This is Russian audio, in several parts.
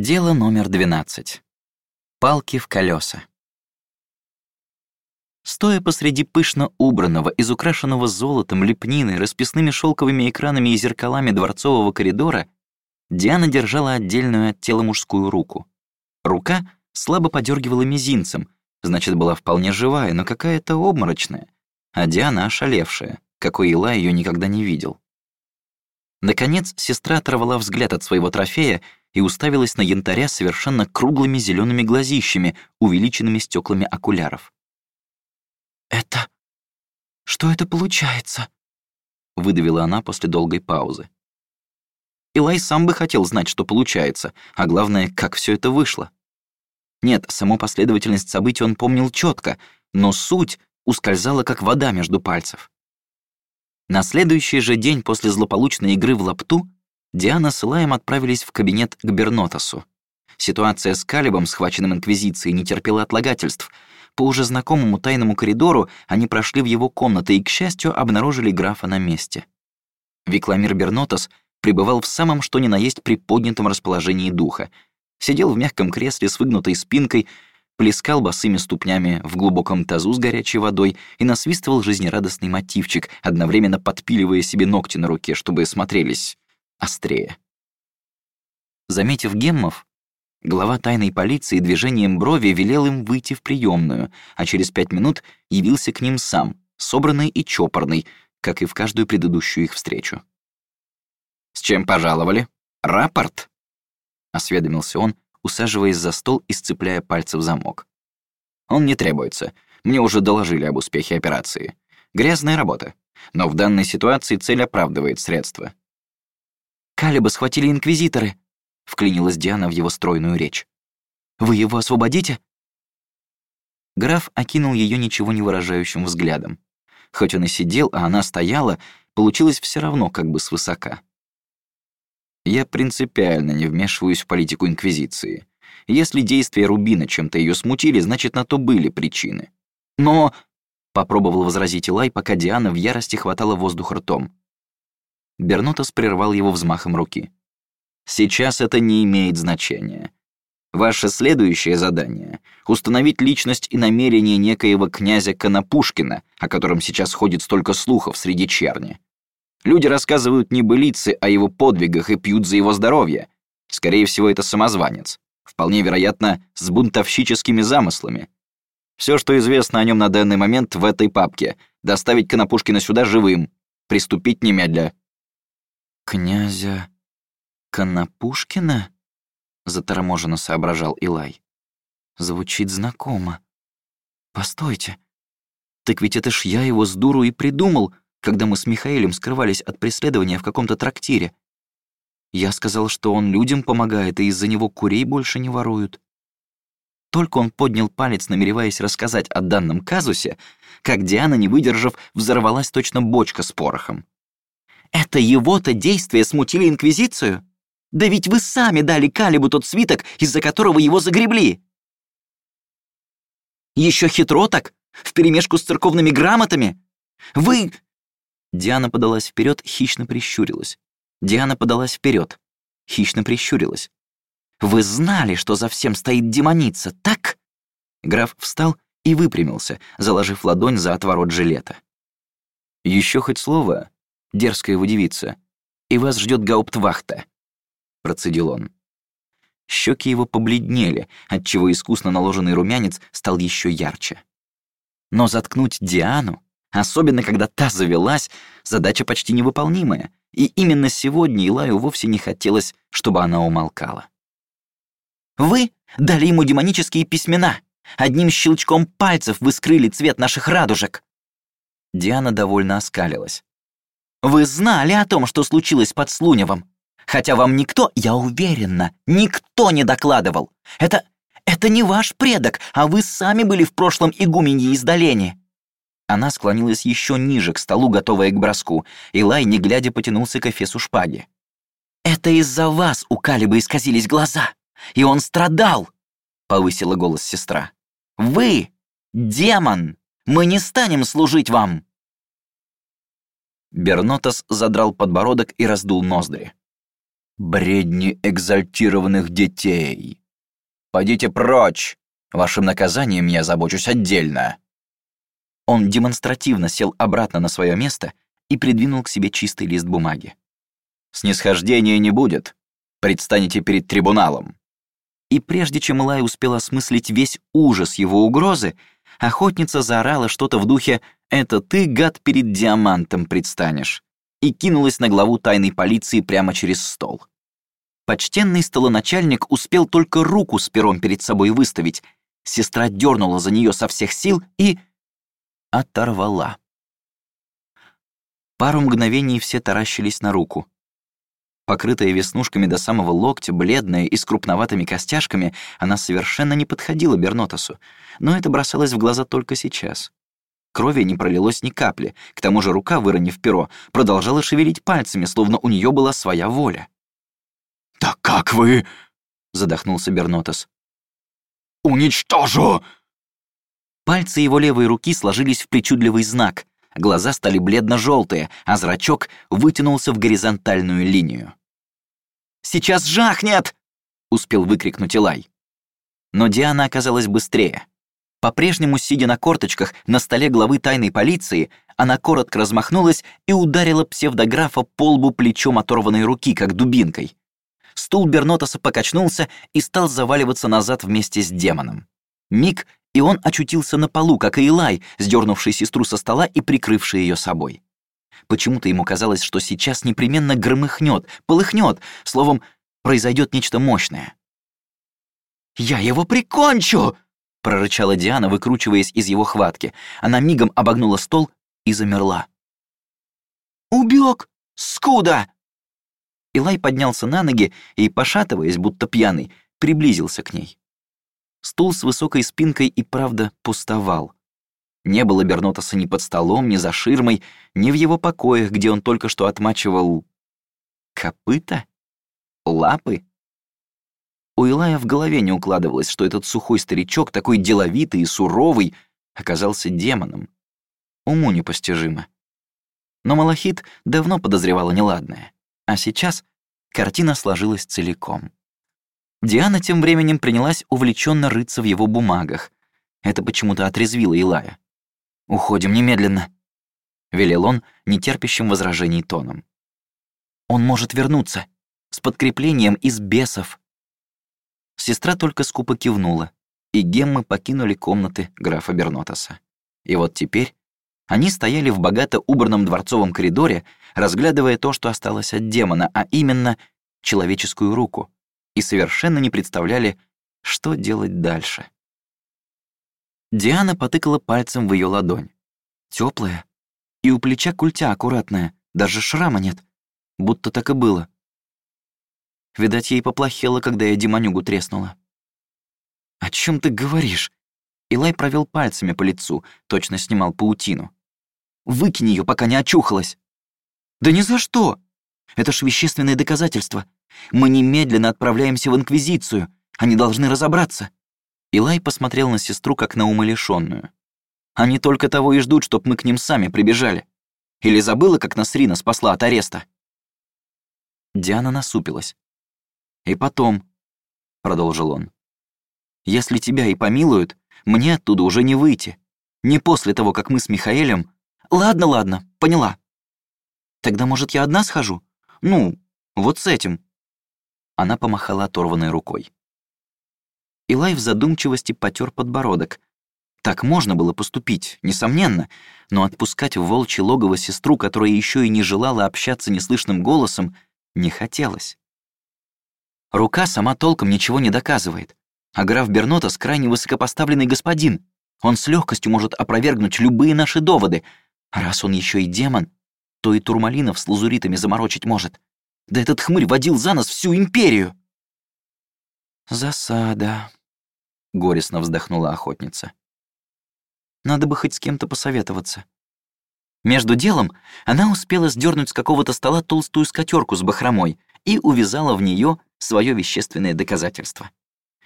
Дело номер 12. Палки в колеса. Стоя посреди пышно убранного, изукрашенного золотом, лепниной, расписными шелковыми экранами и зеркалами дворцового коридора, Диана держала отдельную от тела мужскую руку. Рука слабо подергивала мизинцем, значит, была вполне живая, но какая-то обморочная, а Диана ошалевшая, какой Ила ее никогда не видел. Наконец, сестра оторвала взгляд от своего трофея и уставилась на янтаря совершенно круглыми зелеными глазищами, увеличенными стеклами окуляров. «Это... что это получается?» — выдавила она после долгой паузы. Илай сам бы хотел знать, что получается, а главное, как все это вышло. Нет, саму последовательность событий он помнил четко, но суть ускользала, как вода между пальцев. На следующий же день после злополучной игры в лапту Диана с Илаем отправились в кабинет к Бернотасу. Ситуация с Калибом, схваченным Инквизицией, не терпела отлагательств. По уже знакомому тайному коридору они прошли в его комнаты и, к счастью, обнаружили графа на месте. Викламир Бернотас пребывал в самом что ни на есть приподнятом расположении духа. Сидел в мягком кресле с выгнутой спинкой, плескал босыми ступнями в глубоком тазу с горячей водой и насвистывал жизнерадостный мотивчик, одновременно подпиливая себе ногти на руке, чтобы смотрелись острее. Заметив геммов, глава тайной полиции движением брови велел им выйти в приемную, а через пять минут явился к ним сам, собранный и чопорный, как и в каждую предыдущую их встречу. «С чем пожаловали? Рапорт?» — осведомился он, усаживаясь за стол и сцепляя пальцы в замок. «Он не требуется. Мне уже доложили об успехе операции. Грязная работа. Но в данной ситуации цель оправдывает средства. Калиба схватили инквизиторы», — вклинилась Диана в его стройную речь. «Вы его освободите?» Граф окинул ее ничего не выражающим взглядом. Хоть он и сидел, а она стояла, получилось все равно как бы свысока. Я принципиально не вмешиваюсь в политику Инквизиции. Если действия Рубина чем-то ее смутили, значит, на то были причины. Но... Попробовал возразить Илай, пока Диана в ярости хватала воздух ртом. Бернутас прервал его взмахом руки. «Сейчас это не имеет значения. Ваше следующее задание — установить личность и намерение некоего князя Конопушкина, о котором сейчас ходит столько слухов среди черни. Люди рассказывают небылицы о его подвигах и пьют за его здоровье. Скорее всего, это самозванец. Вполне вероятно, с бунтовщическими замыслами. Все, что известно о нем на данный момент в этой папке. Доставить Конопушкина сюда живым. Приступить немедля. «Князя Конопушкина?» — заторможенно соображал Илай. «Звучит знакомо. Постойте. Так ведь это ж я его с дуру и придумал, когда мы с Михаилем скрывались от преследования в каком-то трактире. Я сказал, что он людям помогает, и из-за него курей больше не воруют. Только он поднял палец, намереваясь рассказать о данном казусе, как Диана, не выдержав, взорвалась точно бочка с порохом. Это его-то действия смутили Инквизицию? Да ведь вы сами дали Калибу тот свиток, из-за которого его загребли. Еще хитро так, вперемешку с церковными грамотами. Вы...» Диана подалась вперед, хищно прищурилась. Диана подалась вперед, хищно прищурилась. «Вы знали, что за всем стоит демоница, так?» Граф встал и выпрямился, заложив ладонь за отворот жилета. Еще хоть слово, дерзкая его девица, и вас ждет гауптвахта», — процедил он. Щеки его побледнели, отчего искусно наложенный румянец стал еще ярче. Но заткнуть Диану, особенно когда та завелась, задача почти невыполнимая, и именно сегодня Илаю вовсе не хотелось, чтобы она умолкала. «Вы дали ему демонические письмена. Одним щелчком пальцев вы скрыли цвет наших радужек». Диана довольно оскалилась. Вы знали о том, что случилось под Слуневым. Хотя вам никто, я уверена, никто не докладывал. Это... это не ваш предок, а вы сами были в прошлом игуменье из Долени». Она склонилась еще ниже к столу, готовая к броску, и Лай, не глядя, потянулся к эфесу шпаги. «Это из-за вас у Калиба исказились глаза, и он страдал!» — повысила голос сестра. «Вы — демон! Мы не станем служить вам!» Бернотас задрал подбородок и раздул ноздри. Бредни экзальтированных детей. Пойдите прочь. Вашим наказанием я забочусь отдельно». Он демонстративно сел обратно на свое место и придвинул к себе чистый лист бумаги. «Снисхождения не будет. Предстанете перед трибуналом». И прежде чем Илай успел осмыслить весь ужас его угрозы, охотница заорала что-то в духе «Это ты, гад, перед диамантом предстанешь» и кинулась на главу тайной полиции прямо через стол. Почтенный столоначальник успел только руку с пером перед собой выставить. Сестра дернула за нее со всех сил и... оторвала. Пару мгновений все таращились на руку. Покрытая веснушками до самого локтя, бледная и с крупноватыми костяшками, она совершенно не подходила Бернотосу, но это бросалось в глаза только сейчас. Крови не пролилось ни капли, к тому же рука, выронив перо, продолжала шевелить пальцами, словно у нее была своя воля. «Да как вы...» — задохнулся Бернотос. «Уничтожу!» Пальцы его левой руки сложились в причудливый знак, глаза стали бледно-желтые, а зрачок вытянулся в горизонтальную линию. «Сейчас жахнет!» — успел выкрикнуть Илай. Но Диана оказалась быстрее. По-прежнему, сидя на корточках на столе главы тайной полиции, она коротко размахнулась и ударила псевдографа по лбу плечом оторванной руки, как дубинкой. Стул Бернотоса покачнулся и стал заваливаться назад вместе с демоном. Миг, и он очутился на полу, как и Илай, сдернувший сестру со стола и прикрывший ее собой. Почему-то ему казалось, что сейчас непременно громыхнет, полыхнет, словом, произойдет нечто мощное. «Я его прикончу!» — прорычала Диана, выкручиваясь из его хватки. Она мигом обогнула стол и замерла. «Убег! Скуда!» Илай поднялся на ноги и, пошатываясь, будто пьяный, приблизился к ней. Стул с высокой спинкой и правда пустовал. Не было Бернотоса ни под столом, ни за ширмой, ни в его покоях, где он только что отмачивал... Копыта? Лапы? У Илая в голове не укладывалось, что этот сухой старичок, такой деловитый и суровый, оказался демоном. Уму непостижимо. Но Малахит давно подозревала неладное. А сейчас картина сложилась целиком. Диана тем временем принялась увлеченно рыться в его бумагах. Это почему-то отрезвило Илая. «Уходим немедленно», — велел он нетерпящим возражений тоном. «Он может вернуться. С подкреплением из бесов». Сестра только скупо кивнула, и геммы покинули комнаты графа Бернотоса. И вот теперь они стояли в богато убранном дворцовом коридоре, разглядывая то, что осталось от демона, а именно человеческую руку, и совершенно не представляли, что делать дальше. Диана потыкала пальцем в ее ладонь. Теплая, и у плеча культя аккуратная, даже шрама нет, будто так и было. Видать, ей поплохело, когда я демонюгу треснула. «О чем ты говоришь?» Илай провел пальцами по лицу, точно снимал паутину. Выкинь ее, пока не очухалась». «Да ни за что! Это ж вещественное доказательство. Мы немедленно отправляемся в Инквизицию. Они должны разобраться». Илай посмотрел на сестру, как на умалишенную. «Они только того и ждут, чтоб мы к ним сами прибежали. Или забыла, как нас Рина спасла от ареста?» Диана насупилась. «И потом», — продолжил он, — «если тебя и помилуют, мне оттуда уже не выйти. Не после того, как мы с Михаэлем «Ладно, ладно, поняла. Тогда, может, я одна схожу? Ну, вот с этим». Она помахала оторванной рукой. Илай в задумчивости потер подбородок. Так можно было поступить, несомненно, но отпускать в волчье логово сестру, которая еще и не желала общаться неслышным голосом, не хотелось. Рука сама толком ничего не доказывает, а граф Бернотос крайне высокопоставленный господин. Он с легкостью может опровергнуть любые наши доводы, раз он еще и демон, то и турмалинов с лазуритами заморочить может. Да этот хмырь водил за нас всю империю!» «Засада», — горестно вздохнула охотница. «Надо бы хоть с кем-то посоветоваться». Между делом она успела сдернуть с какого-то стола толстую скатерку с бахромой и увязала в нее свое вещественное доказательство.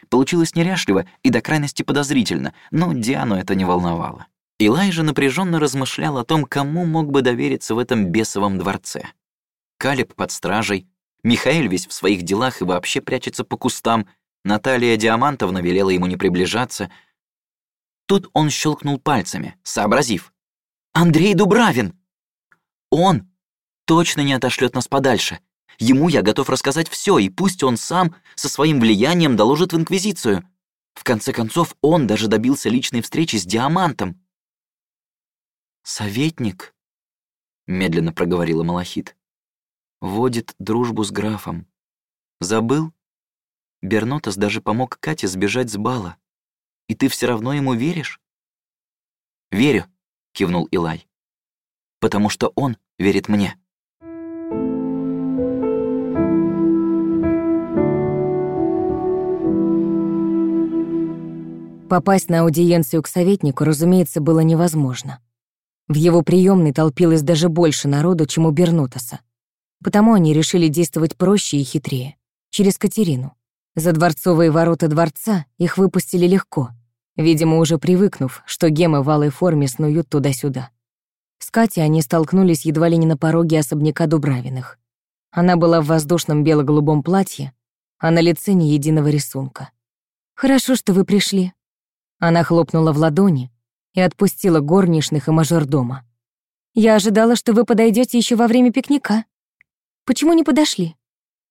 Получилось неряшливо и до крайности подозрительно, но Диану это не волновало. Илай же напряженно размышлял о том, кому мог бы довериться в этом бесовом дворце. Калиб под стражей, Михаил весь в своих делах и вообще прячется по кустам. Наталья Диамантовна велела ему не приближаться. Тут он щелкнул пальцами, сообразив. «Андрей Дубравин! Он точно не отошлет нас подальше. Ему я готов рассказать все, и пусть он сам со своим влиянием доложит в Инквизицию. В конце концов, он даже добился личной встречи с Диамантом. «Советник», — медленно проговорила Малахит, — «водит дружбу с графом. Забыл? Бернотас даже помог Кате сбежать с бала. И ты все равно ему веришь?» «Верю», — кивнул Илай, — «потому что он верит мне». Попасть на аудиенцию к советнику, разумеется, было невозможно. В его приемной толпилось даже больше народу, чем у Бернутаса. Потому они решили действовать проще и хитрее. Через Катерину. За дворцовые ворота дворца их выпустили легко, видимо, уже привыкнув, что гемы в алой форме снуют туда-сюда. С Катей они столкнулись едва ли не на пороге особняка Дубравиных. Она была в воздушном бело-голубом платье, а на лице ни единого рисунка. «Хорошо, что вы пришли», она хлопнула в ладони и отпустила горничных и мажордома. «Я ожидала, что вы подойдете еще во время пикника. Почему не подошли?»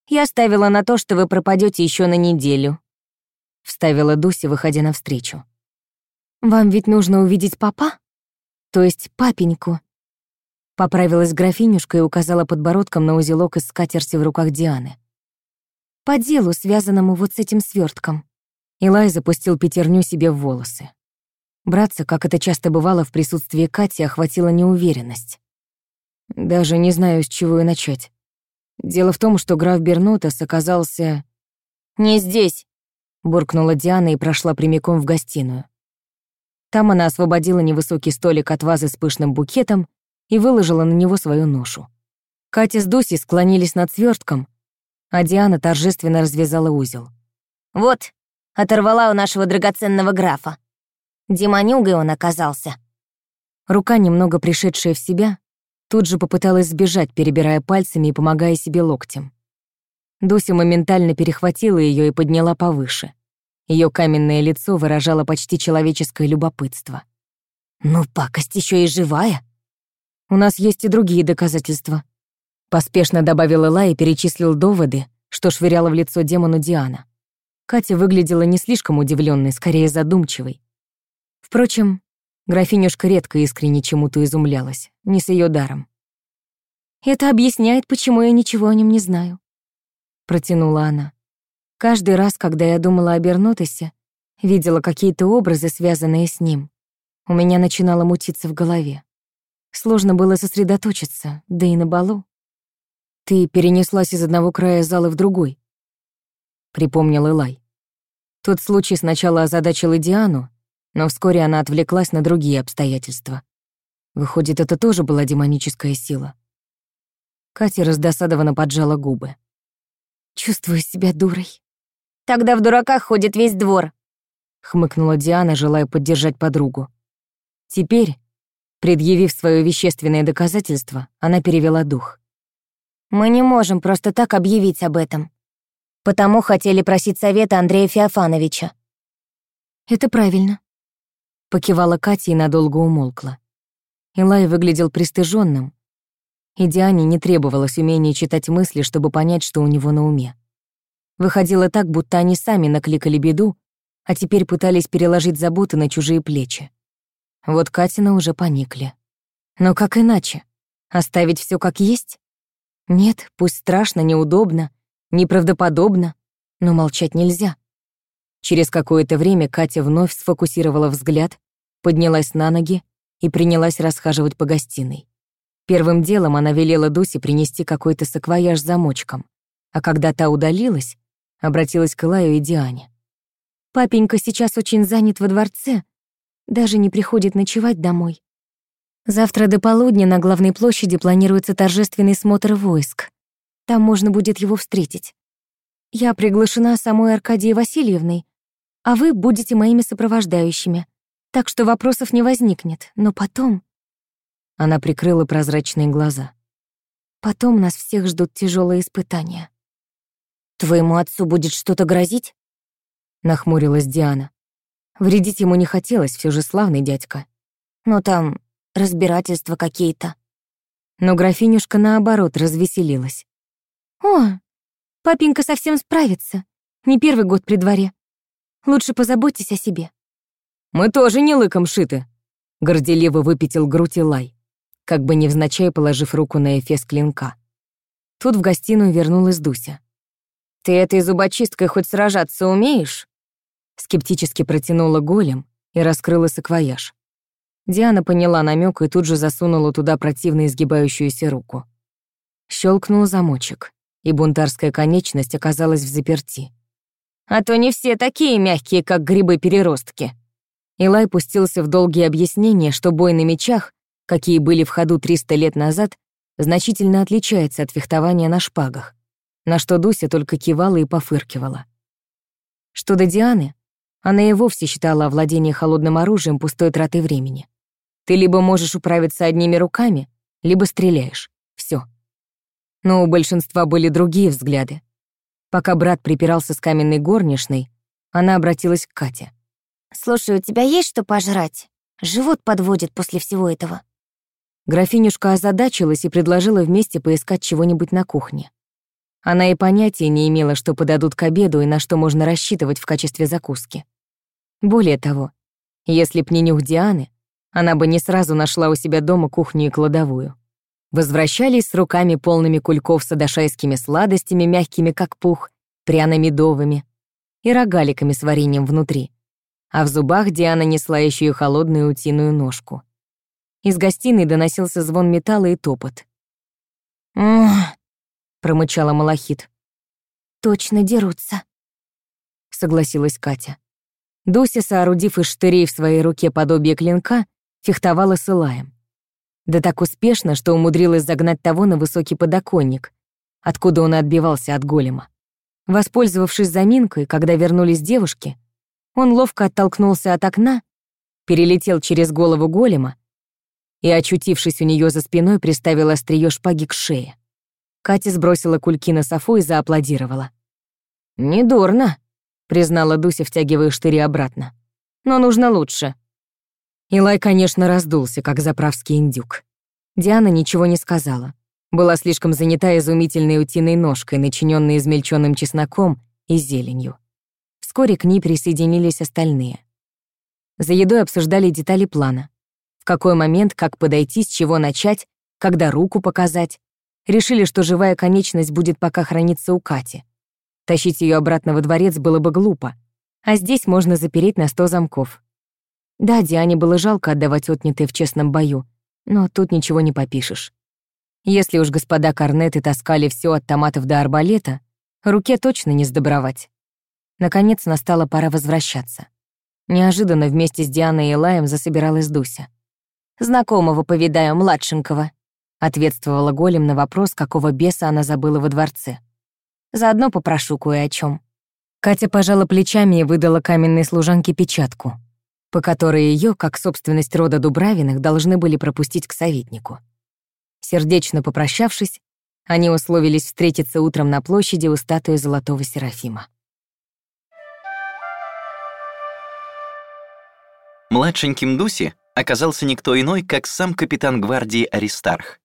«Я ставила на то, что вы пропадете еще на неделю», — вставила Дуся, выходя навстречу. «Вам ведь нужно увидеть папа? То есть папеньку?» Поправилась графинюшка и указала подбородком на узелок из скатерти в руках Дианы. «По делу, связанному вот с этим свертком. Илай запустил пятерню себе в волосы. Братца, как это часто бывало в присутствии Кати, охватила неуверенность. Даже не знаю, с чего и начать. Дело в том, что граф Бернотес оказался... «Не здесь», — буркнула Диана и прошла прямиком в гостиную. Там она освободила невысокий столик от вазы с пышным букетом и выложила на него свою ношу. Катя с Дусей склонились над свертком, а Диана торжественно развязала узел. «Вот, оторвала у нашего драгоценного графа. Демонюгой он оказался. Рука, немного пришедшая в себя, тут же попыталась сбежать, перебирая пальцами и помогая себе локтем. Дуся моментально перехватила ее и подняла повыше. Ее каменное лицо выражало почти человеческое любопытство. «Ну, пакость еще и живая!» «У нас есть и другие доказательства», — поспешно добавила Ла и перечислил доводы, что швыряла в лицо демону Диана. Катя выглядела не слишком удивленной, скорее задумчивой. Впрочем, графинюшка редко искренне чему-то изумлялась, не с ее даром. «Это объясняет, почему я ничего о нем не знаю», — протянула она. Каждый раз, когда я думала о Бернотесе, видела какие-то образы, связанные с ним, у меня начинало мутиться в голове. Сложно было сосредоточиться, да и на балу. Ты перенеслась из одного края зала в другой, — припомнил Элай. Тот случай сначала озадачил и Диану, но вскоре она отвлеклась на другие обстоятельства. Выходит, это тоже была демоническая сила. Катя раздосадованно поджала губы. «Чувствую себя дурой». «Тогда в дураках ходит весь двор», — хмыкнула Диана, желая поддержать подругу. Теперь, предъявив свое вещественное доказательство, она перевела дух. «Мы не можем просто так объявить об этом. Потому хотели просить совета Андрея Феофановича. «Это правильно», — покивала Катя и надолго умолкла. Илай выглядел пристыженным, и Диане не требовалось умения читать мысли, чтобы понять, что у него на уме. Выходило так, будто они сами накликали беду, а теперь пытались переложить заботы на чужие плечи. Вот Катина уже поникли. Но как иначе? Оставить все как есть? Нет, пусть страшно, неудобно, Неправдоподобно, но молчать нельзя. Через какое-то время Катя вновь сфокусировала взгляд, поднялась на ноги и принялась расхаживать по гостиной. Первым делом она велела Дусе принести какой-то саквояж с замочком, а когда та удалилась, обратилась к Илаю и Диане. «Папенька сейчас очень занят во дворце, даже не приходит ночевать домой. Завтра до полудня на главной площади планируется торжественный смотр войск. Там можно будет его встретить. Я приглашена самой Аркадией Васильевной, а вы будете моими сопровождающими, так что вопросов не возникнет. Но потом...» Она прикрыла прозрачные глаза. «Потом нас всех ждут тяжелые испытания». «Твоему отцу будет что-то грозить?» Нахмурилась Диана. Вредить ему не хотелось, все же славный дядька. «Ну там разбирательства какие-то». Но графинюшка, наоборот, развеселилась. «О, папенька совсем справится. Не первый год при дворе. Лучше позаботьтесь о себе». «Мы тоже не лыком шиты», — горделиво выпятил грудь Илай, как бы невзначай положив руку на эфес клинка. Тут в гостиную вернулась Дуся. «Ты этой зубочисткой хоть сражаться умеешь?» Скептически протянула голем и раскрыла саквояж. Диана поняла намек и тут же засунула туда противно изгибающуюся руку. Щелкнул замочек, и бунтарская конечность оказалась в заперти. «А то не все такие мягкие, как грибы-переростки». Илай пустился в долгие объяснения, что бой на мечах, какие были в ходу 300 лет назад, значительно отличается от фехтования на шпагах, на что Дуся только кивала и пофыркивала. Что до Дианы, она и вовсе считала овладение холодным оружием пустой тратой времени. Ты либо можешь управиться одними руками, либо стреляешь. Все. Но у большинства были другие взгляды. Пока брат припирался с каменной горничной, она обратилась к Кате. «Слушай, у тебя есть что пожрать? Живот подводит после всего этого». Графинюшка озадачилась и предложила вместе поискать чего-нибудь на кухне. Она и понятия не имела, что подадут к обеду и на что можно рассчитывать в качестве закуски. Более того, если б не нюх Дианы, она бы не сразу нашла у себя дома кухню и кладовую. Возвращались с руками полными кульков с адашайскими сладостями, мягкими как пух, пряно-медовыми и рогаликами с вареньем внутри. А в зубах Диана несла еще и холодную утиную ножку. Из гостиной доносился звон металла и топот. «Ох», — промычала Малахит. «Точно дерутся», — согласилась Катя. Дуся, соорудив из штырей в своей руке подобие клинка, фехтовала с Илаем. Да так успешно, что умудрилась загнать того на высокий подоконник, откуда он отбивался от голема. Воспользовавшись заминкой, когда вернулись девушки, он ловко оттолкнулся от окна, перелетел через голову голема и, очутившись у нее за спиной, приставил острие шпаги к шее. Катя сбросила кульки на софу и зааплодировала. «Недурно», — признала Дуся, втягивая штыри обратно. «Но нужно лучше». Илай, конечно, раздулся, как заправский индюк. Диана ничего не сказала. Была слишком занята изумительной утиной ножкой, начиненной измельченным чесноком и зеленью. Вскоре к ней присоединились остальные. За едой обсуждали детали плана. В какой момент, как подойти, с чего начать, когда руку показать. Решили, что живая конечность будет пока храниться у Кати. Тащить ее обратно во дворец было бы глупо, а здесь можно запереть на сто замков. Да, Диане было жалко отдавать отнятые в честном бою, но тут ничего не попишешь. Если уж господа корнеты таскали все от томатов до арбалета, руке точно не сдобровать. Наконец настала пора возвращаться. Неожиданно вместе с Дианой и Лаем засобиралась Дуся. Знакомого повидаю, младшенького», — ответствовала голем на вопрос, какого беса она забыла во дворце. «Заодно попрошу кое о чем. Катя пожала плечами и выдала каменной служанке печатку, по которой ее, как собственность рода Дубравиных, должны были пропустить к советнику. Сердечно попрощавшись, они условились встретиться утром на площади у статуи Золотого Серафима. Младшеньким Дуси оказался никто иной, как сам капитан гвардии Аристарх.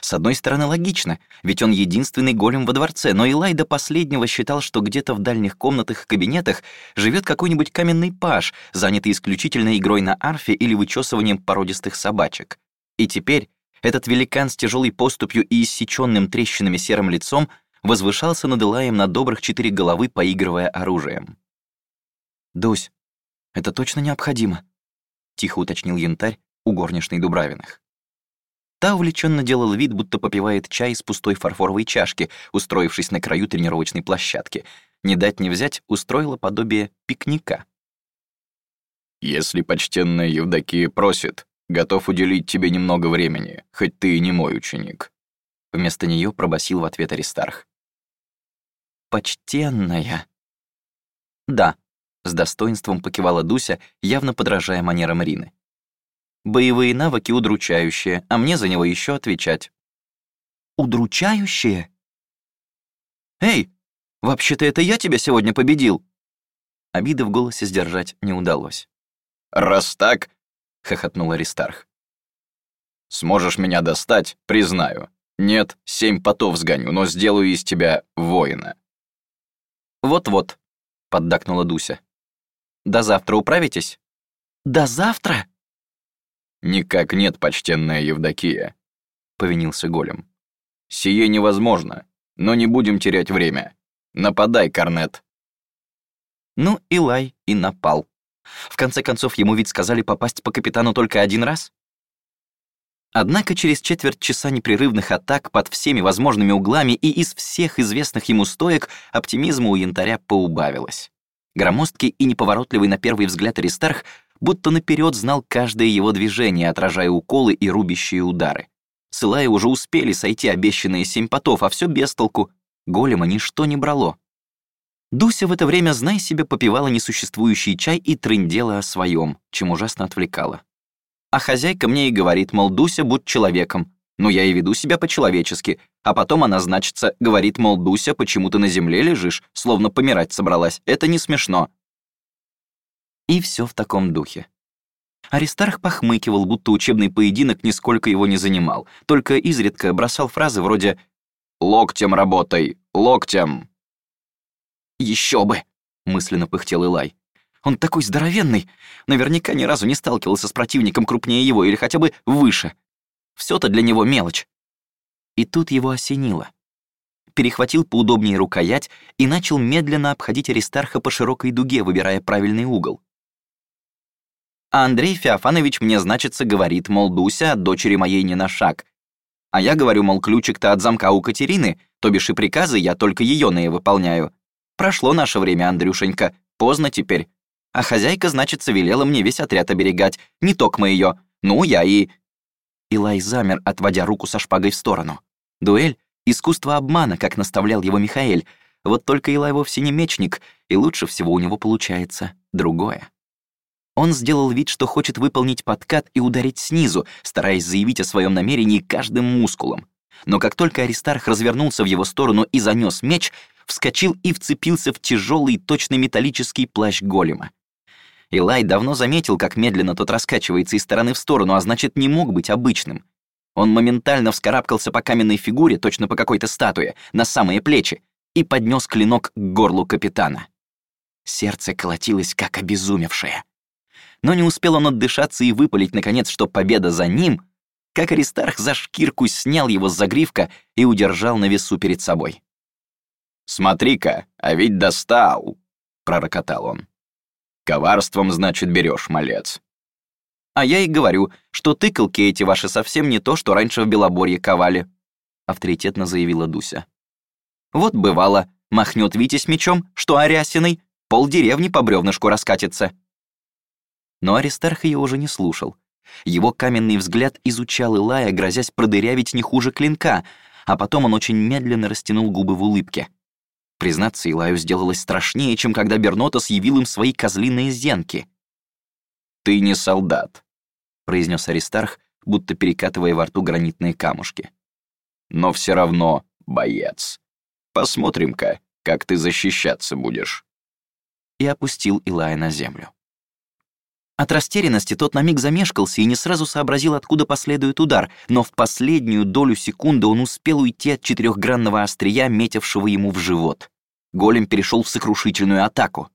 С одной стороны, логично, ведь он единственный голем во дворце, но Илай до последнего считал, что где-то в дальних комнатах и кабинетах живет какой-нибудь каменный паж, занятый исключительно игрой на арфе или вычесыванием породистых собачек. И теперь этот великан с тяжелой поступью и иссеченным трещинами серым лицом возвышался над Илаем на добрых четыре головы, поигрывая оружием. «Дусь, это точно необходимо?» — тихо уточнил янтарь у горничной Дубравиных. Та увлеченно делала вид, будто попивает чай из пустой фарфоровой чашки, устроившись на краю тренировочной площадки. Не дать не взять, устроила подобие пикника. «Если почтенная Евдокия просит, готов уделить тебе немного времени, хоть ты и не мой ученик». Вместо нее пробасил в ответ Аристарх. «Почтенная». «Да», с достоинством покивала Дуся, явно подражая манерам Рины. Боевые навыки удручающие, а мне за него еще отвечать. Удручающие? Эй, Вообще-то это я тебя сегодня победил!» Обиды в голосе сдержать не удалось. «Раз так», — хохотнул Аристарх. «Сможешь меня достать, признаю. Нет, семь потов сгоню, но сделаю из тебя воина». «Вот-вот», — поддакнула Дуся. «До завтра управитесь?» «До завтра?» «Никак нет, почтенная Евдокия», — повинился голем. «Сие невозможно, но не будем терять время. Нападай, Корнет». Ну, Илай и напал. В конце концов, ему ведь сказали попасть по капитану только один раз. Однако через четверть часа непрерывных атак под всеми возможными углами и из всех известных ему стоек оптимизма у янтаря поубавилось. Громоздкий и неповоротливый на первый взгляд Аристарх будто наперед знал каждое его движение, отражая уколы и рубящие удары. С Илая уже успели сойти обещанные семь потов, а все без толку. Голема ничто не брало. Дуся в это время, знай себе, попивала несуществующий чай и трындела о своем, чем ужасно отвлекала. А хозяйка мне и говорит, мол, Дуся, будь человеком. Но я и веду себя по-человечески, а потом она, значится, говорит, мол, Дуся, почему ты на земле лежишь, словно помирать собралась. Это не смешно. И все в таком духе. Аристарх похмыкивал, будто учебный поединок нисколько его не занимал, только изредка бросал фразы вроде «Локтем работай, локтем!» Еще бы!» — мысленно пыхтел Илай. «Он такой здоровенный! Наверняка ни разу не сталкивался с противником крупнее его или хотя бы выше. все то для него мелочь». И тут его осенило. Перехватил поудобнее рукоять и начал медленно обходить Аристарха по широкой дуге, выбирая правильный угол. А Андрей Феофанович мне, значится, говорит, мол, Дуся дочери моей не на шаг. А я говорю, мол, ключик-то от замка у Катерины, то бишь и приказы я только на выполняю. Прошло наше время, Андрюшенька, поздно теперь. А хозяйка, значит, велела мне весь отряд оберегать, не токмо ее. Ну, я и...» Илай замер, отводя руку со шпагой в сторону. Дуэль — искусство обмана, как наставлял его Михаэль. Вот только Илай вовсе не мечник, и лучше всего у него получается другое. Он сделал вид, что хочет выполнить подкат и ударить снизу, стараясь заявить о своем намерении каждым мускулом. Но как только Аристарх развернулся в его сторону и занес меч, вскочил и вцепился в тяжелый, точно металлический плащ голема. Илай давно заметил, как медленно тот раскачивается из стороны в сторону, а значит, не мог быть обычным. Он моментально вскарабкался по каменной фигуре, точно по какой-то статуе, на самые плечи, и поднес клинок к горлу капитана. Сердце колотилось, как обезумевшее. Но не успел он отдышаться и выпалить, наконец, что победа за ним, как Аристарх за шкирку снял его с загривка и удержал на весу перед собой. «Смотри-ка, а ведь достал!» — пророкотал он. «Коварством, значит, берешь, малец». «А я и говорю, что тыкалки эти ваши совсем не то, что раньше в Белоборье ковали», — авторитетно заявила Дуся. «Вот бывало, махнет Витя с мечом, что Арясиной, полдеревни по бревнышку раскатится». Но Аристарх ее уже не слушал. Его каменный взгляд изучал Илая, грозясь продырявить не хуже клинка, а потом он очень медленно растянул губы в улыбке. Признаться, Илаю сделалось страшнее, чем когда Бернотос явил им свои козлиные зенки. «Ты не солдат», — произнес Аристарх, будто перекатывая во рту гранитные камушки. «Но все равно боец. Посмотрим-ка, как ты защищаться будешь». И опустил Илая на землю. От растерянности тот на миг замешкался и не сразу сообразил, откуда последует удар, но в последнюю долю секунды он успел уйти от четырехгранного острия, метившего ему в живот. Голем перешел в сокрушительную атаку.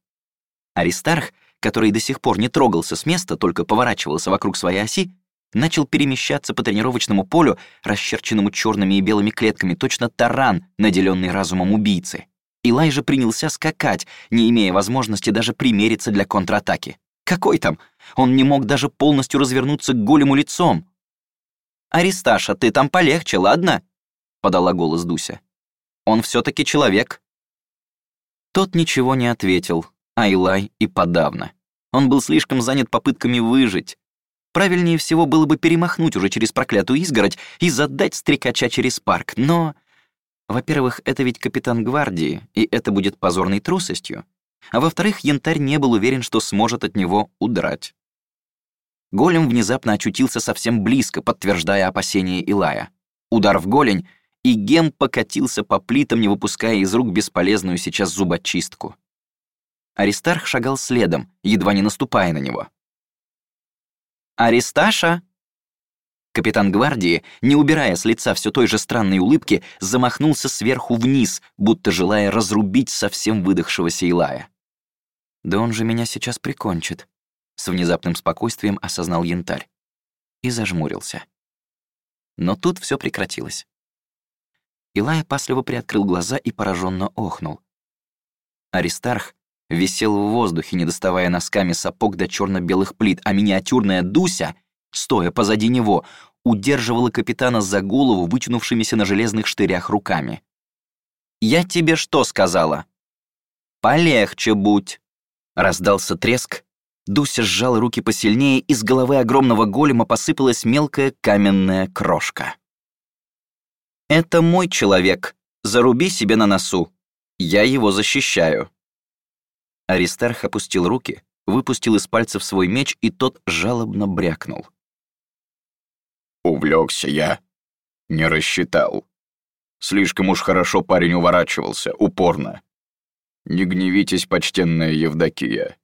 Аристарх, который до сих пор не трогался с места, только поворачивался вокруг своей оси, начал перемещаться по тренировочному полю, расчерченному черными и белыми клетками, точно таран, наделенный разумом убийцы. Илай же принялся скакать, не имея возможности даже примериться для контратаки. Какой там? Он не мог даже полностью развернуться к голему лицом. «Аристаша, ты там полегче, ладно?» — подала голос Дуся. «Он все таки человек». Тот ничего не ответил, а Илай и подавно. Он был слишком занят попытками выжить. Правильнее всего было бы перемахнуть уже через проклятую изгородь и задать стрекача через парк, но... Во-первых, это ведь капитан гвардии, и это будет позорной трусостью. А во-вторых, янтарь не был уверен, что сможет от него удрать. Голем внезапно очутился совсем близко, подтверждая опасения Илая. Удар в голень, и Гем покатился по плитам, не выпуская из рук бесполезную сейчас зубочистку. Аристарх шагал следом, едва не наступая на него. «Аристаша!» Капитан гвардии, не убирая с лица все той же странной улыбки, замахнулся сверху вниз, будто желая разрубить совсем выдохшегося Илая. «Да он же меня сейчас прикончит», — с внезапным спокойствием осознал янтарь. И зажмурился. Но тут все прекратилось. Илая опасливо приоткрыл глаза и пораженно охнул. Аристарх висел в воздухе, не доставая носками сапог до черно белых плит, а миниатюрная Дуся, стоя позади него, удерживала капитана за голову, вытянувшимися на железных штырях руками. «Я тебе что сказала?» «Полегче будь!» Раздался треск, Дуся сжала руки посильнее, и с головы огромного голема посыпалась мелкая каменная крошка. «Это мой человек. Заруби себе на носу. Я его защищаю». Аристарх опустил руки, выпустил из пальцев свой меч, и тот жалобно брякнул. Увлекся я. Не рассчитал. Слишком уж хорошо парень уворачивался, упорно. Не гневитесь, почтенная Евдокия.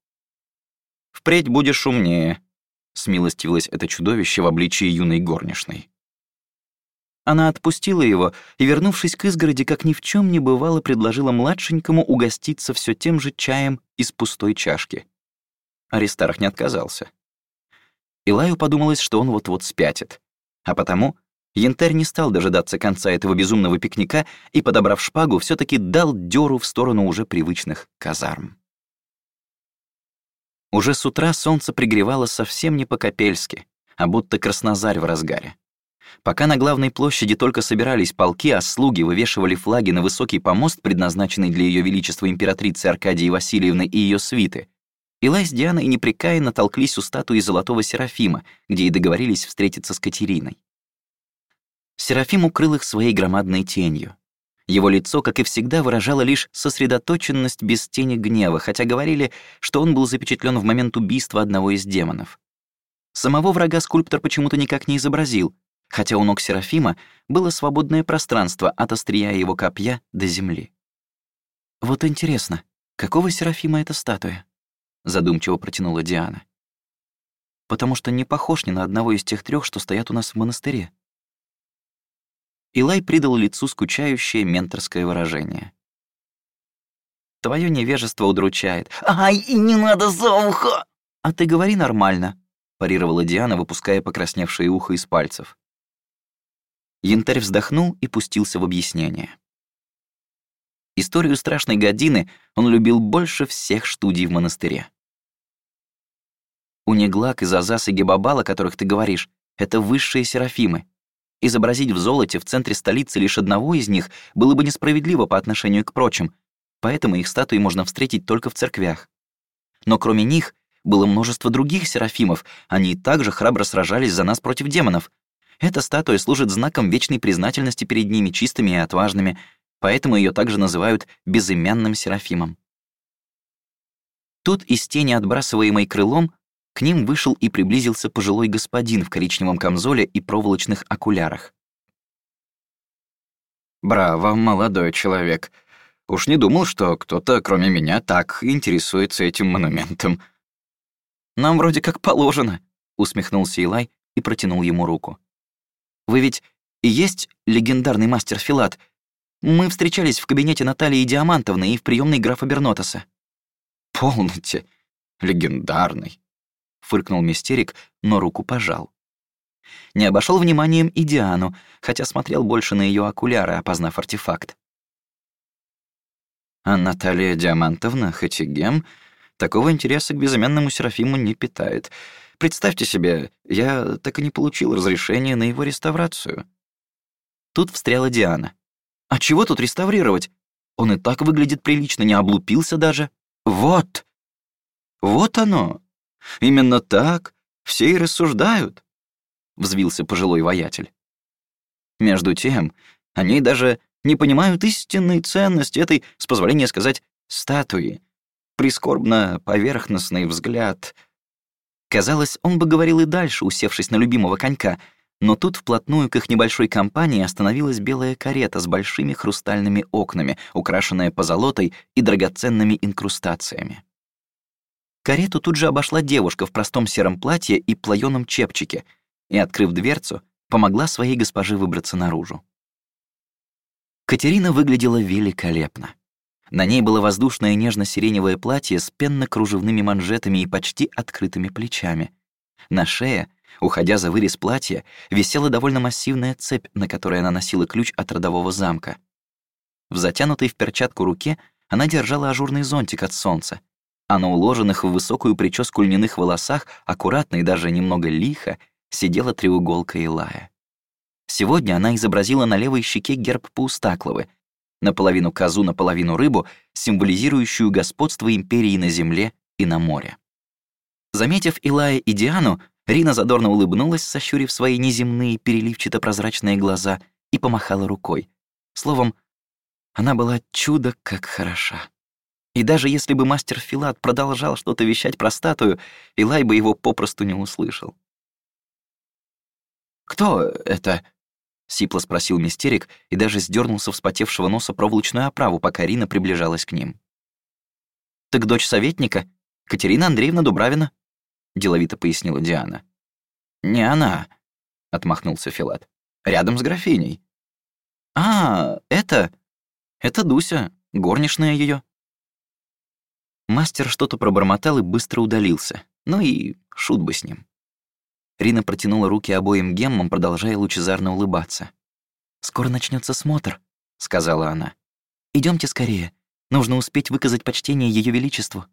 «Впредь будешь умнее», — смилостивилось это чудовище в обличии юной горничной. Она отпустила его и, вернувшись к изгороди, как ни в чем не бывало, предложила младшенькому угоститься все тем же чаем из пустой чашки. Аристарх не отказался. Илаю подумалось, что он вот-вот спятит. А потому Янтарь не стал дожидаться конца этого безумного пикника и, подобрав шпагу, все таки дал дёру в сторону уже привычных казарм. Уже с утра солнце пригревало совсем не по-капельски, а будто краснозарь в разгаре. Пока на главной площади только собирались полки, а слуги вывешивали флаги на высокий помост, предназначенный для Ее Величества императрицы Аркадии Васильевны и ее свиты, Илай с Дианой непрекаянно толклись у статуи Золотого Серафима, где и договорились встретиться с Катериной. Серафим укрыл их своей громадной тенью. Его лицо, как и всегда, выражало лишь сосредоточенность без тени гнева, хотя говорили, что он был запечатлен в момент убийства одного из демонов. Самого врага скульптор почему-то никак не изобразил, хотя у ног Серафима было свободное пространство от острия его копья до земли. «Вот интересно, какого Серафима эта статуя?» — задумчиво протянула Диана. «Потому что не похож ни на одного из тех трех, что стоят у нас в монастыре». Илай придал лицу скучающее менторское выражение. «Твое невежество удручает». «Ай, и не надо за ухо!» «А ты говори нормально», — парировала Диана, выпуская покрасневшее ухо из пальцев. Янтарь вздохнул и пустился в объяснение. Историю страшной годины он любил больше всех студий в монастыре. Униглак и Зазас и Гебабал, о которых ты говоришь, это высшие серафимы. Изобразить в золоте в центре столицы лишь одного из них было бы несправедливо по отношению к прочим, поэтому их статуи можно встретить только в церквях. Но кроме них было множество других серафимов, они также храбро сражались за нас против демонов, эта статуя служит знаком вечной признательности перед ними, чистыми и отважными, поэтому ее также называют безымянным Серафимом. Тут из тени, отбрасываемой крылом, к ним вышел и приблизился пожилой господин в коричневом камзоле и проволочных окулярах. «Браво, молодой человек. Уж не думал, что кто-то, кроме меня, так интересуется этим монументом». «Нам вроде как положено», — усмехнулся Илай и протянул ему руку. Вы ведь и есть легендарный мастер Филат. Мы встречались в кабинете Натальи Диамантовны и в приемной графа Бернотоса». «Полноте, легендарный», — фыркнул мистерик, но руку пожал. Не обошел вниманием и Диану, хотя смотрел больше на ее окуляры, опознав артефакт. А Наталья Диамантовна, хоть и гем, такого интереса к безымянному Серафиму не питает — Представьте себе, я так и не получил разрешения на его реставрацию». Тут встряла Диана. «А чего тут реставрировать? Он и так выглядит прилично, не облупился даже. Вот! Вот оно! Именно так все и рассуждают», — взвился пожилой воятель. Между тем, они даже не понимают истинной ценности этой, с позволения сказать, статуи. Прискорбно поверхностный взгляд — Казалось, он бы говорил и дальше, усевшись на любимого конька, Но тут вплотную к их небольшой компании остановилась белая карета с большими хрустальными окнами, украшенная позолотой и драгоценными инкрустациями. Карету тут же обошла девушка в простом сером платье и плаёном чепчике и, открыв дверцу, помогла своей госпоже выбраться наружу. Катерина выглядела великолепно. На ней было воздушное нежно-сиреневое платье с пенно-кружевными манжетами и почти открытыми плечами. На шее, уходя за вырез платья, висела довольно массивная цепь, на которой она носила ключ от родового замка. В затянутой в перчатку руке она держала ажурный зонтик от солнца, а на уложенных в высокую прическу льняных волосах, аккуратно и даже немного лихо, сидела треуголка Илая. Сегодня она изобразила на левой щеке герб Паустакловы, наполовину козу, наполовину рыбу, символизирующую господство империи на земле и на море. Заметив Илая и Диану, Рина задорно улыбнулась, сощурив свои неземные переливчато-прозрачные глаза и помахала рукой. Словом, она была чудо как хороша. И даже если бы мастер Филат продолжал что-то вещать про статую, Илай бы его попросту не услышал. «Кто это?» — сипло спросил мистерик и даже сдернул со вспотевшего носа проволочную оправу, пока Рина приближалась к ним. «Так дочь советника, Катерина Андреевна Дубравина», — деловито пояснила Диана. «Не она», — отмахнулся Филат. «Рядом с графиней». «А, это... это Дуся, горничная ее. Мастер что-то пробормотал и быстро удалился. Ну и шут бы с ним. Рина протянула руки обоим геммам, продолжая лучезарно улыбаться. «Скоро начнется смотр», — сказала она. Идемте скорее. Нужно успеть выказать почтение Ее Величеству».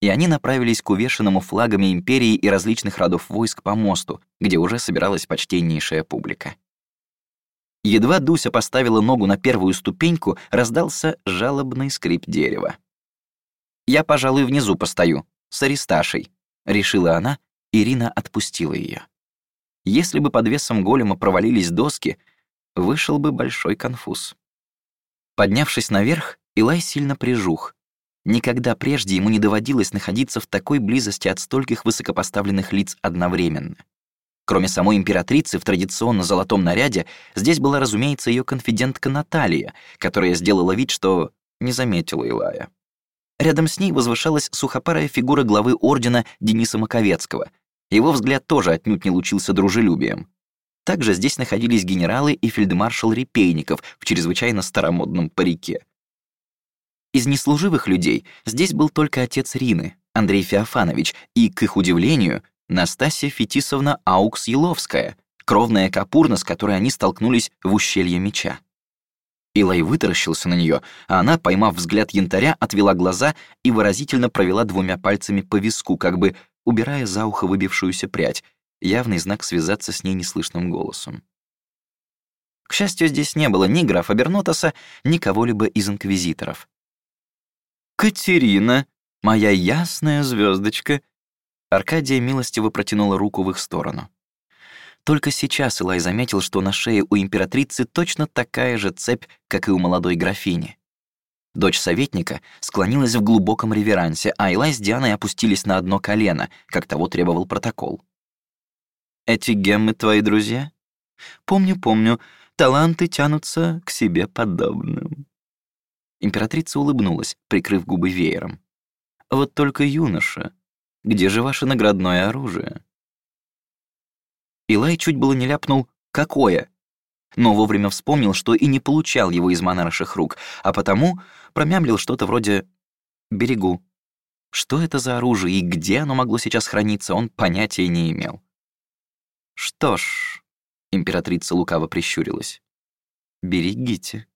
И они направились к увешанному флагами империи и различных родов войск по мосту, где уже собиралась почтеннейшая публика. Едва Дуся поставила ногу на первую ступеньку, раздался жалобный скрип дерева. «Я, пожалуй, внизу постою, с Аристашей», — решила она Ирина отпустила ее. Если бы под весом голема провалились доски, вышел бы большой конфуз. Поднявшись наверх, Илай сильно прижух. Никогда прежде ему не доводилось находиться в такой близости от стольких высокопоставленных лиц одновременно. Кроме самой императрицы в традиционно золотом наряде, здесь была, разумеется, ее конфидентка Наталья, которая сделала вид, что не заметила Илая. Рядом с ней возвышалась сухопарая фигура главы ордена Дениса Маковецкого, его взгляд тоже отнюдь не лучился дружелюбием. Также здесь находились генералы и фельдмаршал Репейников в чрезвычайно старомодном парике. Из неслуживых людей здесь был только отец Рины, Андрей Феофанович, и, к их удивлению, Настасья Фетисовна Аукс-Еловская, кровная капурна, с которой они столкнулись в ущелье меча. Илай вытаращился на нее, а она, поймав взгляд янтаря, отвела глаза и выразительно провела двумя пальцами по виску, как бы убирая за ухо выбившуюся прядь, явный знак связаться с ней неслышным голосом. К счастью, здесь не было ни графа Бернотоса, ни кого-либо из инквизиторов. «Катерина, моя ясная звездочка. Аркадия милостиво протянула руку в их сторону. Только сейчас Илай заметил, что на шее у императрицы точно такая же цепь, как и у молодой графини. Дочь советника склонилась в глубоком реверансе, а Илай с Дианой опустились на одно колено, как того требовал протокол. «Эти геммы твои друзья?» «Помню, помню, таланты тянутся к себе подобным». Императрица улыбнулась, прикрыв губы веером. «Вот только юноша, где же ваше наградное оружие?» Илай чуть было не ляпнул «какое?», но вовремя вспомнил, что и не получал его из монарших рук, а потому промямлил что-то вроде «берегу». Что это за оружие и где оно могло сейчас храниться, он понятия не имел. «Что ж», — императрица лукаво прищурилась, — «берегите.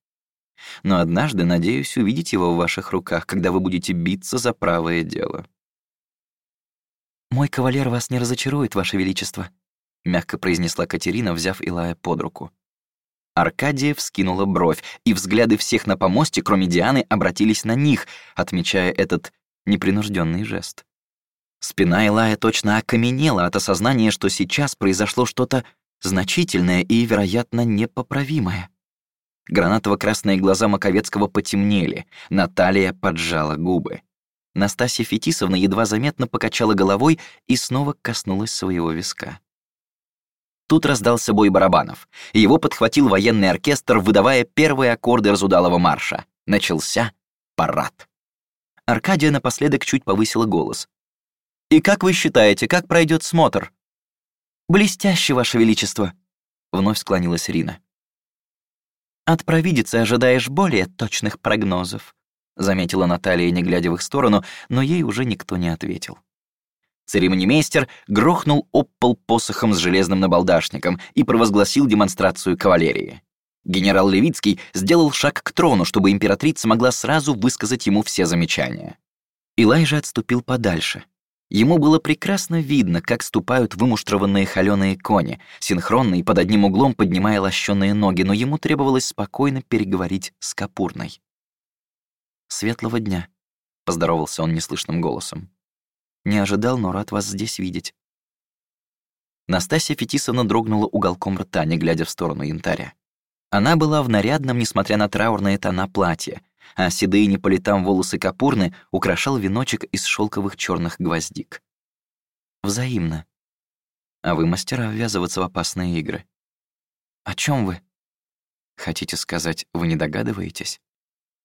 Но однажды надеюсь увидеть его в ваших руках, когда вы будете биться за правое дело». «Мой кавалер вас не разочарует, ваше величество», — мягко произнесла Катерина, взяв Илая под руку. Аркадия вскинула бровь, и взгляды всех на помосте, кроме Дианы, обратились на них, отмечая этот непринужденный жест. Спина Илая точно окаменела от осознания, что сейчас произошло что-то значительное и, вероятно, непоправимое. Гранатово-красные глаза Маковецкого потемнели, Наталья поджала губы. Настасья Фетисовна едва заметно покачала головой и снова коснулась своего виска. Тут раздался бой барабанов, и его подхватил военный оркестр, выдавая первые аккорды разудалого марша. Начался парад. Аркадия напоследок чуть повысила голос. «И как вы считаете, как пройдет смотр?» «Блестяще, Ваше Величество!» — вновь склонилась Рина. «От провидицы ожидаешь более точных прогнозов», — заметила Наталья, не глядя в их сторону, но ей уже никто не ответил. Церемонимейстер грохнул об посохом с железным набалдашником и провозгласил демонстрацию кавалерии. Генерал Левицкий сделал шаг к трону, чтобы императрица могла сразу высказать ему все замечания. Илай же отступил подальше. Ему было прекрасно видно, как ступают вымуштрованные холёные кони, синхронно и под одним углом поднимая лощеные ноги, но ему требовалось спокойно переговорить с Капурной. «Светлого дня», — поздоровался он неслышным голосом. «Не ожидал, но рад вас здесь видеть». Настасья Фетисовна дрогнула уголком рта, не глядя в сторону янтаря. Она была в нарядном, несмотря на траурные тона, платье, а седые не по летам волосы Капурны украшал веночек из шелковых черных гвоздик. Взаимно. А вы мастера ввязываться в опасные игры. О чем вы? Хотите сказать, вы не догадываетесь?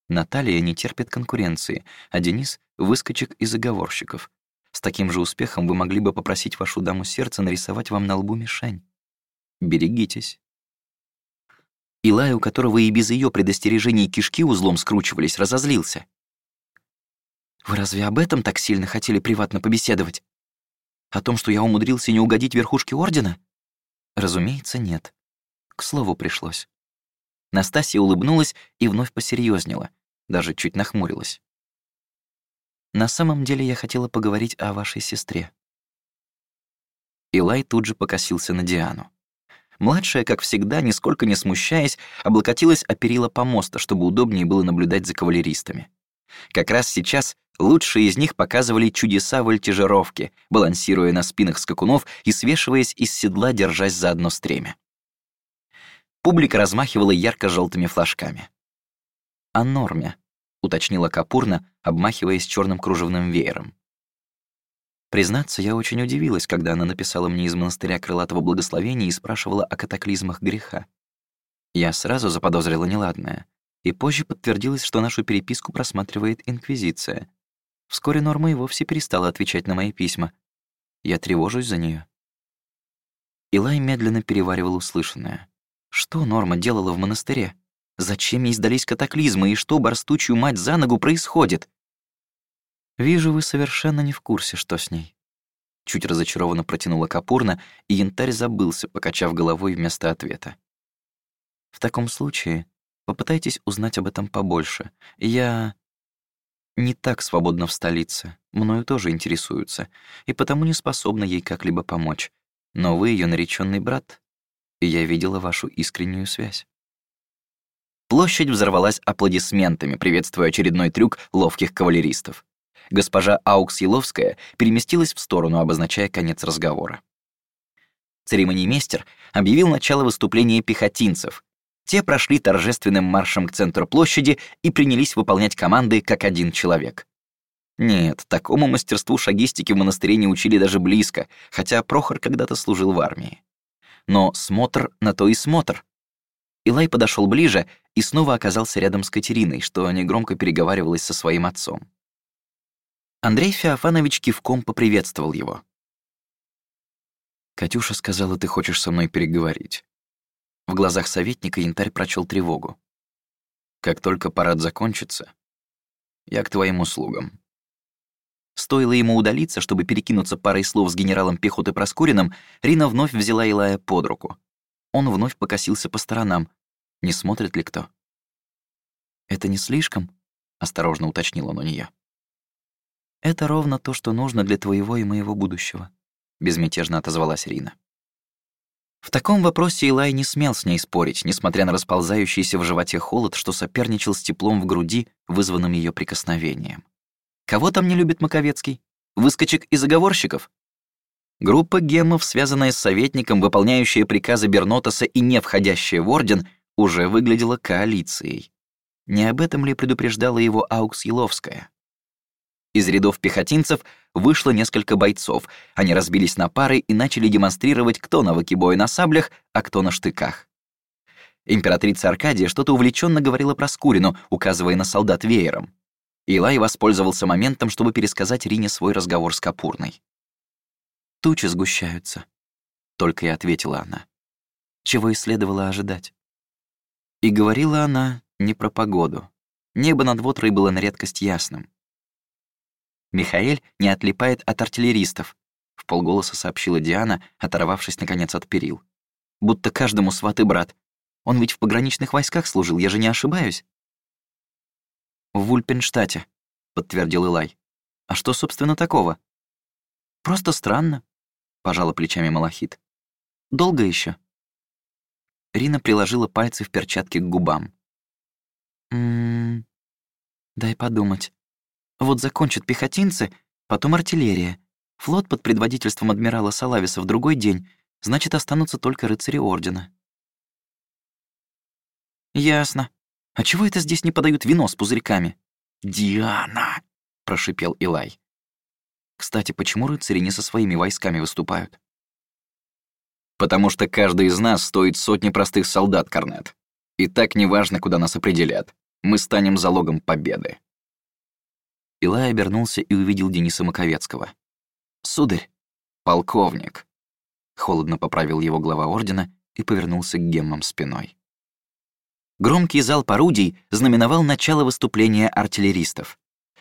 Наталья не терпит конкуренции, а Денис — выскочек и заговорщиков. С таким же успехом вы могли бы попросить вашу даму сердца нарисовать вам на лбу мишень. Берегитесь. Илай, у которого и без ее предостережений кишки узлом скручивались, разозлился. «Вы разве об этом так сильно хотели приватно побеседовать? О том, что я умудрился не угодить верхушке Ордена?» Разумеется, нет. К слову пришлось. Настасья улыбнулась и вновь посерьезнела даже чуть нахмурилась. «На самом деле я хотела поговорить о вашей сестре». Илай тут же покосился на Диану. Младшая, как всегда, нисколько не смущаясь, облокотилась о перила помоста, чтобы удобнее было наблюдать за кавалеристами. Как раз сейчас лучшие из них показывали чудеса вольтижировки, балансируя на спинах скакунов и свешиваясь из седла, держась за одно стремя. Публика размахивала ярко желтыми флажками о норме», — уточнила Капурна, обмахиваясь черным кружевным веером. Признаться, я очень удивилась, когда она написала мне из монастыря крылатого благословения и спрашивала о катаклизмах греха. Я сразу заподозрила неладное, и позже подтвердилось, что нашу переписку просматривает Инквизиция. Вскоре Норма и вовсе перестала отвечать на мои письма. Я тревожусь за нее. Илай медленно переваривал услышанное. Что Норма делала в монастыре? Зачем ей сдались катаклизмы, и что барстучью мать за ногу происходит? Вижу, вы совершенно не в курсе, что с ней. Чуть разочарованно протянула Капурна, и янтарь забылся, покачав головой вместо ответа. В таком случае попытайтесь узнать об этом побольше. Я не так свободна в столице, мною тоже интересуются, и потому не способна ей как-либо помочь. Но вы ее нареченный брат, и я видела вашу искреннюю связь. Площадь взорвалась аплодисментами, приветствуя очередной трюк ловких кавалеристов. Госпожа Аукс Еловская переместилась в сторону, обозначая конец разговора. Церемониймейстер объявил начало выступления пехотинцев. Те прошли торжественным маршем к центру площади и принялись выполнять команды как один человек. Нет, такому мастерству шагистики в монастыре не учили даже близко, хотя Прохор когда-то служил в армии. Но смотр на то и смотр. Илай подошел ближе и снова оказался рядом с Катериной, что негромко переговаривалась со своим отцом. Андрей Феофанович кивком поприветствовал его. «Катюша сказала, ты хочешь со мной переговорить». В глазах советника янтарь прочел тревогу. «Как только парад закончится, я к твоим услугам». Стоило ему удалиться, чтобы перекинуться парой слов с генералом пехоты Проскуриным, Рина вновь взяла Илая под руку. Он вновь покосился по сторонам, не смотрит ли кто? «Это не слишком?» — осторожно уточнил он у нее. «Это ровно то, что нужно для твоего и моего будущего», — безмятежно отозвалась Рина. В таком вопросе Илай не смел с ней спорить, несмотря на расползающийся в животе холод, что соперничал с теплом в груди, вызванным ее прикосновением. Кого там не любит Маковецкий? Выскочек и заговорщиков? Группа геммов, связанная с советником, выполняющая приказы Бернотоса и не входящая в Орден — уже выглядела коалицией. Не об этом ли предупреждала его Аукс Еловская? Из рядов пехотинцев вышло несколько бойцов. Они разбились на пары и начали демонстрировать, кто на выкибое на саблях, а кто на штыках. Императрица Аркадия что-то увлеченно говорила про Скурину, указывая на солдат веером. Илай воспользовался моментом, чтобы пересказать Рине свой разговор с Капурной. «Тучи сгущаются», — только и ответила она. Чего и следовало ожидать. И говорила она не про погоду. Небо над Вотрой было на редкость ясным. Михаэль не отлипает от артиллеристов, в полголоса сообщила Диана, оторвавшись наконец от перил. Будто каждому сват и брат. Он ведь в пограничных войсках служил, я же не ошибаюсь. В Ульпенштате, подтвердил Илай. А что, собственно, такого? Просто странно, пожала плечами Малахит. Долго еще? Рина приложила пальцы в перчатки к губам. «М-м, дай подумать. Вот закончат пехотинцы, потом артиллерия. Флот под предводительством адмирала Салависа в другой день, значит, останутся только рыцари Ордена. «Ясно. А чего это здесь не подают вино с пузырьками?» «Диана!» — прошипел Илай. «Кстати, почему рыцари не со своими войсками выступают?» «Потому что каждый из нас стоит сотни простых солдат, Корнет. И так неважно, куда нас определят. Мы станем залогом победы». Илай обернулся и увидел Дениса Маковецкого. «Сударь, полковник», — холодно поправил его глава ордена и повернулся к геммам спиной. Громкий залп орудий знаменовал начало выступления артиллеристов.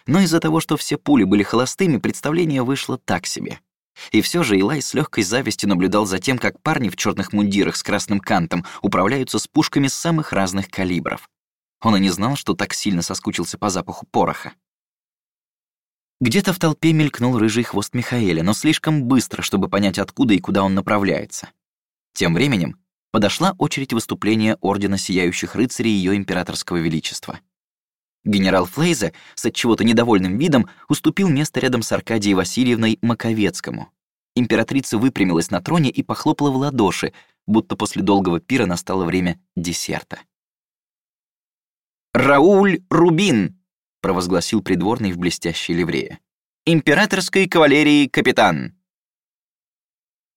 Но из-за того, что все пули были холостыми, представление вышло так себе. И все же Илай с легкой завистью наблюдал за тем, как парни в черных мундирах с красным кантом управляются с пушками самых разных калибров. Он и не знал, что так сильно соскучился по запаху пороха. Где-то в толпе мелькнул рыжий хвост Михаэля, но слишком быстро, чтобы понять, откуда и куда он направляется. Тем временем подошла очередь выступления Ордена Сияющих Рыцарей Ее Императорского Величества. Генерал Флейзе с отчего-то недовольным видом уступил место рядом с Аркадией Васильевной Маковецкому. Императрица выпрямилась на троне и похлопала в ладоши, будто после долгого пира настало время десерта. «Рауль Рубин!» — провозгласил придворный в блестящей ливрее. «Императорской кавалерии капитан!»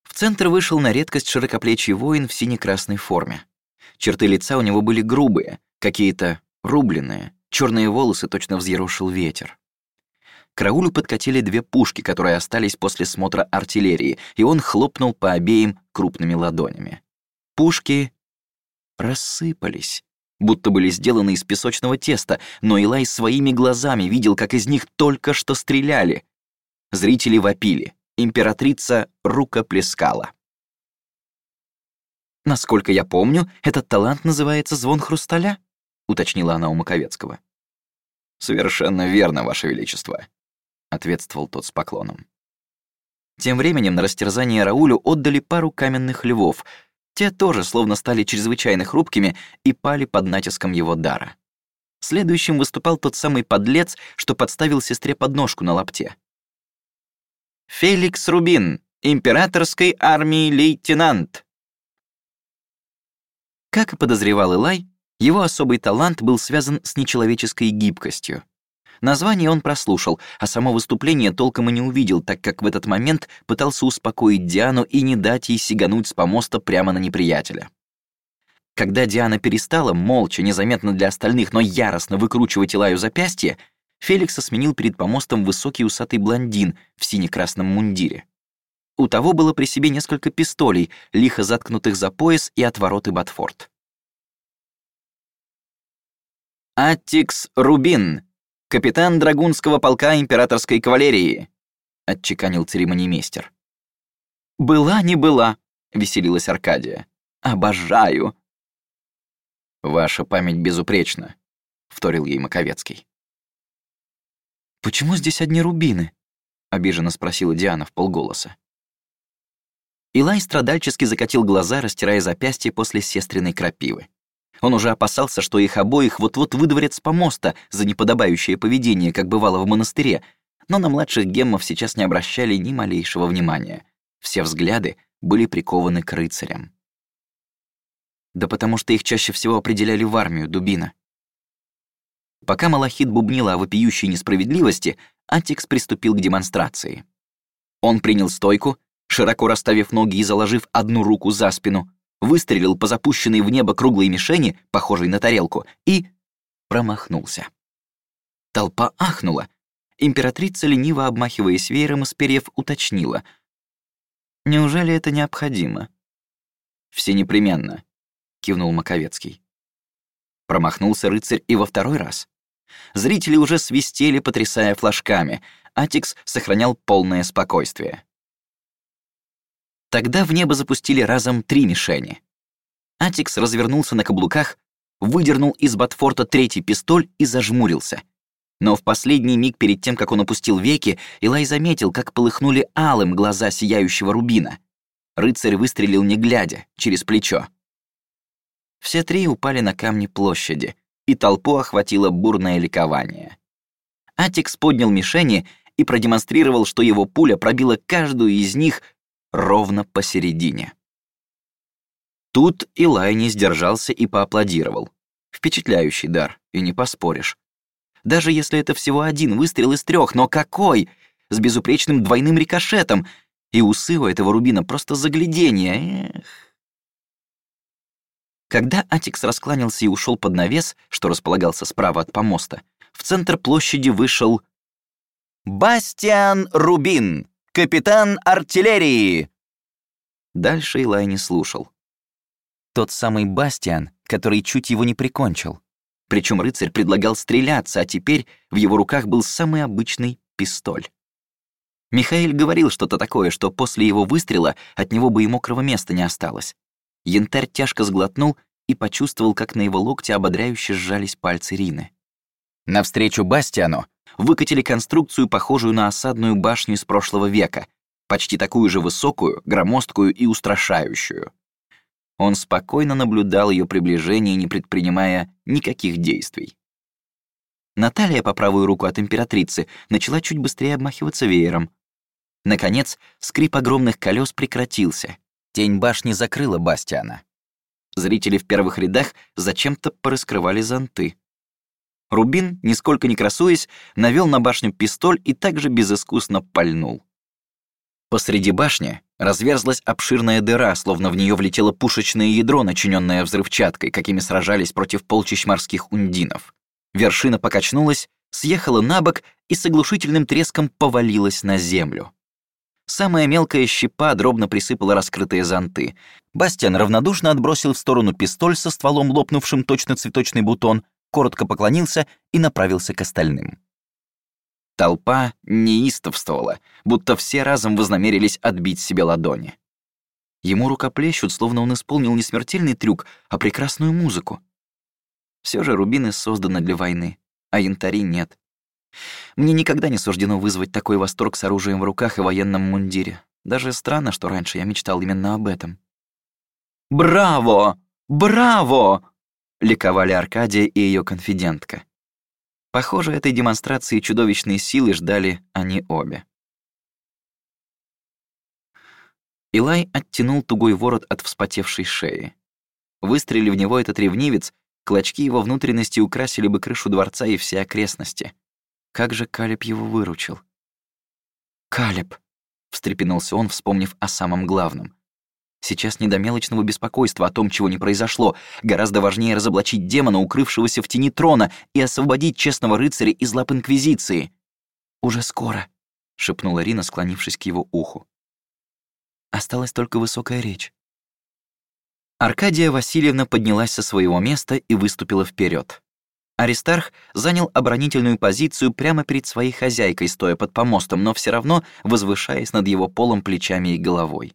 В центр вышел на редкость широкоплечий воин в сине-красной форме. Черты лица у него были грубые, какие-то рубленые, черные волосы точно взъерошил ветер. К Раулю подкатили две пушки, которые остались после смотра артиллерии, и он хлопнул по обеим крупными ладонями. Пушки рассыпались, будто были сделаны из песочного теста, но Илай своими глазами видел, как из них только что стреляли. Зрители вопили, императрица рукоплескала. «Насколько я помню, этот талант называется «Звон хрусталя», — уточнила она у Маковецкого. «Совершенно верно, Ваше Величество», — ответствовал тот с поклоном. Тем временем на растерзание Раулю отдали пару каменных львов — те тоже словно стали чрезвычайно хрупкими и пали под натиском его дара. Следующим выступал тот самый подлец, что подставил сестре подножку на лапте. «Феликс Рубин, императорской армии лейтенант!» Как и подозревал Илай, его особый талант был связан с нечеловеческой гибкостью. Название он прослушал, а само выступление толком и не увидел, так как в этот момент пытался успокоить Диану и не дать ей сигануть с помоста прямо на неприятеля. Когда Диана перестала, молча, незаметно для остальных, но яростно выкручивать Илаю запястье, Феликса сменил перед помостом высокий усатый блондин в сине-красном мундире. У того было при себе несколько пистолей, лихо заткнутых за пояс и отвороты Батфорд. «Аттикс Рубин, капитан Драгунского полка императорской кавалерии», — отчеканил церемонимейстер. «Была не была», — веселилась Аркадия. «Обожаю». «Ваша память безупречна», — вторил ей Маковецкий. «Почему здесь одни рубины?» — обиженно спросила Диана в полголоса. Илай страдальчески закатил глаза, растирая запястье после сестренной крапивы. Он уже опасался, что их обоих вот-вот выдворят с помоста за неподобающее поведение, как бывало в монастыре, но на младших геммов сейчас не обращали ни малейшего внимания. Все взгляды были прикованы к рыцарям. Да потому что их чаще всего определяли в армию, дубина. Пока Малахит бубнила о вопиющей несправедливости, Атикс приступил к демонстрации. Он принял стойку, широко расставив ноги и заложив одну руку за спину, выстрелил по запущенной в небо круглой мишени, похожей на тарелку, и промахнулся. Толпа ахнула. Императрица, лениво обмахиваясь веером из перьев, уточнила. «Неужели это необходимо?» «Все непременно», — кивнул Маковецкий. Промахнулся рыцарь и во второй раз. Зрители уже свистели, потрясая флажками. Атикс сохранял полное спокойствие. Тогда в небо запустили разом три мишени. Атикс развернулся на каблуках, выдернул из Батфорта третий пистоль и зажмурился. Но в последний миг перед тем, как он опустил веки, Илай заметил, как полыхнули алым глаза сияющего рубина. Рыцарь выстрелил не глядя, через плечо. Все три упали на камни площади, и толпу охватило бурное ликование. Атикс поднял мишени и продемонстрировал, что его пуля пробила каждую из них ровно посередине. Тут Илай не сдержался и поаплодировал. Впечатляющий дар, и не поспоришь. Даже если это всего один выстрел из трех, но какой? С безупречным двойным рикошетом. И усы у этого рубина просто загляденье. Эх. Когда Атикс раскланялся и ушел под навес, что располагался справа от помоста, в центр площади вышел «Бастиан Рубин, капитан артиллерии!» Дальше Илай не слушал. Тот самый Бастиан, который чуть его не прикончил. Причем рыцарь предлагал стреляться, а теперь в его руках был самый обычный пистоль. Михаил говорил что-то такое, что после его выстрела от него бы и мокрого места не осталось. Янтарь тяжко сглотнул и почувствовал, как на его локте ободряюще сжались пальцы Рины. Навстречу Бастиану выкатили конструкцию, похожую на осадную башню из прошлого века, почти такую же высокую, громоздкую и устрашающую. Он спокойно наблюдал ее приближение, не предпринимая никаких действий. Наталья по правую руку от императрицы начала чуть быстрее обмахиваться веером. Наконец, скрип огромных колес прекратился, Тень башни закрыла Бастиана. Зрители в первых рядах зачем-то пораскрывали зонты. Рубин, нисколько не красуясь, навел на башню пистоль и также безыскусно пальнул. Посреди башни разверзлась обширная дыра, словно в нее влетело пушечное ядро, начиненное взрывчаткой, какими сражались против полчищ морских ундинов. Вершина покачнулась, съехала на бок и с оглушительным треском повалилась на землю. Самая мелкая щепа дробно присыпала раскрытые зонты. Бастиан равнодушно отбросил в сторону пистоль со стволом, лопнувшим точно цветочный бутон, коротко поклонился и направился к остальным. Толпа неистовствовала, будто все разом вознамерились отбить себе ладони. Ему рукоплещут, словно он исполнил не смертельный трюк, а прекрасную музыку. Все же рубины созданы для войны, а янтари нет. Мне никогда не суждено вызвать такой восторг с оружием в руках и военном мундире. Даже странно, что раньше я мечтал именно об этом. «Браво! Браво!» — ликовали Аркадия и ее конфидентка. Похоже, этой демонстрации чудовищной силы ждали они обе. Илай оттянул тугой ворот от вспотевшей шеи. Выстрелив в него этот ревнивец, клочки его внутренности украсили бы крышу дворца и все окрестности. Как же Калеб его выручил? «Калеб!» — встрепенулся он, вспомнив о самом главном. Сейчас не до мелочного беспокойства о том, чего не произошло. Гораздо важнее разоблачить демона, укрывшегося в тени трона, и освободить честного рыцаря из лап Инквизиции. «Уже скоро», — шепнула Рина, склонившись к его уху. Осталась только высокая речь. Аркадия Васильевна поднялась со своего места и выступила вперед. Аристарх занял оборонительную позицию прямо перед своей хозяйкой, стоя под помостом, но все равно возвышаясь над его полом плечами и головой.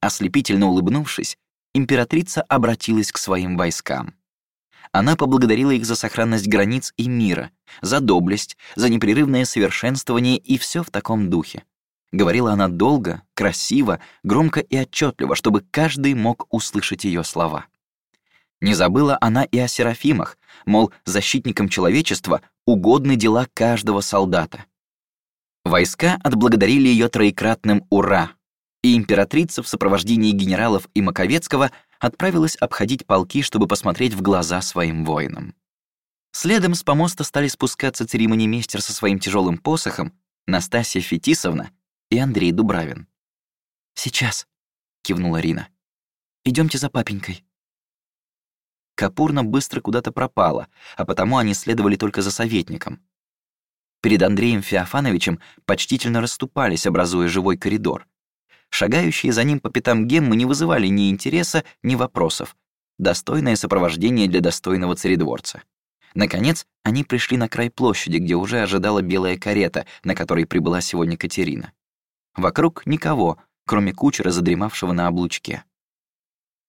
Ослепительно улыбнувшись, императрица обратилась к своим войскам. Она поблагодарила их за сохранность границ и мира, за доблесть, за непрерывное совершенствование и все в таком духе. Говорила она долго, красиво, громко и отчетливо, чтобы каждый мог услышать ее слова. Не забыла она и о Серафимах, мол, защитникам человечества угодны дела каждого солдата. Войска отблагодарили ее троекратным «Ура!», и императрица в сопровождении генералов и Маковецкого отправилась обходить полки, чтобы посмотреть в глаза своим воинам. Следом с помоста стали спускаться церемонимейстер со своим тяжелым посохом, Настасья Фетисовна и Андрей Дубравин. «Сейчас», — кивнула Рина. Идемте за папенькой». Капурна быстро куда-то пропала, а потому они следовали только за советником. Перед Андреем Феофановичем почтительно расступались, образуя живой коридор. Шагающие за ним по пятам геммы не вызывали ни интереса, ни вопросов. Достойное сопровождение для достойного царедворца. Наконец, они пришли на край площади, где уже ожидала белая карета, на которой прибыла сегодня Катерина. Вокруг никого, кроме кучера, задремавшего на облучке.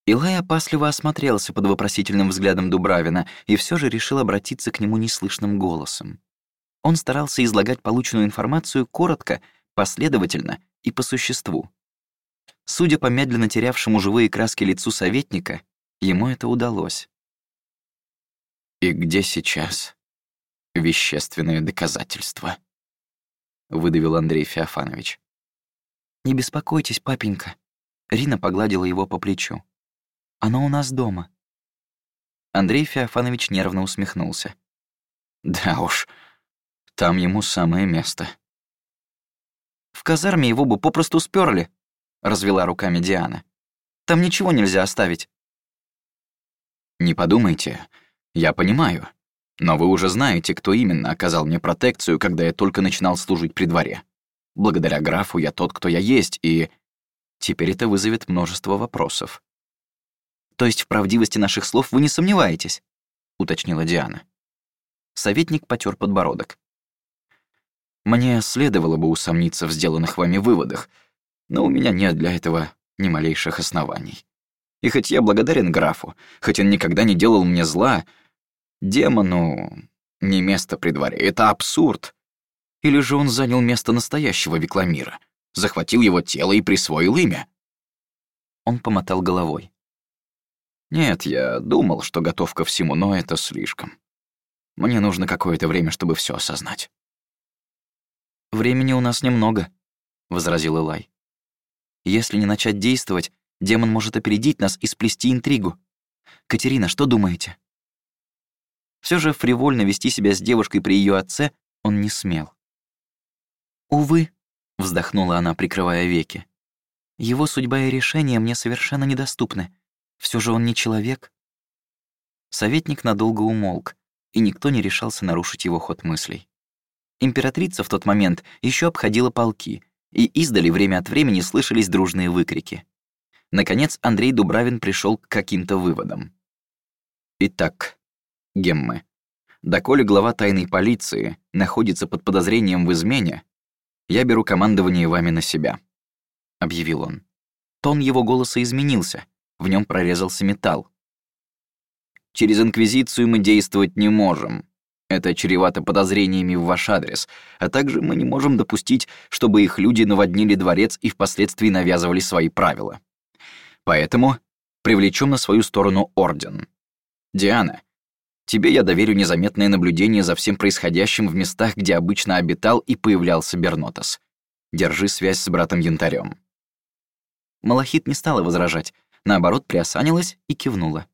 Илай опасливо осмотрелся под вопросительным взглядом Дубравина и все же решил обратиться к нему неслышным голосом. Он старался излагать полученную информацию коротко, последовательно и по существу. Судя по медленно терявшему живые краски лицу советника, ему это удалось. «И где сейчас вещественные доказательства?» — выдавил Андрей Феофанович. «Не беспокойтесь, папенька». Рина погладила его по плечу. «Оно у нас дома». Андрей Феофанович нервно усмехнулся. «Да уж, там ему самое место». «В казарме его бы попросту сперли», — развела руками Диана. «Там ничего нельзя оставить». «Не подумайте, я понимаю. Но вы уже знаете, кто именно оказал мне протекцию, когда я только начинал служить при дворе. Благодаря графу я тот, кто я есть, и... Теперь это вызовет множество вопросов. То есть в правдивости наших слов вы не сомневаетесь? уточнила Диана. Советник потер подбородок. Мне следовало бы усомниться в сделанных вами выводах, но у меня нет для этого ни малейших оснований. И хоть я благодарен графу, хоть он никогда не делал мне зла, Демону не место при дворе. Это абсурд. Или же он занял место настоящего Викламира, захватил его тело и присвоил имя? Он помотал головой. Нет, я думал, что готов ко всему, но это слишком. Мне нужно какое-то время, чтобы все осознать. «Времени у нас немного», — возразил Элай. «Если не начать действовать, демон может опередить нас и сплести интригу. Катерина, что думаете?» Все же фривольно вести себя с девушкой при ее отце он не смел. «Увы», — вздохнула она, прикрывая веки. «Его судьба и решение мне совершенно недоступны. Все же он не человек». Советник надолго умолк, и никто не решался нарушить его ход мыслей. Императрица в тот момент еще обходила полки, и издали время от времени слышались дружные выкрики. Наконец Андрей Дубравин пришел к каким-то выводам. «Итак, Геммы. Доколе глава тайной полиции находится под подозрением в измене, я беру командование вами на себя», — объявил он. Тон его голоса изменился, в нем прорезался металл. «Через Инквизицию мы действовать не можем. Это чревато подозрениями в ваш адрес, а также мы не можем допустить, чтобы их люди наводнили дворец и впоследствии навязывали свои правила. Поэтому привлечем на свою сторону Орден. Диана, Тебе я доверю незаметное наблюдение за всем происходящим в местах, где обычно обитал и появлялся Бернотос. Держи связь с братом Янтарем. Малахит не стала возражать, наоборот, приосанилась и кивнула.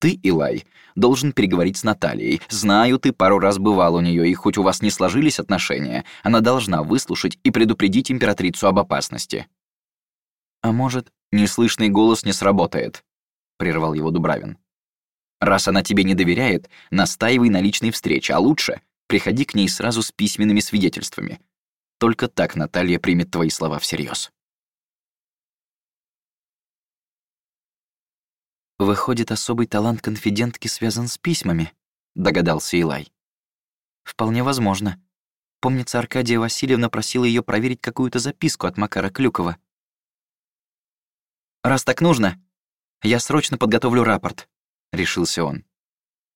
Ты, Илай, должен переговорить с Натальей. Знаю, ты пару раз бывал у нее, и хоть у вас не сложились отношения, она должна выслушать и предупредить императрицу об опасности. А может, неслышный голос не сработает, прервал его Дубравин. Раз она тебе не доверяет, настаивай на личной встрече, а лучше приходи к ней сразу с письменными свидетельствами. Только так Наталья примет твои слова всерьез. «Выходит, особый талант конфидентки связан с письмами», — догадался Илай. «Вполне возможно. Помнится, Аркадия Васильевна просила ее проверить какую-то записку от Макара Клюкова. «Раз так нужно, я срочно подготовлю рапорт», — решился он.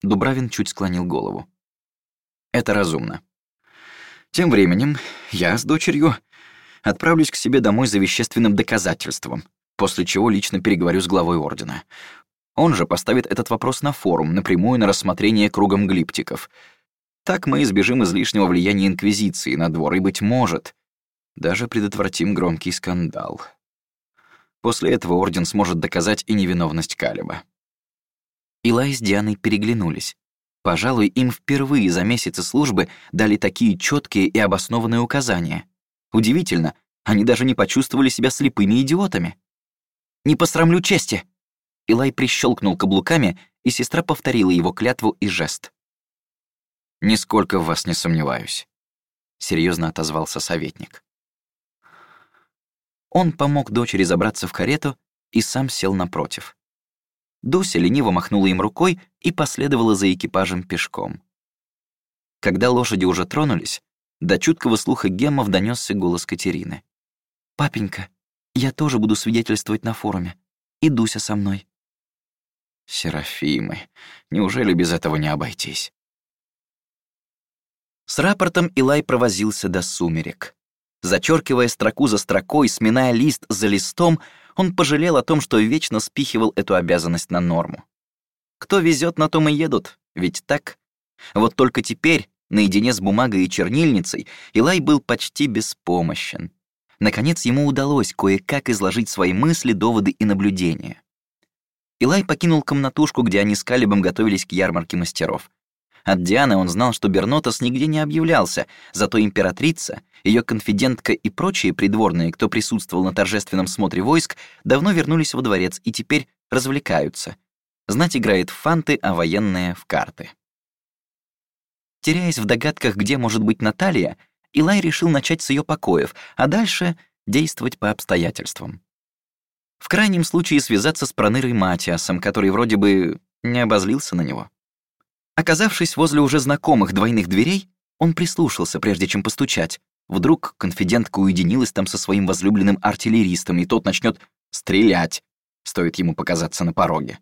Дубравин чуть склонил голову. «Это разумно. Тем временем я с дочерью отправлюсь к себе домой за вещественным доказательством, после чего лично переговорю с главой Ордена. Он же поставит этот вопрос на форум, напрямую на рассмотрение кругом глиптиков. Так мы избежим излишнего влияния Инквизиции на двор, и, быть может, даже предотвратим громкий скандал. После этого Орден сможет доказать и невиновность Калиба. Илай с Дианой переглянулись. Пожалуй, им впервые за месяцы службы дали такие четкие и обоснованные указания. Удивительно, они даже не почувствовали себя слепыми идиотами. «Не посрамлю чести!» Илай прищелкнул каблуками, и сестра повторила его клятву и жест. «Нисколько в вас не сомневаюсь», — серьезно отозвался советник. Он помог дочери забраться в карету и сам сел напротив. Дуся лениво махнула им рукой и последовала за экипажем пешком. Когда лошади уже тронулись, до чуткого слуха Геммов донесся голос Катерины. «Папенька, я тоже буду свидетельствовать на форуме. И Дуся со мной». «Серафимы, неужели без этого не обойтись?» С рапортом Илай провозился до сумерек. Зачеркивая строку за строкой, сминая лист за листом, он пожалел о том, что вечно спихивал эту обязанность на норму. Кто везет, на том и едут, ведь так? Вот только теперь, наедине с бумагой и чернильницей, Илай был почти беспомощен. Наконец ему удалось кое-как изложить свои мысли, доводы и наблюдения. Илай покинул комнатушку, где они с Калибом готовились к ярмарке мастеров. От Дианы он знал, что Бернотос нигде не объявлялся, зато императрица, ее конфидентка и прочие придворные, кто присутствовал на торжественном смотре войск, давно вернулись во дворец и теперь развлекаются. Знать играет в фанты, а военные — в карты. Теряясь в догадках, где может быть Наталья, Илай решил начать с ее покоев, а дальше действовать по обстоятельствам. В крайнем случае связаться с Пронырой Матиасом, который вроде бы не обозлился на него. Оказавшись возле уже знакомых двойных дверей, он прислушался, прежде чем постучать. Вдруг конфидентка уединилась там со своим возлюбленным артиллеристом, и тот начнет стрелять, стоит ему показаться на пороге.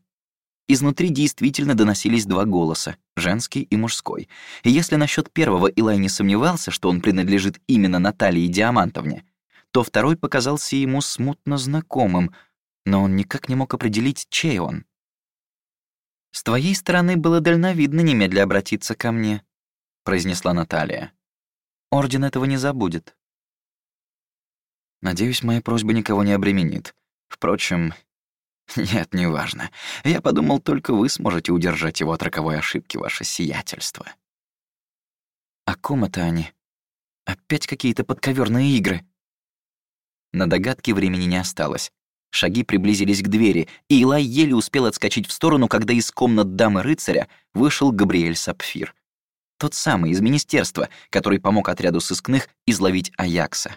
Изнутри действительно доносились два голоса, женский и мужской. И если насчет первого Илай не сомневался, что он принадлежит именно Наталье Диамантовне, то второй показался ему смутно знакомым, но он никак не мог определить, чей он. «С твоей стороны было дальновидно немедля обратиться ко мне», — произнесла Наталья. «Орден этого не забудет». «Надеюсь, моя просьба никого не обременит. Впрочем, нет, неважно. Я подумал, только вы сможете удержать его от роковой ошибки, ваше сиятельство». «О ком это они? Опять какие-то подковерные игры?» На догадки времени не осталось. Шаги приблизились к двери, и Илай еле успел отскочить в сторону, когда из комнат дамы-рыцаря вышел Габриэль Сапфир. Тот самый из министерства, который помог отряду сыскных изловить Аякса.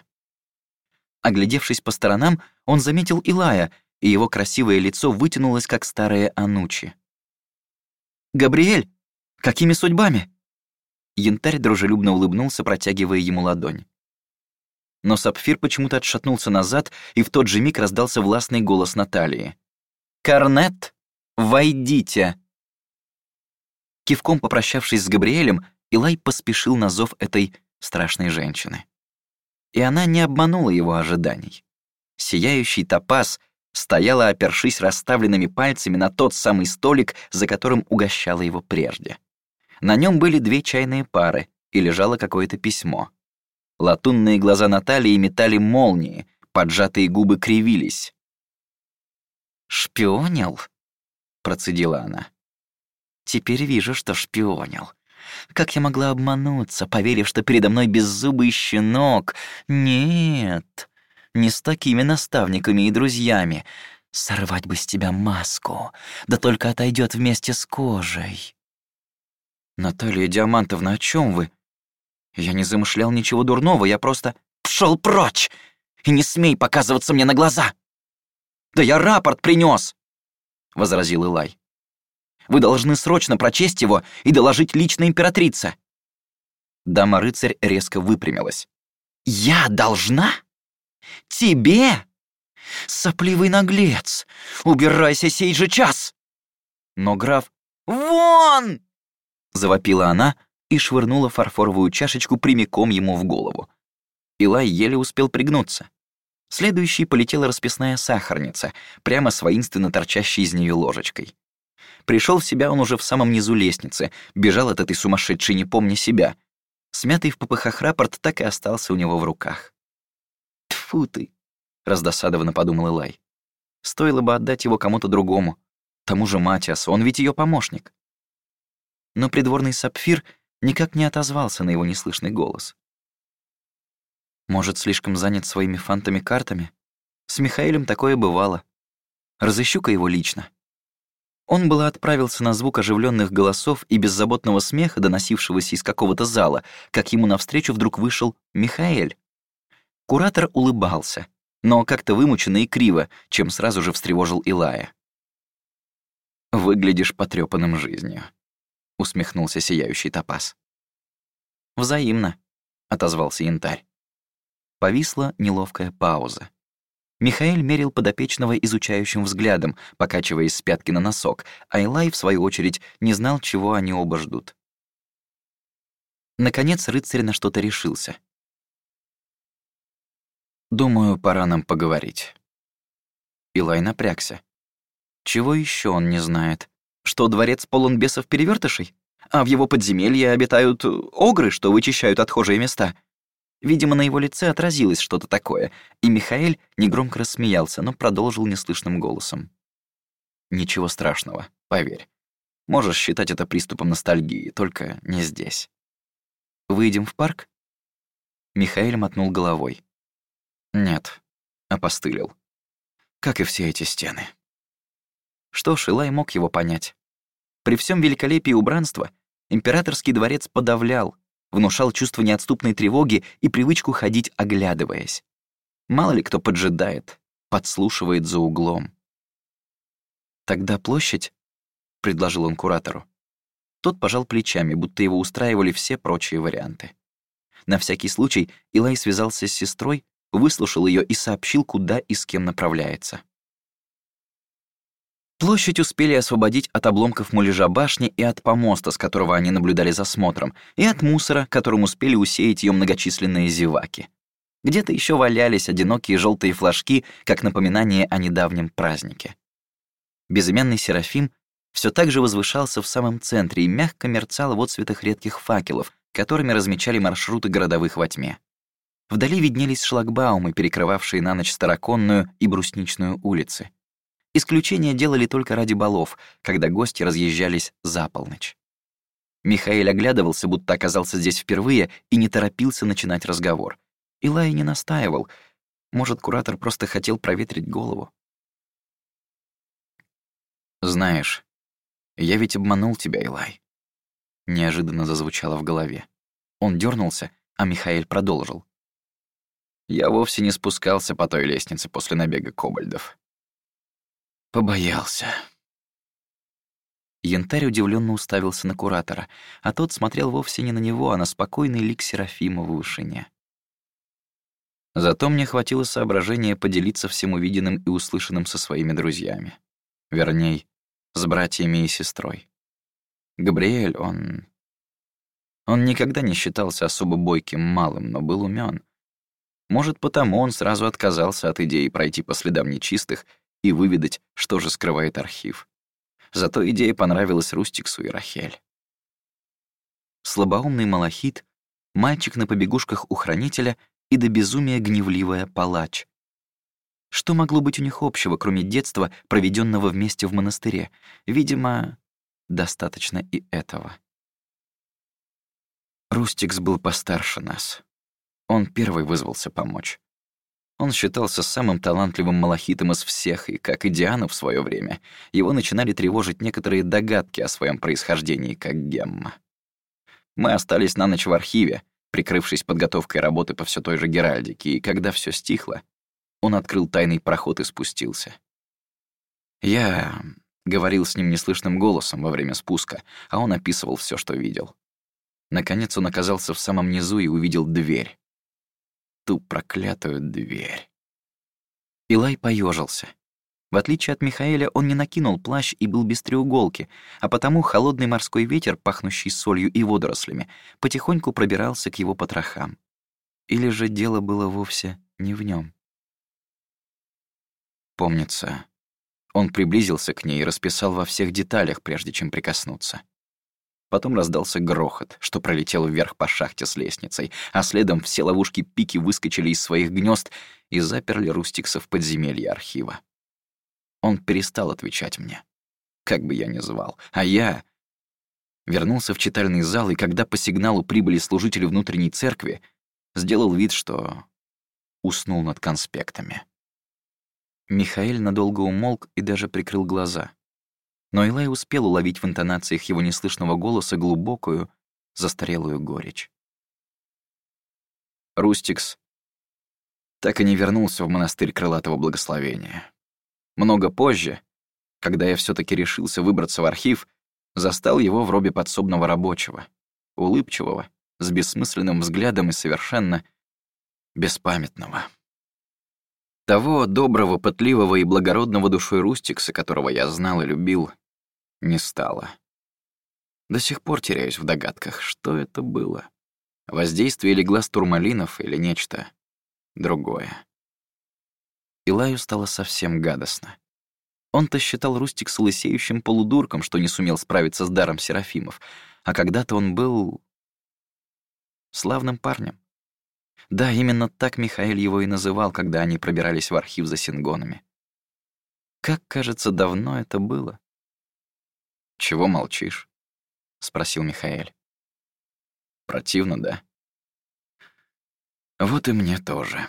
Оглядевшись по сторонам, он заметил Илая, и его красивое лицо вытянулось, как старое Анучи. «Габриэль, какими судьбами?» Янтарь дружелюбно улыбнулся, протягивая ему ладонь но Сапфир почему-то отшатнулся назад, и в тот же миг раздался властный голос Натальи. «Корнет, войдите!» Кивком попрощавшись с Габриэлем, Илай поспешил на зов этой страшной женщины. И она не обманула его ожиданий. Сияющий топаз стояла, опершись расставленными пальцами на тот самый столик, за которым угощала его прежде. На нем были две чайные пары, и лежало какое-то письмо. Латунные глаза Натальи метали молнии, поджатые губы кривились. «Шпионил?» — процедила она. «Теперь вижу, что шпионил. Как я могла обмануться, поверив, что передо мной беззубый щенок? Нет, не с такими наставниками и друзьями. Сорвать бы с тебя маску, да только отойдет вместе с кожей». «Наталья Диамантовна, о чем вы?» Я не замышлял ничего дурного, я просто пшел прочь! И не смей показываться мне на глаза!» «Да я рапорт принес, возразил Илай. «Вы должны срочно прочесть его и доложить лично императрице». Дама-рыцарь резко выпрямилась. «Я должна? Тебе? Сопливый наглец! Убирайся сей же час!» Но граф «Вон!» — завопила она, и швырнула фарфоровую чашечку прямиком ему в голову. Илай еле успел пригнуться. Следующей полетела расписная сахарница, прямо с воинственно торчащей из нее ложечкой. Пришел в себя он уже в самом низу лестницы, бежал от этой сумасшедшей, не помня себя. Смятый в попыхах рапорт так и остался у него в руках. «Тьфу ты!» — раздосадованно подумал Илай. «Стоило бы отдать его кому-то другому. Тому же Матиасу, он ведь ее помощник». но придворный сапфир никак не отозвался на его неслышный голос. Может, слишком занят своими фантами-картами? С Михаилем такое бывало. Разыщу-ка его лично. Он было отправился на звук оживленных голосов и беззаботного смеха, доносившегося из какого-то зала, как ему навстречу вдруг вышел Михаэль. Куратор улыбался, но как-то вымученно и криво, чем сразу же встревожил Илая. «Выглядишь потрёпанным жизнью», — усмехнулся сияющий топаз. «Взаимно», — отозвался янтарь. Повисла неловкая пауза. Михаил мерил подопечного изучающим взглядом, покачиваясь с пятки на носок, а Илай, в свою очередь, не знал, чего они оба ждут. Наконец рыцарь на что-то решился. «Думаю, пора нам поговорить». Илай напрягся. Чего еще он не знает? Что дворец полон бесов-перевертышей? А в его подземелье обитают огры, что вычищают отхожие места? Видимо, на его лице отразилось что-то такое, и Михаэль негромко рассмеялся, но продолжил неслышным голосом. «Ничего страшного, поверь. Можешь считать это приступом ностальгии, только не здесь. Выйдем в парк?» Михаил мотнул головой. «Нет», — опостылил. «Как и все эти стены». Что ж, Илай мог его понять. При всем великолепии убранства императорский дворец подавлял, внушал чувство неотступной тревоги и привычку ходить, оглядываясь. Мало ли кто поджидает, подслушивает за углом. «Тогда площадь?» — предложил он куратору. Тот пожал плечами, будто его устраивали все прочие варианты. На всякий случай Илай связался с сестрой, выслушал ее и сообщил, куда и с кем направляется. Площадь успели освободить от обломков муляжа башни и от помоста, с которого они наблюдали за смотром, и от мусора, которым успели усеять ее многочисленные зеваки. Где-то еще валялись одинокие желтые флажки, как напоминание о недавнем празднике. Безымянный Серафим все так же возвышался в самом центре и мягко мерцал в отцветах редких факелов, которыми размечали маршруты городовых во тьме. Вдали виднелись шлагбаумы, перекрывавшие на ночь Староконную и Брусничную улицы. Исключения делали только ради балов, когда гости разъезжались за полночь. Михаил оглядывался, будто оказался здесь впервые, и не торопился начинать разговор. Илай не настаивал. Может, куратор просто хотел проветрить голову. «Знаешь, я ведь обманул тебя, Илай», — неожиданно зазвучало в голове. Он дернулся, а Михаил продолжил. «Я вовсе не спускался по той лестнице после набега кобальдов. Побоялся. Янтарь удивленно уставился на куратора, а тот смотрел вовсе не на него, а на спокойный лик Серафима в вышине. Зато мне хватило соображения поделиться всем увиденным и услышанным со своими друзьями. Верней, с братьями и сестрой. Габриэль, он... Он никогда не считался особо бойким малым, но был умен. Может, потому он сразу отказался от идеи пройти по следам нечистых и выведать, что же скрывает архив. Зато идея понравилась Рустиксу и Рахель. Слабоумный малахит, мальчик на побегушках у хранителя и до безумия гневливая палач. Что могло быть у них общего, кроме детства, проведенного вместе в монастыре? Видимо, достаточно и этого. Рустикс был постарше нас. Он первый вызвался помочь. Он считался самым талантливым малахитом из всех, и, как и Диана в свое время, его начинали тревожить некоторые догадки о своем происхождении как Гемма. Мы остались на ночь в архиве, прикрывшись подготовкой работы по все той же Геральдике, и когда все стихло, он открыл тайный проход и спустился. Я говорил с ним неслышным голосом во время спуска, а он описывал все, что видел. Наконец он оказался в самом низу и увидел дверь ту проклятую дверь. Илай поежился. В отличие от Михаэля, он не накинул плащ и был без треуголки, а потому холодный морской ветер, пахнущий солью и водорослями, потихоньку пробирался к его потрохам. Или же дело было вовсе не в нем. Помнится, он приблизился к ней и расписал во всех деталях, прежде чем прикоснуться. Потом раздался грохот, что пролетел вверх по шахте с лестницей, а следом все ловушки пики выскочили из своих гнезд и заперли Рустикса в подземелье архива. Он перестал отвечать мне, как бы я ни звал, а я... Вернулся в читальный зал, и когда по сигналу прибыли служители внутренней церкви, сделал вид, что уснул над конспектами. Михаил надолго умолк и даже прикрыл глаза. Но Илай успел уловить в интонациях его неслышного голоса глубокую, застарелую горечь. Рустикс так и не вернулся в монастырь Крылатого Благословения. Много позже, когда я все таки решился выбраться в архив, застал его в робе подсобного рабочего, улыбчивого, с бессмысленным взглядом и совершенно беспамятного. Того доброго, пытливого и благородного душой Рустикса, которого я знал и любил, не стало. До сих пор теряюсь в догадках, что это было. Воздействие или глаз турмалинов, или нечто другое. Илаю стало совсем гадостно. Он-то считал Рустикса лысеющим полудурком, что не сумел справиться с даром Серафимов, а когда-то он был... славным парнем. Да, именно так Михаил его и называл, когда они пробирались в архив за сингонами. Как, кажется, давно это было. «Чего молчишь?» — спросил Михаил. «Противно, да?» «Вот и мне тоже».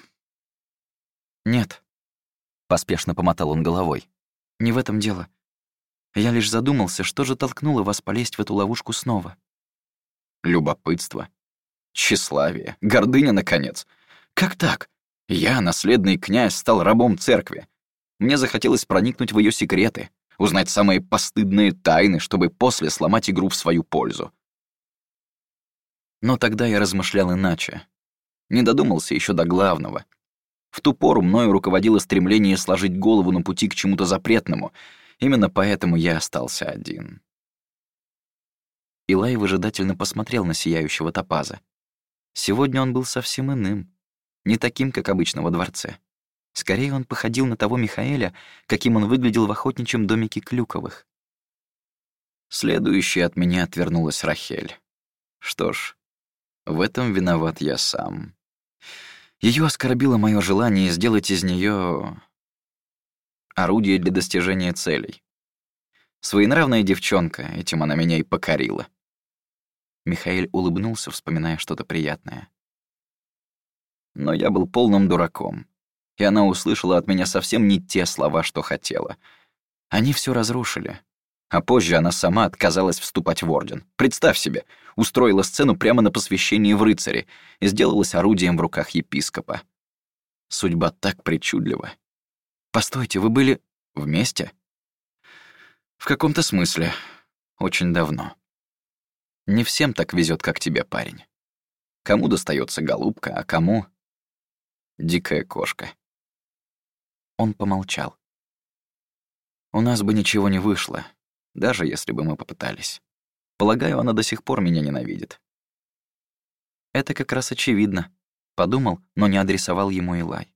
«Нет», — поспешно помотал он головой. «Не в этом дело. Я лишь задумался, что же толкнуло вас полезть в эту ловушку снова?» «Любопытство», Тщеславие, гордыня, наконец. Как так? Я, наследный князь, стал рабом церкви. Мне захотелось проникнуть в ее секреты, узнать самые постыдные тайны, чтобы после сломать игру в свою пользу. Но тогда я размышлял иначе. Не додумался еще до главного. В ту пору мною руководило стремление сложить голову на пути к чему-то запретному. Именно поэтому я остался один. Илай выжидательно посмотрел на сияющего топаза. Сегодня он был совсем иным, не таким, как обычно во дворце. Скорее, он походил на того Михаэля, каким он выглядел в охотничьем домике Клюковых. Следующей от меня отвернулась Рахель. Что ж, в этом виноват я сам. Ее оскорбило мое желание сделать из нее орудие для достижения целей. Своенравная девчонка, этим она меня и покорила. Михаил улыбнулся, вспоминая что-то приятное. Но я был полным дураком, и она услышала от меня совсем не те слова, что хотела. Они все разрушили. А позже она сама отказалась вступать в орден. Представь себе, устроила сцену прямо на посвящении в рыцаре и сделалась орудием в руках епископа. Судьба так причудлива. Постойте, вы были вместе? В каком-то смысле. Очень давно. Не всем так везет, как тебе, парень. Кому достается голубка, а кому — дикая кошка. Он помолчал. У нас бы ничего не вышло, даже если бы мы попытались. Полагаю, она до сих пор меня ненавидит. Это как раз очевидно. Подумал, но не адресовал ему Илай.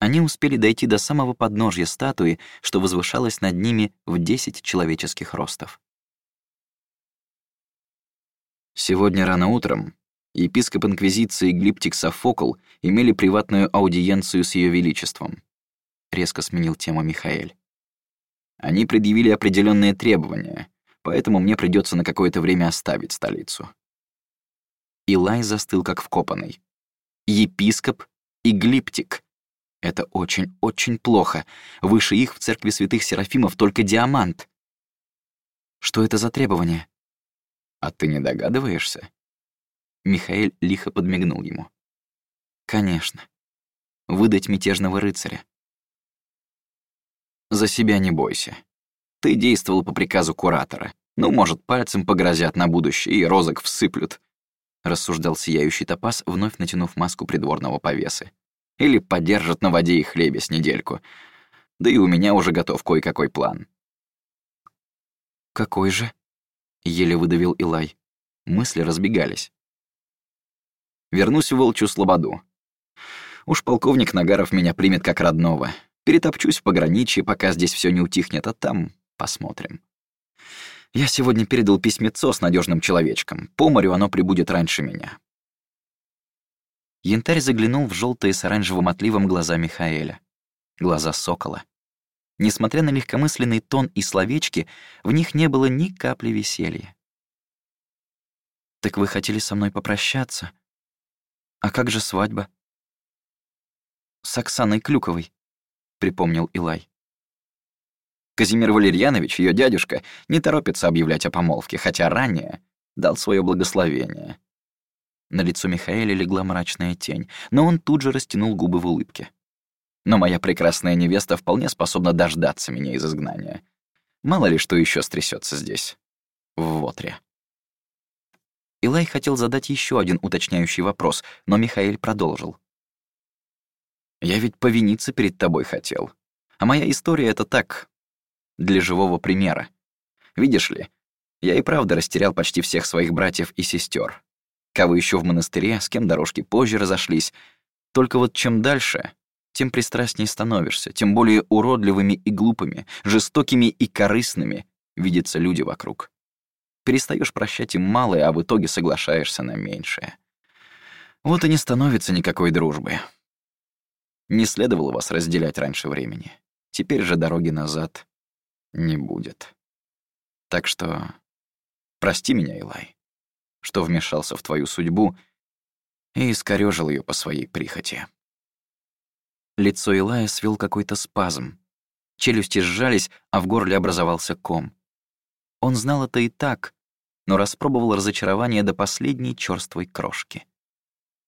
Они успели дойти до самого подножья статуи, что возвышалась над ними в десять человеческих ростов. Сегодня рано утром епископ Инквизиции Глиптик Софокл имели приватную аудиенцию с Ее Величеством. Резко сменил тему Михаэль. Они предъявили определенные требования, поэтому мне придется на какое-то время оставить столицу. Илай застыл как вкопанный. Епископ и Глиптик. Это очень-очень плохо. Выше их в церкви святых Серафимов только диамант. Что это за требования? «А ты не догадываешься?» Михаил лихо подмигнул ему. «Конечно. Выдать мятежного рыцаря. За себя не бойся. Ты действовал по приказу куратора. Ну, может, пальцем погрозят на будущее и розок всыплют», — рассуждал сияющий топаз, вновь натянув маску придворного повесы. «Или подержат на воде и хлебе с недельку. Да и у меня уже готов кое-какой план». «Какой же?» — еле выдавил Илай. Мысли разбегались. Вернусь в Волчью Слободу. Уж полковник Нагаров меня примет как родного. Перетопчусь в пограничье, пока здесь все не утихнет, а там посмотрим. Я сегодня передал письмецо с надежным человечком. По морю оно прибудет раньше меня. Янтарь заглянул в желтые с оранжевым отливом глаза Михаэля. Глаза сокола. Несмотря на легкомысленный тон и словечки, в них не было ни капли веселья. «Так вы хотели со мной попрощаться? А как же свадьба?» «С Оксаной Клюковой», — припомнил Илай. Казимир Валерьянович, ее дядюшка, не торопится объявлять о помолвке, хотя ранее дал свое благословение. На лицо Михаэля легла мрачная тень, но он тут же растянул губы в улыбке. Но моя прекрасная невеста вполне способна дождаться меня из изгнания. Мало ли что еще стрясется здесь, в Вотре. Илай хотел задать еще один уточняющий вопрос, но Михаэль продолжил. «Я ведь повиниться перед тобой хотел. А моя история — это так, для живого примера. Видишь ли, я и правда растерял почти всех своих братьев и сестер. Кого еще в монастыре, с кем дорожки позже разошлись. Только вот чем дальше, тем пристрастнее становишься, тем более уродливыми и глупыми, жестокими и корыстными видятся люди вокруг. Перестаешь прощать им малое, а в итоге соглашаешься на меньшее. Вот и не становится никакой дружбы. Не следовало вас разделять раньше времени. Теперь же дороги назад не будет. Так что прости меня, Илай, что вмешался в твою судьбу и искорёжил ее по своей прихоти. Лицо Илая свел какой-то спазм. Челюсти сжались, а в горле образовался ком. Он знал это и так, но распробовал разочарование до последней черствой крошки.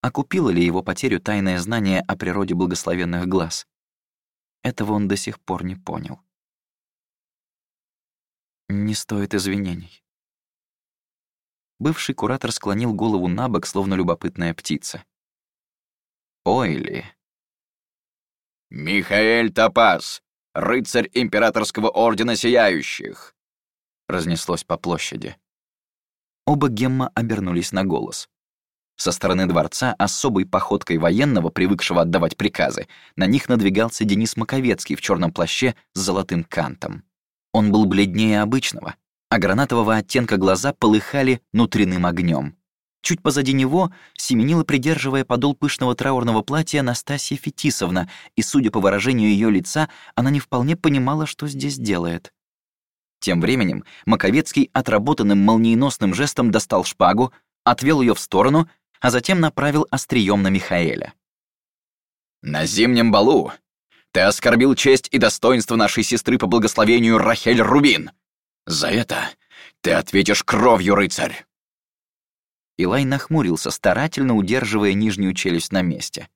Окупило ли его потерю тайное знание о природе благословенных глаз? Этого он до сих пор не понял. Не стоит извинений. Бывший куратор склонил голову на бок, словно любопытная птица. «Ой ли!» «Михаэль Топас, рыцарь Императорского Ордена Сияющих!» разнеслось по площади. Оба Гемма обернулись на голос. Со стороны дворца, особой походкой военного, привыкшего отдавать приказы, на них надвигался Денис Маковецкий в черном плаще с золотым кантом. Он был бледнее обычного, а гранатового оттенка глаза полыхали внутренним огнем. Чуть позади него семенила, придерживая подол пышного траурного платья, Настасья Фетисовна, и, судя по выражению ее лица, она не вполне понимала, что здесь делает. Тем временем Маковецкий отработанным молниеносным жестом достал шпагу, отвел ее в сторону, а затем направил острием на Михаэля. «На зимнем балу ты оскорбил честь и достоинство нашей сестры по благословению Рахель Рубин. За это ты ответишь кровью, рыцарь!» Илай нахмурился, старательно удерживая нижнюю челюсть на месте.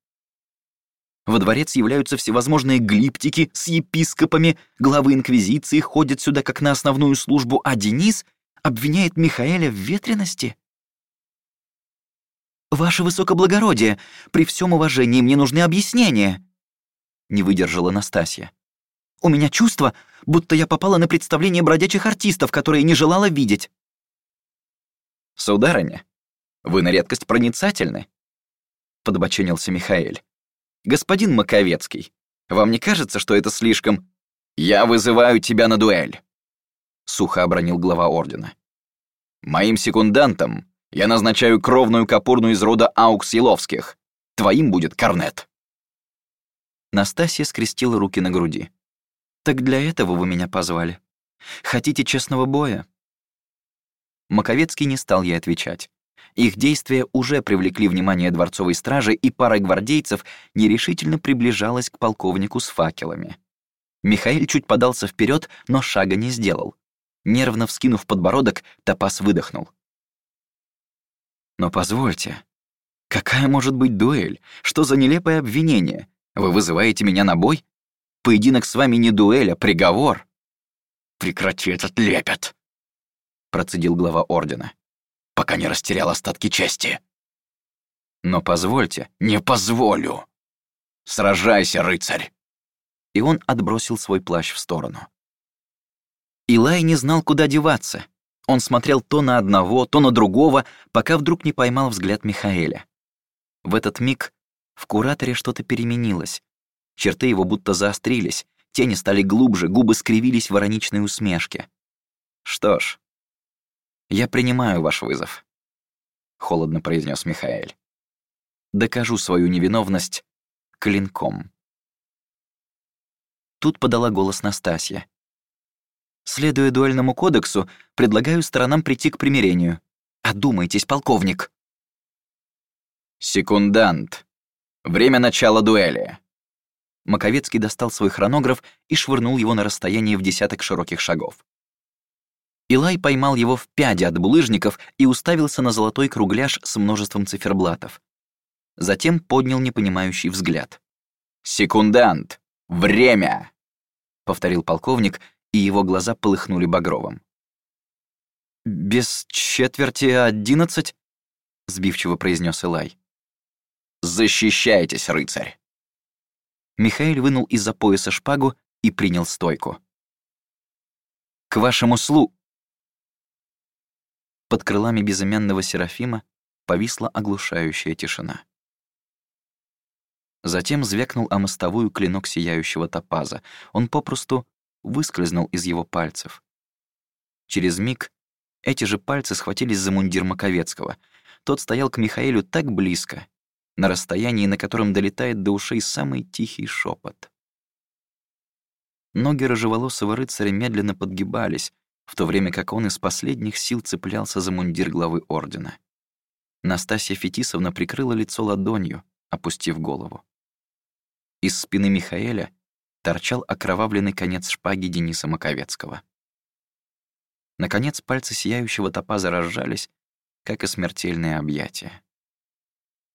Во дворец являются всевозможные глиптики с епископами, главы инквизиции ходят сюда как на основную службу, а Денис обвиняет Михаэля в ветрености? «Ваше высокоблагородие, при всем уважении мне нужны объяснения», — не выдержала Настасья. «У меня чувство, будто я попала на представление бродячих артистов, которые не желала видеть». «Сударыня, вы на редкость проницательны», — подбоченился Михаэль. «Господин Маковецкий, вам не кажется, что это слишком...» «Я вызываю тебя на дуэль», — сухо обронил глава Ордена. «Моим секундантом я назначаю кровную капурну из рода Аукс-Еловских. Твоим будет Корнет». Настасья скрестила руки на груди. «Так для этого вы меня позвали? Хотите честного боя?» Маковецкий не стал ей отвечать. Их действия уже привлекли внимание дворцовой стражи, и пара гвардейцев нерешительно приближалась к полковнику с факелами. Михаил чуть подался вперед, но шага не сделал. Нервно вскинув подбородок, Топас выдохнул. «Но позвольте, какая может быть дуэль? Что за нелепое обвинение? Вы вызываете меня на бой? Поединок с вами не дуэль, а приговор». «Прекрати этот лепет!» — процедил глава Ордена. «Пока не растерял остатки чести». «Но позвольте». «Не позволю! Сражайся, рыцарь!» И он отбросил свой плащ в сторону. Илай не знал, куда деваться. Он смотрел то на одного, то на другого, пока вдруг не поймал взгляд Михаэля. В этот миг в кураторе что-то переменилось. Черты его будто заострились, тени стали глубже, губы скривились в ироничной усмешке. «Что ж, я принимаю ваш вызов», — холодно произнес Михаэль. «Докажу свою невиновность клинком». Тут подала голос Настасья. «Следуя дуэльному кодексу, предлагаю сторонам прийти к примирению. Одумайтесь, полковник!» «Секундант. Время начала дуэли». Маковецкий достал свой хронограф и швырнул его на расстояние в десяток широких шагов. Илай поймал его в пяде от булыжников и уставился на золотой кругляш с множеством циферблатов. Затем поднял непонимающий взгляд. «Секундант! Время!» — повторил полковник, и его глаза полыхнули багровым. «Без четверти одиннадцать?» — сбивчиво произнес Элай. «Защищайтесь, рыцарь!» Михаил вынул из-за пояса шпагу и принял стойку. «К вашему слу...» Под крылами безымянного Серафима повисла оглушающая тишина. Затем звякнул о мостовую клинок сияющего топаза. Он попросту выскользнул из его пальцев. Через миг эти же пальцы схватились за мундир Маковецкого. Тот стоял к Михаилу так близко, на расстоянии, на котором долетает до ушей самый тихий шепот. Ноги рыжеволосого рыцаря медленно подгибались, в то время как он из последних сил цеплялся за мундир главы ордена. Настасья Фетисовна прикрыла лицо ладонью, опустив голову. Из спины Михаэля торчал окровавленный конец шпаги Дениса Маковецкого. Наконец пальцы сияющего топаза разжались, как и смертельное объятие.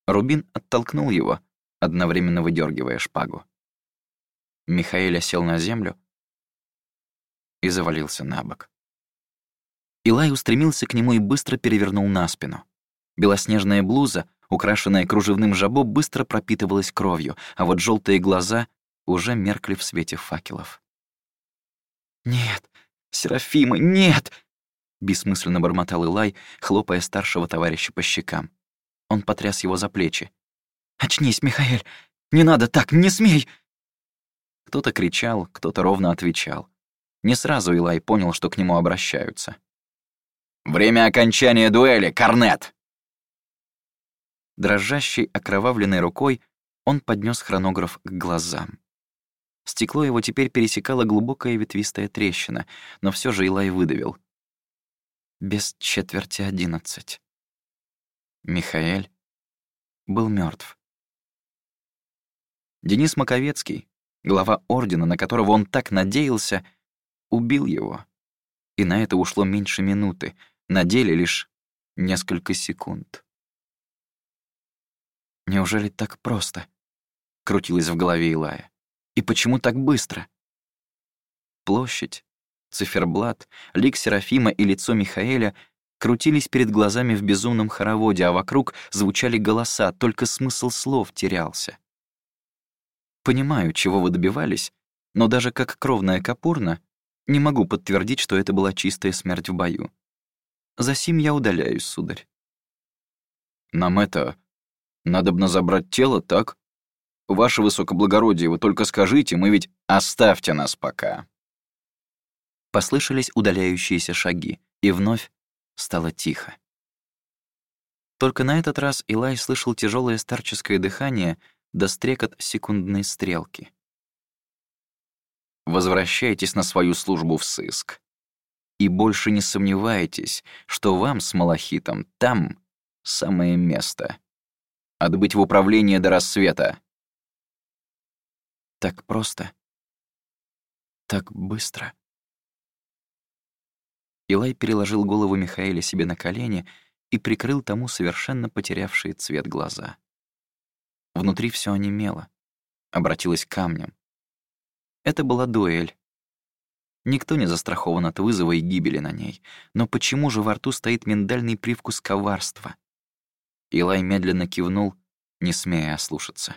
Рубин оттолкнул его, одновременно выдергивая шпагу. Михаил сел на землю и завалился на бок. Илай устремился к нему и быстро перевернул на спину. Белоснежная блуза, украшенная кружевным жабо, быстро пропитывалась кровью, а вот желтые глаза уже меркли в свете факелов. «Нет, Серафима, нет!» — бессмысленно бормотал Илай, хлопая старшего товарища по щекам. Он потряс его за плечи. «Очнись, Михаэль! Не надо так, не смей!» Кто-то кричал, кто-то ровно отвечал. Не сразу Илай понял, что к нему обращаются. «Время окончания дуэли, Корнет!» Дрожащей, окровавленной рукой он поднес хронограф к глазам. Стекло его теперь пересекала глубокая ветвистая трещина, но все же Илай выдавил. Без четверти одиннадцать. Михаэль был мертв. Денис Маковецкий, глава ордена, на которого он так надеялся, убил его. И на это ушло меньше минуты, на деле лишь несколько секунд. Неужели так просто? Крутилось в голове Илая. И почему так быстро? Площадь, циферблат, лик Серафима и лицо Михаэля крутились перед глазами в безумном хороводе, а вокруг звучали голоса, только смысл слов терялся. Понимаю, чего вы добивались, но даже как кровная капурна не могу подтвердить, что это была чистая смерть в бою. За сим я удаляюсь, сударь. Нам это Надобно забрать тело, так? Ваше высокоблагородие, вы только скажите, мы ведь оставьте нас пока. Послышались удаляющиеся шаги, и вновь стало тихо. Только на этот раз Илай слышал тяжелое старческое дыхание да стрекот секундной стрелки. Возвращайтесь на свою службу в сыск. И больше не сомневайтесь, что вам с Малахитом там самое место отбыть в управление до рассвета. Так просто. Так быстро. Илай переложил голову Михаэля себе на колени и прикрыл тому совершенно потерявшие цвет глаза. Внутри все онемело, обратилось к камням. Это была дуэль. Никто не застрахован от вызова и гибели на ней. Но почему же во рту стоит миндальный привкус коварства? Илай медленно кивнул, не смея ослушаться.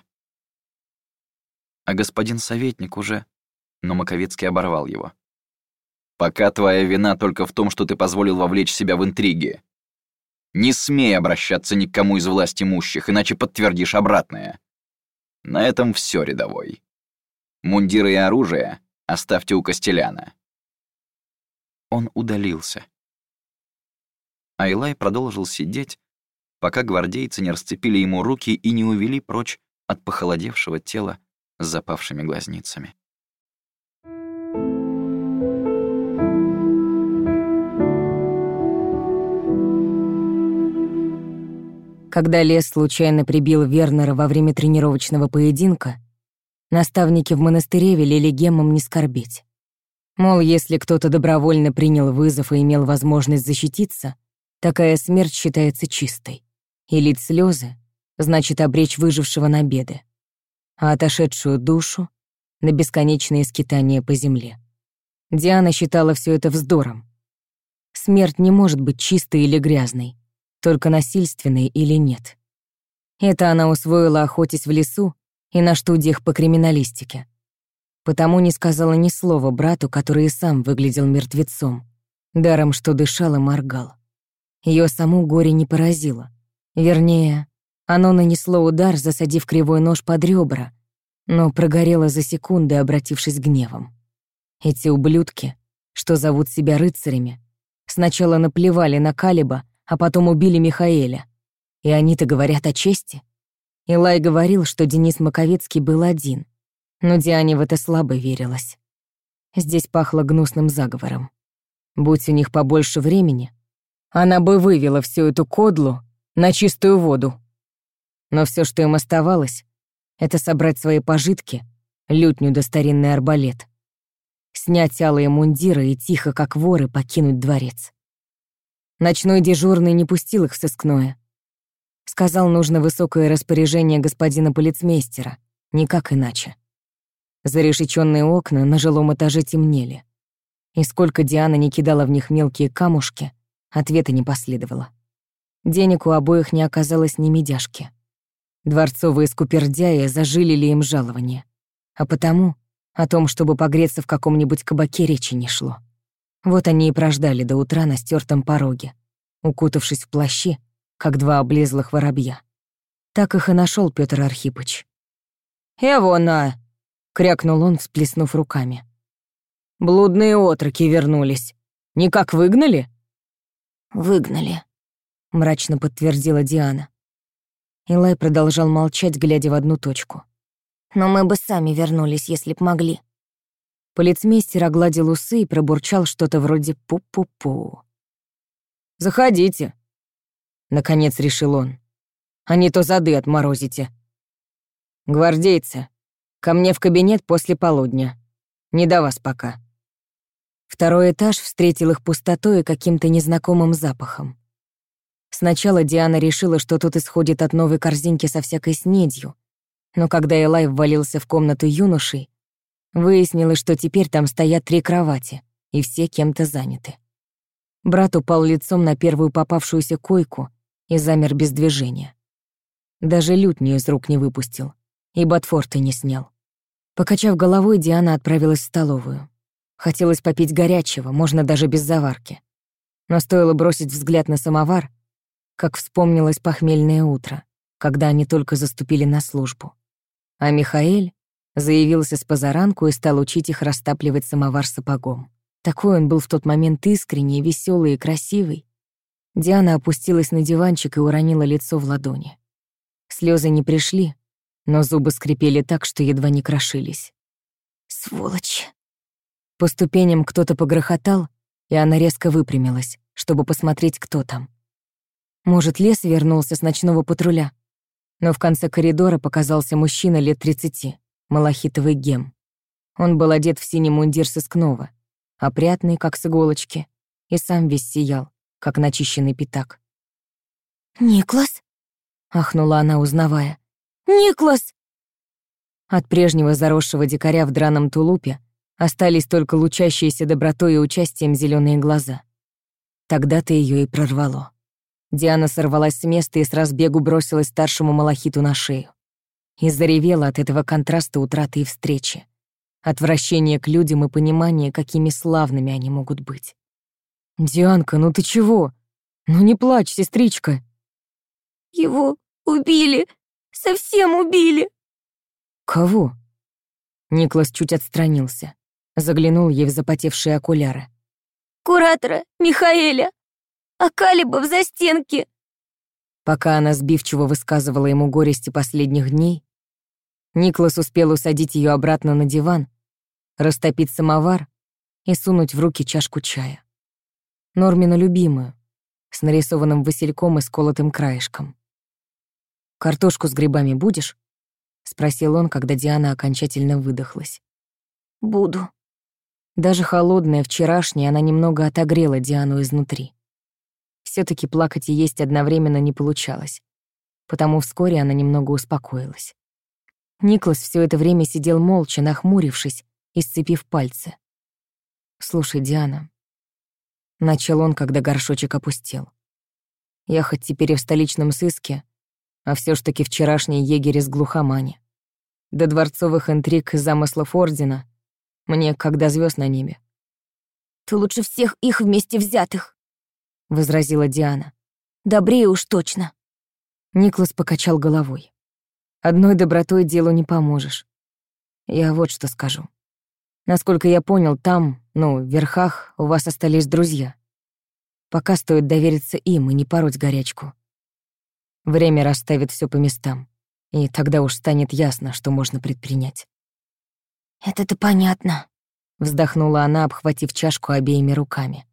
А господин советник уже... Но Маковецкий оборвал его. «Пока твоя вина только в том, что ты позволил вовлечь себя в интриги. Не смей обращаться ни к кому из власть имущих, иначе подтвердишь обратное. На этом все рядовой. Мундиры и оружие оставьте у Костеляна». Он удалился. Айлай продолжил сидеть, пока гвардейцы не расцепили ему руки и не увели прочь от похолодевшего тела с запавшими глазницами. Когда лес случайно прибил Вернера во время тренировочного поединка, наставники в монастыре велели гемам не скорбеть. Мол, если кто-то добровольно принял вызов и имел возможность защититься, такая смерть считается чистой. И лить слезы значит обречь выжившего на беды, а отошедшую душу — на бесконечные скитания по земле. Диана считала все это вздором. Смерть не может быть чистой или грязной, только насильственной или нет. Это она усвоила, охотясь в лесу и на студиях по криминалистике. Потому не сказала ни слова брату, который и сам выглядел мертвецом, даром что дышал и моргал. Ее саму горе не поразило. Вернее, оно нанесло удар, засадив кривой нож под ребра, но прогорело за секунды, обратившись гневом. Эти ублюдки, что зовут себя рыцарями, сначала наплевали на Калиба, а потом убили Михаэля. И они-то говорят о чести. Илай говорил, что Денис Маковецкий был один, но Диане в это слабо верилось. Здесь пахло гнусным заговором. Будь у них побольше времени, она бы вывела всю эту кодлу на чистую воду. Но все, что им оставалось, это собрать свои пожитки, лютню да старинный арбалет, снять алые мундиры и тихо, как воры, покинуть дворец. Ночной дежурный не пустил их в сыскное. Сказал, нужно высокое распоряжение господина полицмейстера, никак иначе. Зарешеченные окна на жилом этаже темнели. И сколько Диана не кидала в них мелкие камушки, ответа не последовало. Денег у обоих не оказалось ни медяшки. Дворцовые скупердяи зажили ли им жалование. А потому о том, чтобы погреться в каком-нибудь кабаке, речи не шло. Вот они и прождали до утра на стертом пороге, укутавшись в плащи, как два облезлых воробья. Так их и нашел Петр Архипыч. «Эвона!» — крякнул он, всплеснув руками. «Блудные отроки вернулись. Никак выгнали?» «Выгнали», — мрачно подтвердила Диана. Илай продолжал молчать, глядя в одну точку. «Но мы бы сами вернулись, если б могли». Полицмейстер огладил усы и пробурчал что-то вроде «пу-пу-пу». «Заходите», — наконец решил он. «А не то зады отморозите». «Гвардейцы, ко мне в кабинет после полудня. Не до вас пока». Второй этаж встретил их пустотой и каким-то незнакомым запахом. Сначала Диана решила, что тут исходит от новой корзинки со всякой снедью, но когда Элай ввалился в комнату юношей, выяснилось, что теперь там стоят три кровати, и все кем-то заняты. Брат упал лицом на первую попавшуюся койку и замер без движения. Даже лютню из рук не выпустил, и ботфорты не снял. Покачав головой, Диана отправилась в столовую. Хотелось попить горячего, можно даже без заварки. Но стоило бросить взгляд на самовар, как вспомнилось похмельное утро, когда они только заступили на службу. А Михаэль заявился с позаранку и стал учить их растапливать самовар сапогом. Такой он был в тот момент искренний, веселый и красивый. Диана опустилась на диванчик и уронила лицо в ладони. Слезы не пришли, но зубы скрипели так, что едва не крошились. «Сволочь!» По ступеням кто-то погрохотал, и она резко выпрямилась, чтобы посмотреть, кто там. Может, лес вернулся с ночного патруля. Но в конце коридора показался мужчина лет тридцати, малахитовый гем. Он был одет в синий мундир сыскного, опрятный, как с иголочки, и сам весь сиял, как начищенный пятак. «Никлас?» — ахнула она, узнавая. «Никлас!» От прежнего заросшего дикаря в драном тулупе Остались только лучащиеся добротой и участием зеленые глаза. Тогда-то ее и прорвало. Диана сорвалась с места и с разбегу бросилась старшему малахиту на шею. И заревела от этого контраста утраты и встречи. Отвращение к людям и понимание, какими славными они могут быть. «Дианка, ну ты чего? Ну не плачь, сестричка!» «Его убили! Совсем убили!» «Кого?» Никлас чуть отстранился. Заглянул ей в запотевшие окуляры. «Куратора Михаэля! А Калиба в застенке!» Пока она сбивчиво высказывала ему горести последних дней, Никлас успел усадить ее обратно на диван, растопить самовар и сунуть в руки чашку чая. Нормину любимую, с нарисованным васильком и сколотым краешком. «Картошку с грибами будешь?» — спросил он, когда Диана окончательно выдохлась. «Буду». Даже холодная, вчерашняя, она немного отогрела Диану изнутри. все таки плакать и есть одновременно не получалось, потому вскоре она немного успокоилась. Никлас все это время сидел молча, нахмурившись и сцепив пальцы. «Слушай, Диана», — начал он, когда горшочек опустел. «Я хоть теперь и в столичном сыске, а все ж таки вчерашний егерь из глухомани. До дворцовых интриг и замыслов Ордена мне как до звезд на небе. «Ты лучше всех их вместе взятых», — возразила Диана. «Добрее уж точно». Никлас покачал головой. «Одной добротой делу не поможешь. Я вот что скажу. Насколько я понял, там, ну, в верхах, у вас остались друзья. Пока стоит довериться им и не пороть горячку. Время расставит все по местам, и тогда уж станет ясно, что можно предпринять. «Это-то понятно», — вздохнула она, обхватив чашку обеими руками.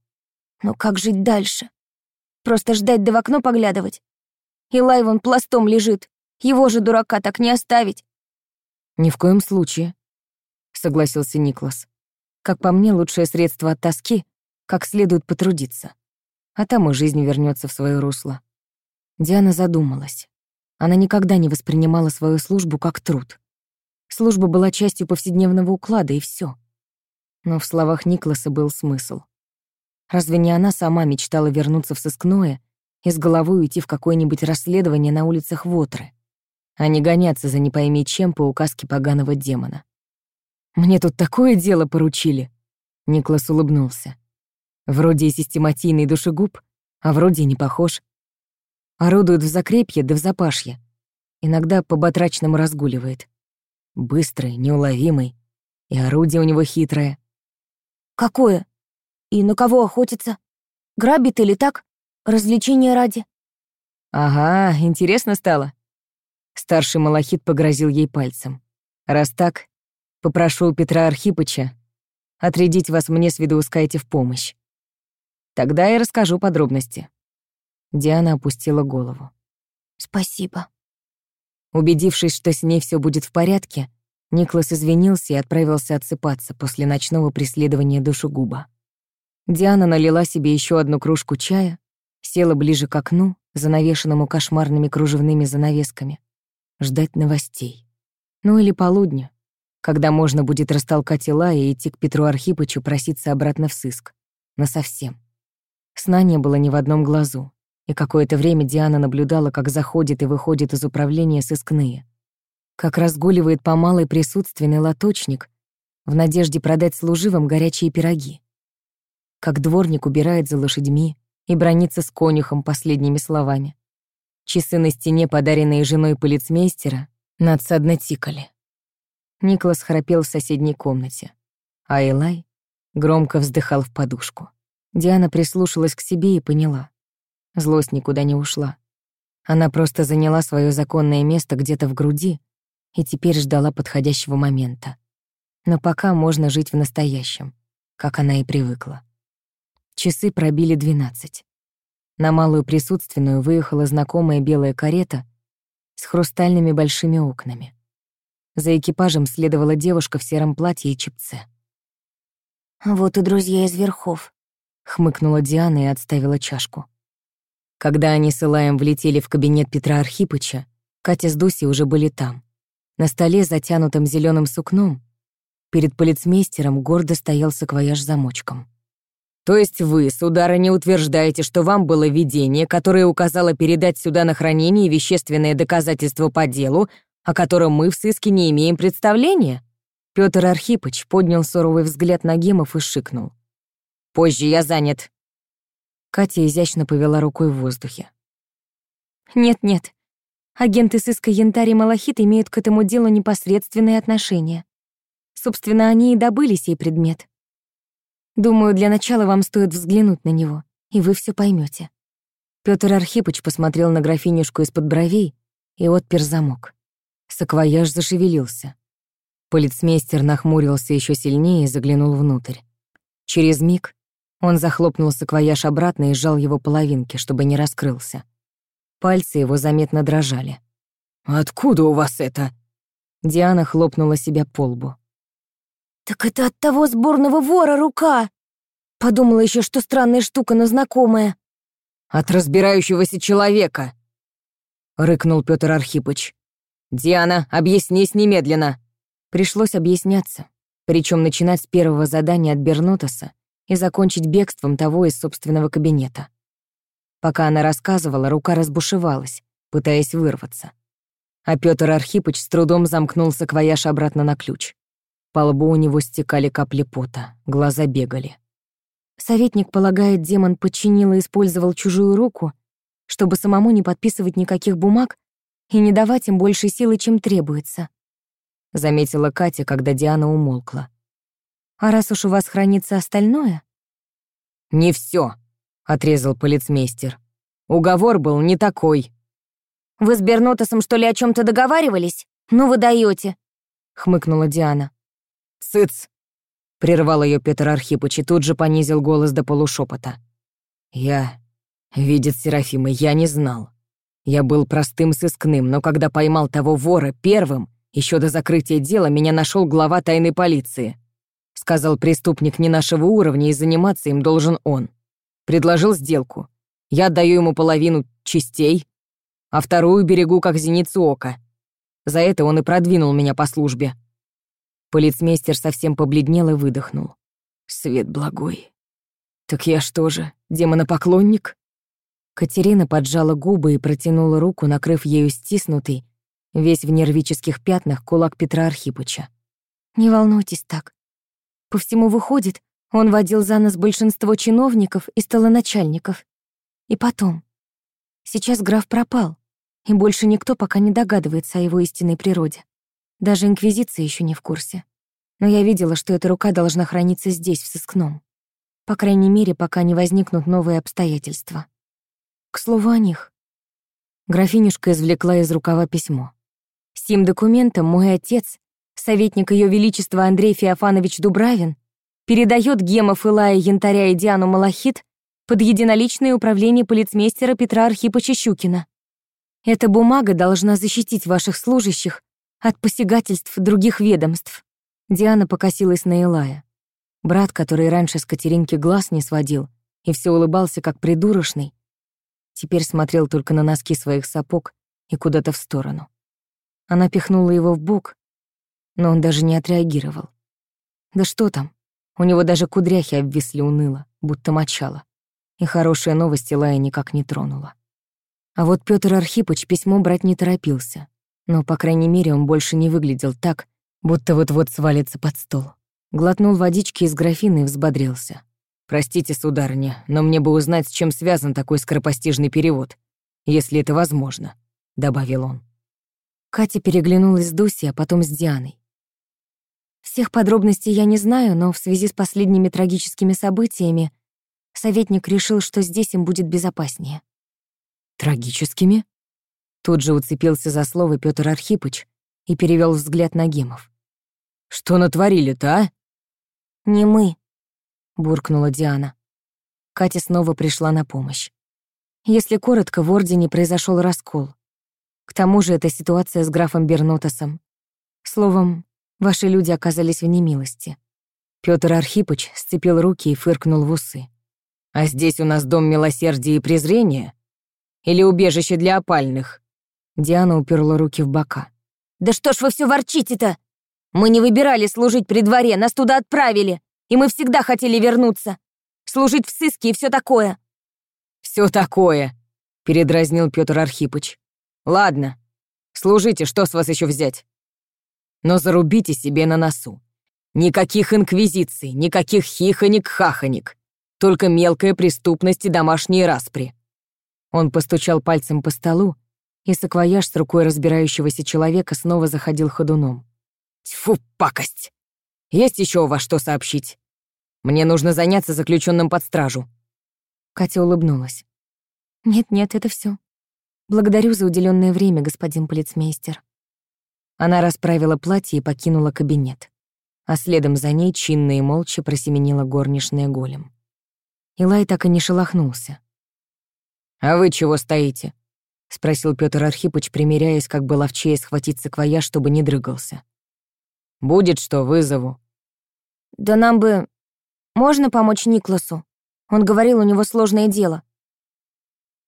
«Но как жить дальше? Просто ждать да в окно поглядывать? И лай вон пластом лежит, его же дурака так не оставить». «Ни в коем случае», — согласился Никлас. «Как по мне, лучшее средство от тоски — как следует потрудиться. А там и жизнь вернется в свое русло. Диана задумалась. Она никогда не воспринимала свою службу как труд. Служба была частью повседневного уклада, и все. Но в словах Никласа был смысл. Разве не она сама мечтала вернуться в сыскное и с головой уйти в какое-нибудь расследование на улицах Вотры, а не гоняться за не пойми чем по указке поганого демона? «Мне тут такое дело поручили!» Никлас улыбнулся. Вроде и систематийный душегуб, а вроде и не похож. Орудует в закрепье да в запашье. Иногда по-батрачному разгуливает. Быстрый, неуловимый. И орудие у него хитрое. «Какое? И на кого охотится? Грабит или так? Развлечения ради?» «Ага, интересно стало». Старший малахит погрозил ей пальцем. «Раз так, попрошу у Петра Архипыча отрядить вас мне с видоускайте в помощь. Тогда я расскажу подробности». Диана опустила голову. «Спасибо». Убедившись, что с ней все будет в порядке, Никлас извинился и отправился отсыпаться после ночного преследования душегуба. Диана налила себе еще одну кружку чая, села ближе к окну, занавешенному кошмарными кружевными занавесками, ждать новостей. Ну или полудня, когда можно будет растолкать Ила и идти к Петру Архипычу проситься обратно в сыск. Насовсем. Сна не было ни в одном глазу и какое-то время Диана наблюдала, как заходит и выходит из управления сыскные. Как разгуливает по малой присутственный лоточник в надежде продать служивым горячие пироги. Как дворник убирает за лошадьми и бронится с конюхом последними словами. Часы на стене, подаренные женой полицмейстера, надсадно тикали. Николас храпел в соседней комнате, а Элай громко вздыхал в подушку. Диана прислушалась к себе и поняла. Злость никуда не ушла. Она просто заняла свое законное место где-то в груди и теперь ждала подходящего момента. Но пока можно жить в настоящем, как она и привыкла. Часы пробили двенадцать. На малую присутственную выехала знакомая белая карета с хрустальными большими окнами. За экипажем следовала девушка в сером платье и чепце. «Вот и друзья из верхов», — хмыкнула Диана и отставила чашку. Когда они с Илаем влетели в кабинет Петра Архипыча, Катя с Дусей уже были там. На столе, затянутом зеленым сукном, перед полицмейстером гордо стоял саквояж замочком. «То есть вы, сударыня, утверждаете, что вам было видение, которое указало передать сюда на хранение вещественное доказательство по делу, о котором мы в сыске не имеем представления?» Пётр Архипыч поднял суровый взгляд на Гемов и шикнул. «Позже я занят. Катя изящно повела рукой в воздухе. «Нет-нет, агенты сыска Янтарь и Малахит имеют к этому делу непосредственные отношения. Собственно, они и добыли сей предмет. Думаю, для начала вам стоит взглянуть на него, и вы все поймете. Пётр Архипыч посмотрел на графинюшку из-под бровей и отпер замок. Саквояж зашевелился. Полицмейстер нахмурился еще сильнее и заглянул внутрь. Через миг он захлопнул саквояж обратно и сжал его половинки, чтобы не раскрылся. Пальцы его заметно дрожали. «Откуда у вас это?» Диана хлопнула себя по лбу. «Так это от того сборного вора рука!» Подумала еще, что странная штука, но знакомая. «От разбирающегося человека!» — рыкнул Петр Архипыч. «Диана, объяснись немедленно!» Пришлось объясняться, причем начинать с первого задания от Бернутаса и закончить бегством того из собственного кабинета. Пока она рассказывала, рука разбушевалась, пытаясь вырваться. А Петр Архипыч с трудом замкнул саквояж обратно на ключ. По лбу у него стекали капли пота, глаза бегали. Советник полагает, демон подчинил и использовал чужую руку, чтобы самому не подписывать никаких бумаг и не давать им больше силы, чем требуется. Заметила Катя, когда Диана умолкла. А раз уж у вас хранится остальное... «Не все, отрезал полицмейстер. «Уговор был не такой». «Вы с Бернотосом, что ли, о чем то договаривались? Ну вы даете, хмыкнула Диана. «Цыц!» — прервал ее Петр Архипыч и тут же понизил голос до полушепота. «Я... Видит Серафима, я не знал. Я был простым сыскным, но когда поймал того вора первым, еще до закрытия дела меня нашел глава тайной полиции. Сказал, преступник не нашего уровня, и заниматься им должен он. Предложил сделку. Я отдаю ему половину частей, а вторую берегу как зеницу ока. За это он и продвинул меня по службе. Полицмейстер совсем побледнел и выдохнул. Свет благой. Так я что же, демонопоклонник? Катерина поджала губы и протянула руку, накрыв ею стиснутый, весь в нервических пятнах, кулак Петра Архипыча. «Не волнуйтесь так. По всему выходит, он водил за нас большинство чиновников и столоначальников. И потом. Сейчас граф пропал, и больше никто пока не догадывается о его истинной природе. Даже Инквизиция еще не в курсе. Но я видела, что эта рука должна храниться здесь, в сыскном. По крайней мере, пока не возникнут новые обстоятельства. К слову о них. Графинюшка извлекла из рукава письмо. Сим документом мой отец, советник Ее Величества Андрей Феофанович Дубравин, передает гемов Илая Янтаря и Диану Малахит под единоличное управление полицмейстера Петра Архипыча Щукина. Эта бумага должна защитить ваших служащих от посягательств других ведомств. Диана покосилась на Илая. Брат, который раньше с Катеринки глаз не сводил и все улыбался как придурочный, теперь смотрел только на носки своих сапог и куда-то в сторону. Она пихнула его в бок, но он даже не отреагировал. Да что там, у него даже кудряхи обвисли уныло, будто мочало. И хорошая новость Илая никак не тронула. А вот Пётр Архипыч письмо брать не торопился но, по крайней мере, он больше не выглядел так, будто вот-вот свалится под стол. Глотнул водички из графины и взбодрился. «Простите, сударыня, но мне бы узнать, с чем связан такой скоропостижный перевод, если это возможно», — добавил он. Катя переглянулась с Дусей, а потом с Дианой. Всех подробностей я не знаю, но в связи с последними трагическими событиями советник решил, что здесь им будет безопаснее. «Трагическими?» Тут же уцепился за слово Петр Архипыч и перевел взгляд на Гемов. «Что натворили-то, а?» «Не мы», — буркнула Диана. Катя снова пришла на помощь. Если коротко, в Ордене произошел раскол. К тому же эта ситуация с графом Бернотосом. Словом, ваши люди оказались в немилости. Петр Архипыч сцепил руки и фыркнул в усы. «А здесь у нас дом милосердия и презрения? Или убежище для опальных?» Диана уперла руки в бока. «Да что ж вы все ворчите-то? Мы не выбирали служить при дворе, нас туда отправили, и мы всегда хотели вернуться. Служить в сыске и все такое». Все такое», — передразнил Петр Архипыч. «Ладно, служите, что с вас еще взять? Но зарубите себе на носу. Никаких инквизиций, никаких хихоник-хахоник, только мелкая преступность и домашние распри». Он постучал пальцем по столу, и саквояж с рукой разбирающегося человека снова заходил ходуном. «Тьфу, пакость! Есть еще у вас что сообщить? Мне нужно заняться заключенным под стражу». Катя улыбнулась. «Нет-нет, это все. Благодарю за уделенное время, господин полицмейстер». Она расправила платье и покинула кабинет, а следом за ней чинно и молча просеменила горничная голем. Илай так и не шелохнулся. «А вы чего стоите? — спросил Петр Архипыч, примеряясь, как бы ловчее схватить саквояж, чтобы не дрыгался. «Будет что, вызову». «Да нам бы... Можно помочь Никласу? Он говорил, у него сложное дело».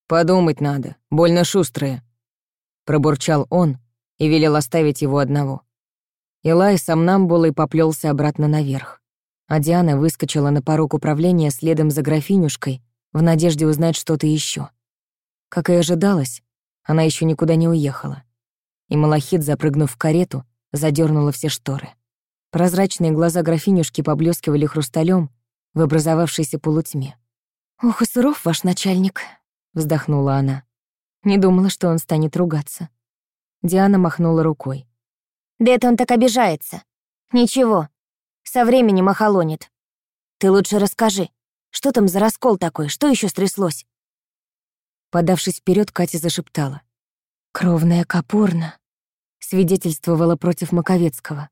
«Подумать надо, больно шустрые», — пробурчал он и велел оставить его одного. Илай сомнамбулой поплелся обратно наверх, а Диана выскочила на порог управления следом за графинюшкой в надежде узнать что-то еще. Как и ожидалось, она еще никуда не уехала. И Малахит, запрыгнув в карету, задернула все шторы. Прозрачные глаза графинюшки поблескивали хрусталем в образовавшейся полутьме. «Ох, и суров ваш начальник», — вздохнула она. Не думала, что он станет ругаться. Диана махнула рукой. «Да это он так обижается. Ничего, со временем охолонет. Ты лучше расскажи, что там за раскол такой, что еще стряслось?» Подавшись вперед, Катя зашептала. «Кровная капорна», свидетельствовала против Маковецкого.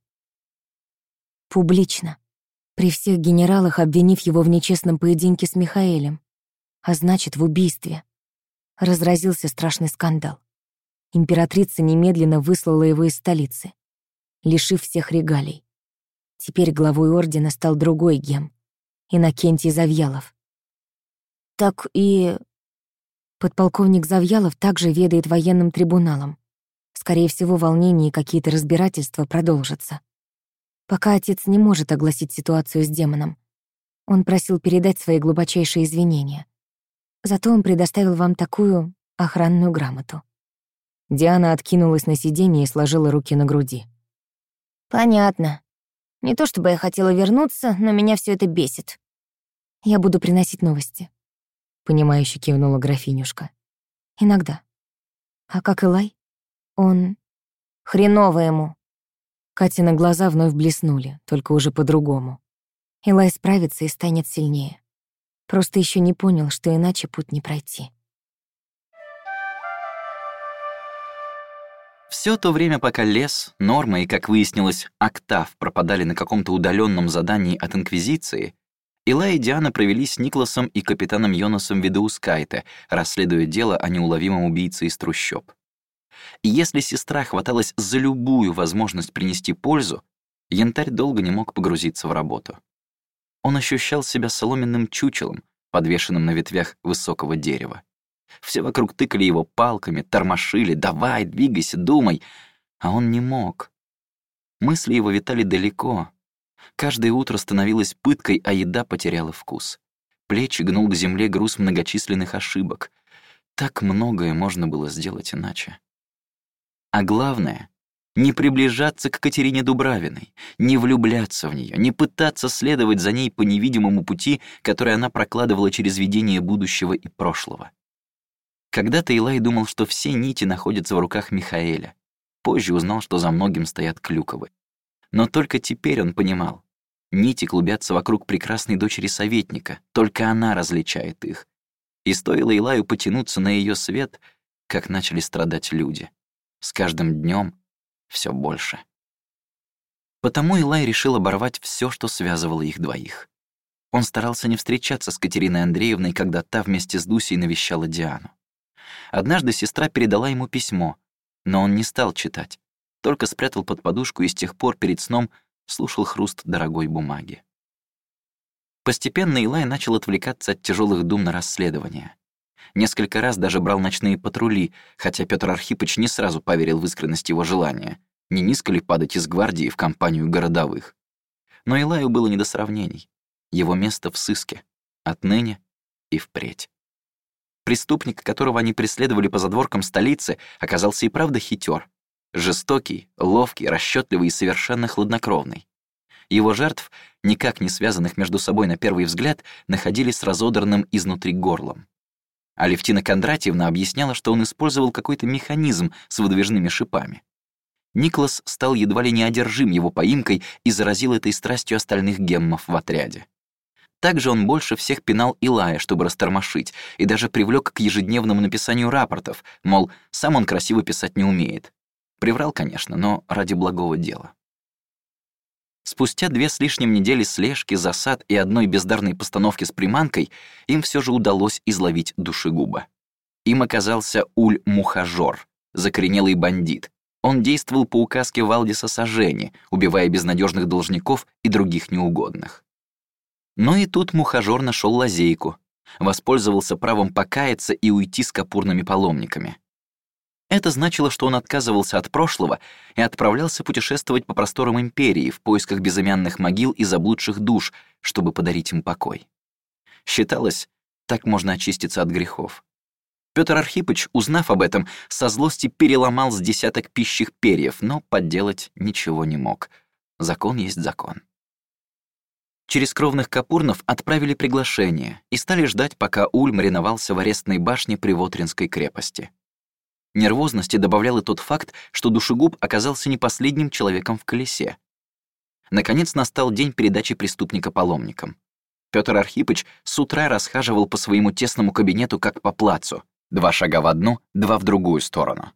Публично, при всех генералах обвинив его в нечестном поединке с Михаэлем, а значит, в убийстве. Разразился страшный скандал. Императрица немедленно выслала его из столицы, лишив всех регалий. Теперь главой ордена стал другой гем, Иннокентий Завьялов. Так и Подполковник Завьялов также ведает военным трибуналом. Скорее всего, волнения и какие-то разбирательства продолжатся. Пока отец не может огласить ситуацию с демоном. Он просил передать свои глубочайшие извинения. Зато он предоставил вам такую охранную грамоту. Диана откинулась на сиденье и сложила руки на груди. «Понятно. Не то чтобы я хотела вернуться, но меня все это бесит. Я буду приносить новости понимающе кивнула графинюшка. Иногда. А как Илай? Он... Хреново ему. Катины глаза вновь блеснули, только уже по-другому. Илай справится и станет сильнее. Просто еще не понял, что иначе путь не пройти. Все то время, пока лес, норма и, как выяснилось, октав пропадали на каком-то удаленном задании от Инквизиции, Ила и Диана провели с Никласом и капитаном Йонасом Видеускайте, расследуя дело о неуловимом убийце из трущоб. И если сестра хваталась за любую возможность принести пользу, Янтарь долго не мог погрузиться в работу. Он ощущал себя соломенным чучелом, подвешенным на ветвях высокого дерева. Все вокруг тыкали его палками, тормошили «давай, двигайся, думай», а он не мог. Мысли его витали далеко, Каждое утро становилось пыткой, а еда потеряла вкус. Плечи гнул к земле груз многочисленных ошибок. Так многое можно было сделать иначе. А главное — не приближаться к Катерине Дубравиной, не влюбляться в нее, не пытаться следовать за ней по невидимому пути, который она прокладывала через видение будущего и прошлого. Когда-то Илай думал, что все нити находятся в руках Михаэля. Позже узнал, что за многим стоят Клюковы. Но только теперь он понимал. Нити клубятся вокруг прекрасной дочери советника, только она различает их. И стоило Илаю потянуться на ее свет, как начали страдать люди. С каждым днем все больше. Потому Илай решил оборвать все, что связывало их двоих. Он старался не встречаться с Катериной Андреевной, когда та вместе с Дусей навещала Диану. Однажды сестра передала ему письмо, но он не стал читать только спрятал под подушку и с тех пор перед сном слушал хруст дорогой бумаги. Постепенно Илай начал отвлекаться от тяжелых дум на расследование. Несколько раз даже брал ночные патрули, хотя Петр Архипыч не сразу поверил в искренность его желания, не низко ли падать из гвардии в компанию городовых. Но Илаю было не до сравнений. Его место в сыске. Отныне и впредь. Преступник, которого они преследовали по задворкам столицы, оказался и правда хитер. Жестокий, ловкий, расчетливый и совершенно хладнокровный. Его жертв, никак не связанных между собой на первый взгляд, находились с разодранным изнутри горлом. Алевтина Кондратьевна объясняла, что он использовал какой-то механизм с выдвижными шипами. Никлас стал едва ли неодержим его поимкой и заразил этой страстью остальных геммов в отряде. Также он больше всех пинал Илая, чтобы растормошить, и даже привлек к ежедневному написанию рапортов, мол, сам он красиво писать не умеет. Приврал, конечно, но ради благого дела. Спустя две с лишним недели слежки, засад и одной бездарной постановки с приманкой им все же удалось изловить душегуба. Им оказался Уль-Мухажор, закоренелый бандит. Он действовал по указке Валдиса Сажени, убивая безнадежных должников и других неугодных. Но и тут Мухажор нашел лазейку, воспользовался правом покаяться и уйти с капурными паломниками. Это значило, что он отказывался от прошлого и отправлялся путешествовать по просторам империи в поисках безымянных могил и заблудших душ, чтобы подарить им покой. Считалось, так можно очиститься от грехов. Петр Архипыч, узнав об этом, со злости переломал с десяток пищих перьев, но подделать ничего не мог. Закон есть закон. Через кровных Капурнов отправили приглашение и стали ждать, пока Уль мариновался в арестной башне при Вотринской крепости. Нервозности добавлял и тот факт, что душегуб оказался не последним человеком в колесе. Наконец настал день передачи преступника паломникам. Петр Архипыч с утра расхаживал по своему тесному кабинету как по плацу. Два шага в одну, два в другую сторону.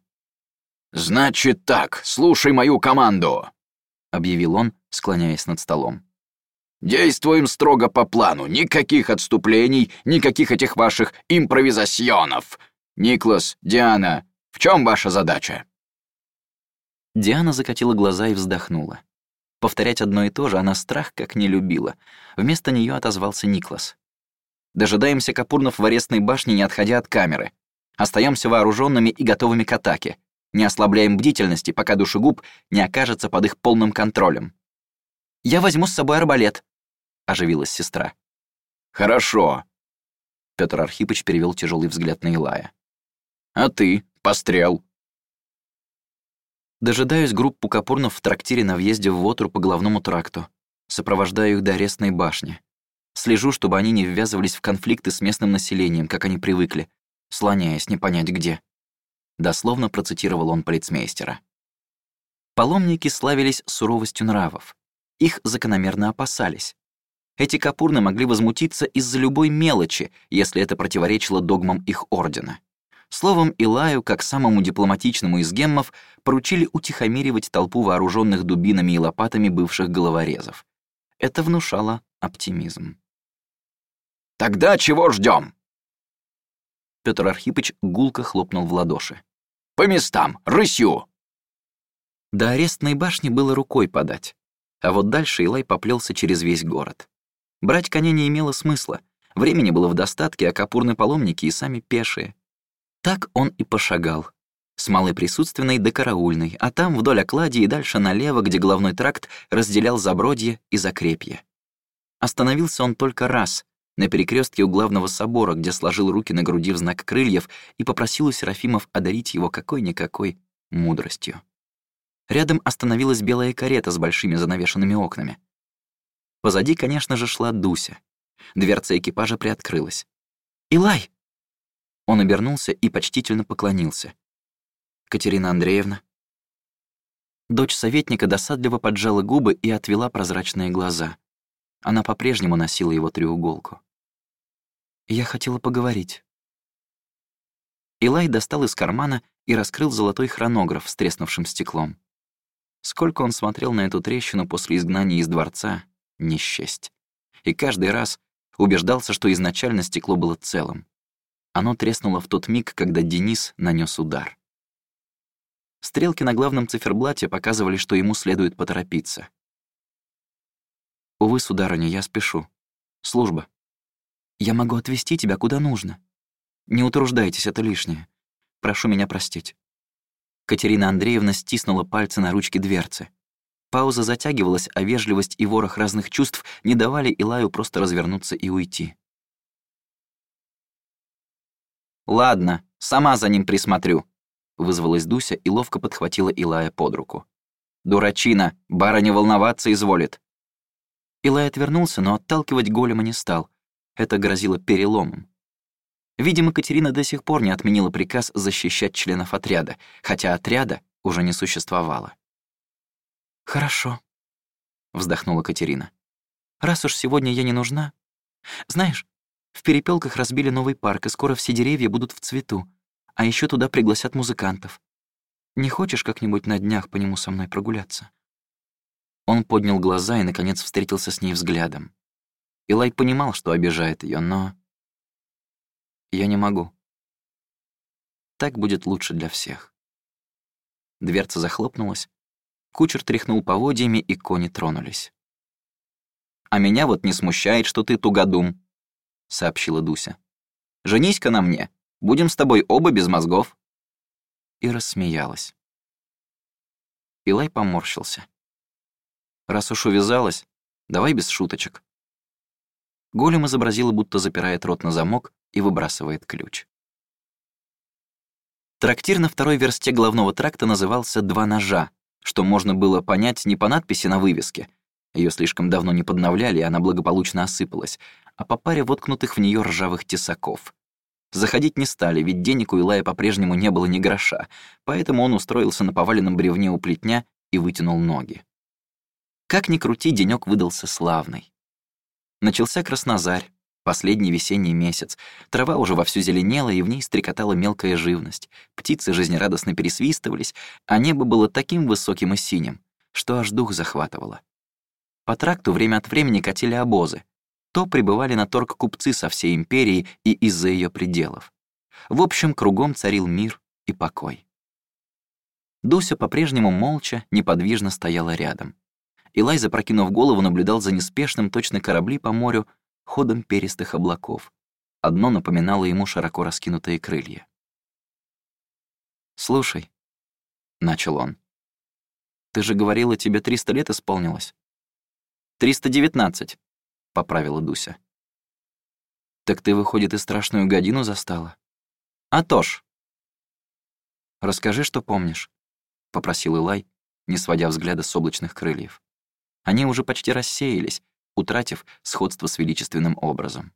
«Значит так, слушай мою команду!» — объявил он, склоняясь над столом. «Действуем строго по плану, никаких отступлений, никаких этих ваших импровизационов. Никлас, Диана, в чем ваша задача?» Диана закатила глаза и вздохнула. Повторять одно и то же она страх как не любила. Вместо нее отозвался Никлас. «Дожидаемся Капурнов в арестной башне, не отходя от камеры. Остаемся вооруженными и готовыми к атаке. Не ослабляем бдительности, пока душегуб не окажется под их полным контролем». «Я возьму с собой арбалет», — оживилась сестра. «Хорошо», — Петр Архипыч перевел тяжелый взгляд на Илая. «А ты?» Пострел. Дожидаюсь группу капурнов в трактире на въезде в Вотру по главному тракту. Сопровождаю их до арестной башни. Слежу, чтобы они не ввязывались в конфликты с местным населением, как они привыкли, слоняясь не понять где. Дословно процитировал он полицмейстера. Паломники славились суровостью нравов. Их закономерно опасались. Эти капурны могли возмутиться из-за любой мелочи, если это противоречило догмам их ордена. Словом, Илаю, как самому дипломатичному из геммов, поручили утихомиривать толпу вооруженных дубинами и лопатами бывших головорезов. Это внушало оптимизм. «Тогда чего ждем? Петр Архипыч гулко хлопнул в ладоши. «По местам! Рысью!» До арестной башни было рукой подать, а вот дальше Илай поплелся через весь город. Брать коня не имело смысла, времени было в достатке, а капурные паломники и сами пешие. Так он и пошагал. С Малой Присутственной до Караульной, а там вдоль оклади и дальше налево, где головной тракт разделял Забродье и Закрепье. Остановился он только раз, на перекрестке у главного собора, где сложил руки на груди в знак крыльев и попросил у Серафимов одарить его какой-никакой мудростью. Рядом остановилась белая карета с большими занавешенными окнами. Позади, конечно же, шла Дуся. Дверца экипажа приоткрылась. «Илай!» Он обернулся и почтительно поклонился. «Катерина Андреевна?» Дочь советника досадливо поджала губы и отвела прозрачные глаза. Она по-прежнему носила его треуголку. «Я хотела поговорить». Илай достал из кармана и раскрыл золотой хронограф с треснувшим стеклом. Сколько он смотрел на эту трещину после изгнания из дворца, не счесть. И каждый раз убеждался, что изначально стекло было целым. Оно треснуло в тот миг, когда Денис нанес удар. Стрелки на главном циферблате показывали, что ему следует поторопиться. «Увы, сударыня, я спешу. Служба. Я могу отвезти тебя куда нужно. Не утруждайтесь, это лишнее. Прошу меня простить». Катерина Андреевна стиснула пальцы на ручке дверцы. Пауза затягивалась, а вежливость и ворох разных чувств не давали Илаю просто развернуться и уйти. «Ладно, сама за ним присмотрю», — вызвалась Дуся и ловко подхватила Илая под руку. «Дурачина, барыня волноваться изволит». Илай отвернулся, но отталкивать голема не стал. Это грозило переломом. Видимо, Катерина до сих пор не отменила приказ защищать членов отряда, хотя отряда уже не существовало. «Хорошо», — вздохнула Катерина. «Раз уж сегодня я не нужна... Знаешь, в Перепелках разбили новый парк, и скоро все деревья будут в цвету. А еще туда пригласят музыкантов. Не хочешь как-нибудь на днях по нему со мной прогуляться?» Он поднял глаза и, наконец, встретился с ней взглядом. Илай понимал, что обижает ее, но... «Я не могу». так будет лучше для всех. Дверца захлопнулась, кучер тряхнул поводьями, и кони тронулись. «А меня вот не смущает, что ты тугодум», — сообщила Дуся. «Женись-ка на мне, будем с тобой оба без мозгов». И рассмеялась. Илай поморщился. «Раз уж увязалась, давай без шуточек». Голем изобразила, будто запирает рот на замок и выбрасывает ключ. Трактир на второй версте главного тракта назывался «Два ножа», что можно было понять не по надписи на вывеске. Ее слишком давно не подновляли, и она благополучно осыпалась, а по паре воткнутых в нее ржавых тесаков. Заходить не стали, ведь денег у Илая по-прежнему не было ни гроша, поэтому он устроился на поваленном бревне у плетня и вытянул ноги. Как ни крути, денек выдался славный. Начался краснозарь, Последний весенний месяц. Трава уже вовсю зеленела, и в ней стрекотала мелкая живность. Птицы жизнерадостно пересвистывались, а небо было таким высоким и синим, что аж дух захватывало. По тракту время от времени катили обозы. То прибывали на торг купцы со всей империи и из-за ее пределов. В общем, кругом царил мир и покой. Дуся по-прежнему молча, неподвижно стояла рядом. Илай, запрокинув голову, наблюдал за неспешным, точно корабли по морю, ходом перистых облаков. Одно напоминало ему широко раскинутые крылья. «Слушай», — начал он, — «ты же говорила, тебе триста лет исполнилось?» «Триста девятнадцать», — поправила Дуся. «Так ты, выходит, и страшную годину застала?» «А то ж». «Расскажи, что помнишь», — попросил Илай, не сводя взгляда с облачных крыльев. Они уже почти рассеялись, утратив сходство с величественным образом.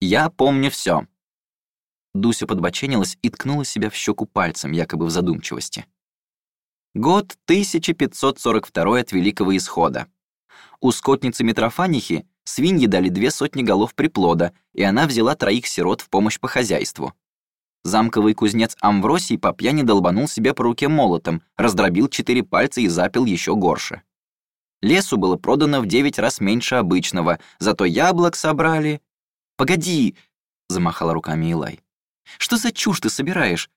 «Я помню все. Дуся подбоченилась и ткнула себя в щеку пальцем, якобы в задумчивости. Год 1542 от Великого Исхода. У скотницы Митрофанихи свиньи дали две сотни голов приплода, и она взяла троих сирот в помощь по хозяйству. Замковый кузнец Амвросий по пьяни долбанул себе по руке молотом, раздробил четыре пальца и запил еще горше. Лесу было продано в девять раз меньше обычного, зато яблок собрали. «Погоди!» — замахала руками Илай. «Что за чушь ты собираешь?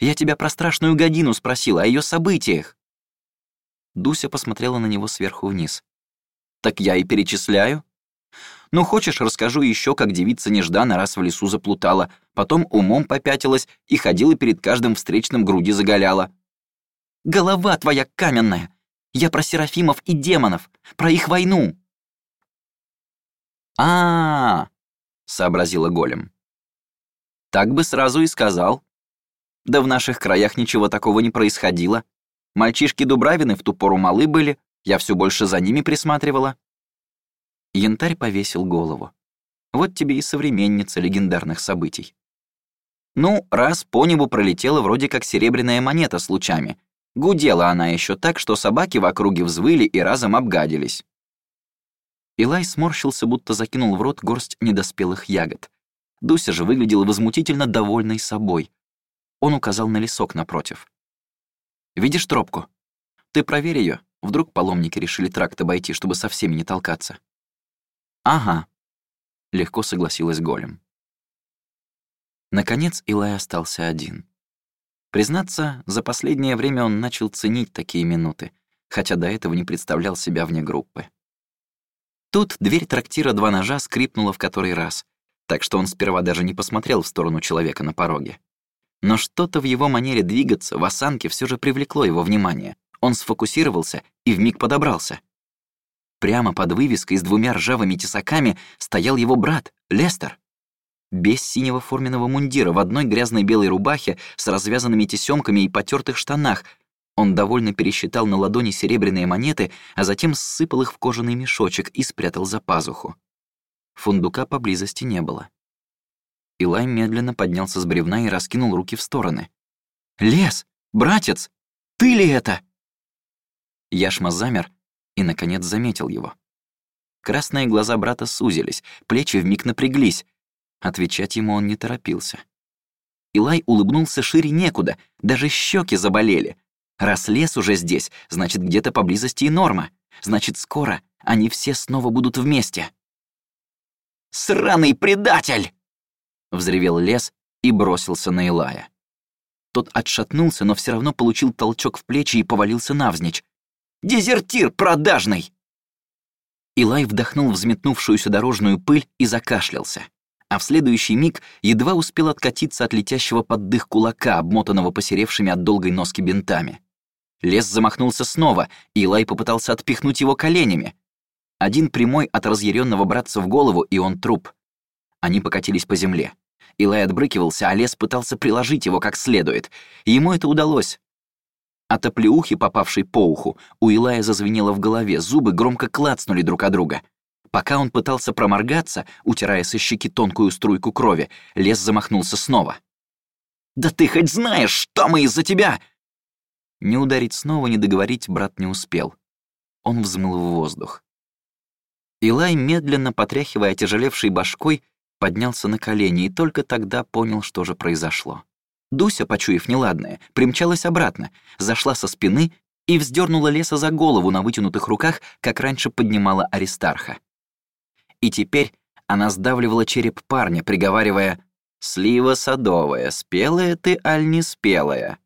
Я тебя про страшную годину спросила, о ее событиях». Дуся посмотрела на него сверху вниз. «Так я и перечисляю. Ну, хочешь, расскажу еще, как девица нежданно раз в лесу заплутала, потом умом попятилась и ходила перед каждым встречным груди заголяла. «Голова твоя каменная! Я про серафимов и демонов, про их войну. А, -а, -а сообразила Голем. Так бы сразу и сказал. Да в наших краях ничего такого не происходило. Мальчишки Дубравины в ту пору малы были, я все больше за ними присматривала. Янтарь повесил голову. Вот тебе и современница легендарных событий. Ну, раз по небу пролетела вроде как серебряная монета с лучами, Гудела она еще так, что собаки в округе взвыли и разом обгадились. Илай сморщился, будто закинул в рот горсть недоспелых ягод. Дуся же выглядела возмутительно довольной собой. Он указал на лесок напротив. «Видишь тропку? Ты проверь ее. Вдруг паломники решили тракт обойти, чтобы со всеми не толкаться». «Ага», — легко согласилась Голем. Наконец Илай остался один. Признаться, за последнее время он начал ценить такие минуты, хотя до этого не представлял себя вне группы. Тут дверь трактира «Два ножа» скрипнула в который раз, так что он сперва даже не посмотрел в сторону человека на пороге. Но что-то в его манере двигаться, в осанке все же привлекло его внимание. Он сфокусировался и вмиг подобрался. Прямо под вывеской с двумя ржавыми тесаками стоял его брат, Лестер без синего форменного мундира, в одной грязной белой рубахе с развязанными тесемками и потертых штанах. Он довольно пересчитал на ладони серебряные монеты, а затем сыпал их в кожаный мешочек и спрятал за пазуху. Фундука поблизости не было. Илай медленно поднялся с бревна и раскинул руки в стороны. «Лес! Братец! Ты ли это?» Яшма замер и, наконец, заметил его. Красные глаза брата сузились, плечи вмиг напряглись, Отвечать ему он не торопился. Илай улыбнулся шире некуда, даже щеки заболели. Раз лес уже здесь, значит, где-то поблизости и норма. Значит, скоро они все снова будут вместе. «Сраный предатель!» взревел лес и бросился на Илая. Тот отшатнулся, но все равно получил толчок в плечи и повалился навзничь. «Дезертир продажный!» Илай вдохнул взметнувшуюся дорожную пыль и закашлялся. А в следующий миг едва успел откатиться от летящего под дых кулака, обмотанного посеревшими от долгой носки бинтами. Лес замахнулся снова, и Илай попытался отпихнуть его коленями. Один прямой от разъяренного братца в голову, и он труп. Они покатились по земле. Илай отбрыкивался, а лес пытался приложить его как следует. Ему это удалось. От оплеухи, попавшей по уху, у Илая зазвенело в голове, зубы громко клацнули друг от друга. Пока он пытался проморгаться, утирая со щеки тонкую струйку крови, лес замахнулся снова. «Да ты хоть знаешь, что мы из-за тебя!» Не ударить снова, не договорить брат не успел. Он взмыл в воздух. Илай, медленно потряхивая тяжелевшей башкой, поднялся на колени и только тогда понял, что же произошло. Дуся, почуяв неладное, примчалась обратно, зашла со спины и вздернула леса за голову на вытянутых руках, как раньше поднимала Аристарха. И теперь она сдавливала череп парня, приговаривая «Слива садовая, спелая ты, аль не спелая?»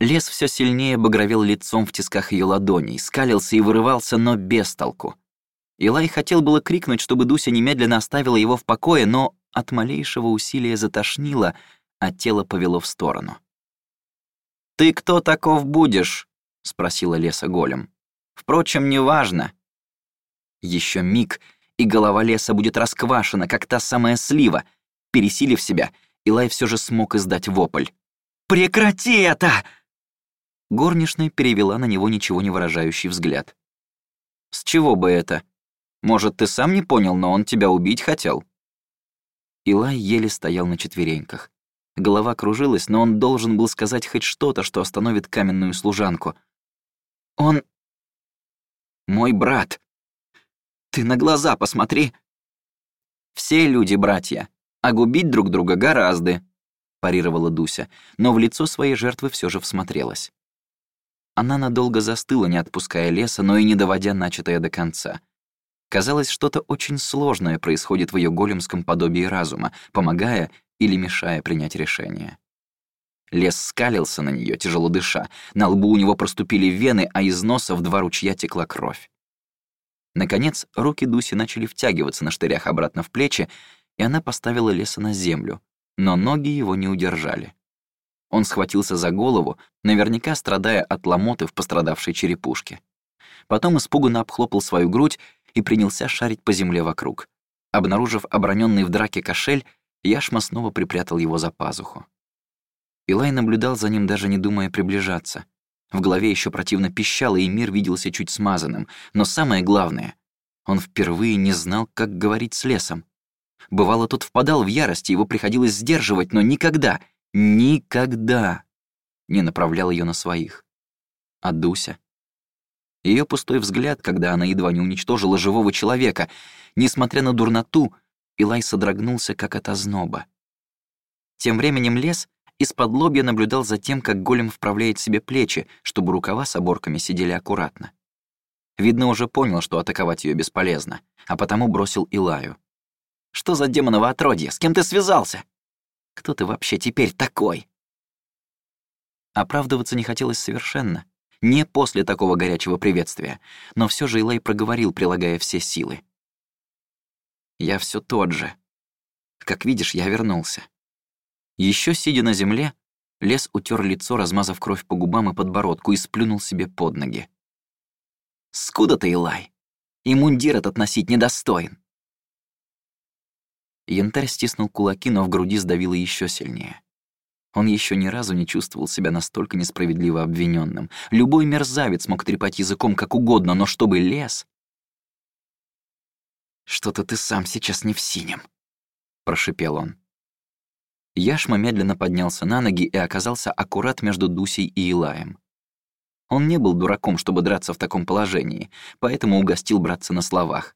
Лес все сильнее багровел лицом в тисках ее ладоней, скалился и вырывался, но без толку. Илай хотел было крикнуть, чтобы Дуся немедленно оставила его в покое, но от малейшего усилия затошнило, а тело повело в сторону. «Ты кто таков будешь?» — спросила леса голем. «Впрочем, неважно». Еще миг, и голова леса будет расквашена, как та самая слива. Пересилив себя, Илай все же смог издать вопль. «Прекрати это!» Горничная перевела на него ничего не выражающий взгляд. «С чего бы это? Может, ты сам не понял, но он тебя убить хотел?» Илай еле стоял на четвереньках. Голова кружилась, но он должен был сказать хоть что-то, что остановит каменную служанку. «Он... мой брат. Ты на глаза посмотри!» «Все люди братья, а губить друг друга гораздо», — парировала Дуся, но в лицо своей жертвы все же всмотрелась. Она надолго застыла, не отпуская леса, но и не доводя начатое до конца — Казалось, что-то очень сложное происходит в ее големском подобии разума, помогая или мешая принять решение. Лес скалился на нее, тяжело дыша. На лбу у него проступили вены, а из носа в два ручья текла кровь. Наконец, руки Дуси начали втягиваться на штырях обратно в плечи, и она поставила леса на землю, но ноги его не удержали. Он схватился за голову, наверняка страдая от ломоты в пострадавшей черепушке. Потом испуганно обхлопал свою грудь и принялся шарить по земле вокруг. Обнаружив оброненный в драке кошель, Яшма снова припрятал его за пазуху. Илай наблюдал за ним, даже не думая приближаться. В голове еще противно пищало, и мир виделся чуть смазанным. Но самое главное, он впервые не знал, как говорить с лесом. Бывало, тот впадал в ярость, его приходилось сдерживать, но никогда, никогда не направлял ее на своих. А Дуся? Ее пустой взгляд, когда она едва не уничтожила живого человека, несмотря на дурноту, Илай содрогнулся, как от озноба. Тем временем лес из-под лобья наблюдал за тем, как голем вправляет себе плечи, чтобы рукава с оборками сидели аккуратно. Видно, уже понял, что атаковать ее бесполезно, а потому бросил Илаю. «Что за демоново отродье? С кем ты связался? Кто ты вообще теперь такой?» Оправдываться не хотелось совершенно. Не после такого горячего приветствия, но все же Илай проговорил, прилагая все силы. «Я все тот же. Как видишь, я вернулся». Еще сидя на земле, лес утер лицо, размазав кровь по губам и подбородку, и сплюнул себе под ноги. «Скуда ты, Илай? И мундир этот носить недостоин». Янтарь стиснул кулаки, но в груди сдавило еще сильнее. Он еще ни разу не чувствовал себя настолько несправедливо обвиненным. Любой мерзавец мог трепать языком как угодно, но чтобы лес... «Что-то ты сам сейчас не в синем», — прошипел он. Яшма медленно поднялся на ноги и оказался аккурат между Дусей и Илаем. Он не был дураком, чтобы драться в таком положении, поэтому угостил братца на словах.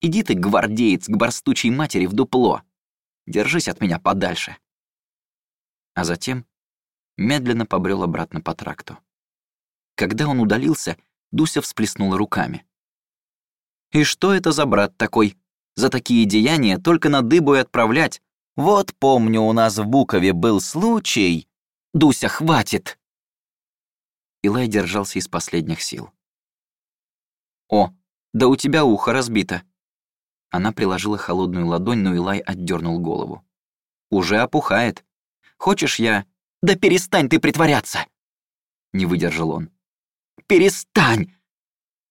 «Иди ты, гвардеец, к барстучей матери в дупло! Держись от меня подальше!» а затем медленно побрел обратно по тракту. Когда он удалился, Дуся всплеснула руками. «И что это за брат такой? За такие деяния только на дыбу и отправлять, Вот помню, у нас в Букове был случай. Дуся, хватит!» Илай держался из последних сил. «О, да у тебя ухо разбито!» Она приложила холодную ладонь, но Илай отдернул голову. «Уже опухает. Хочешь я...» «Да перестань ты притворяться!» Не выдержал он. «Перестань!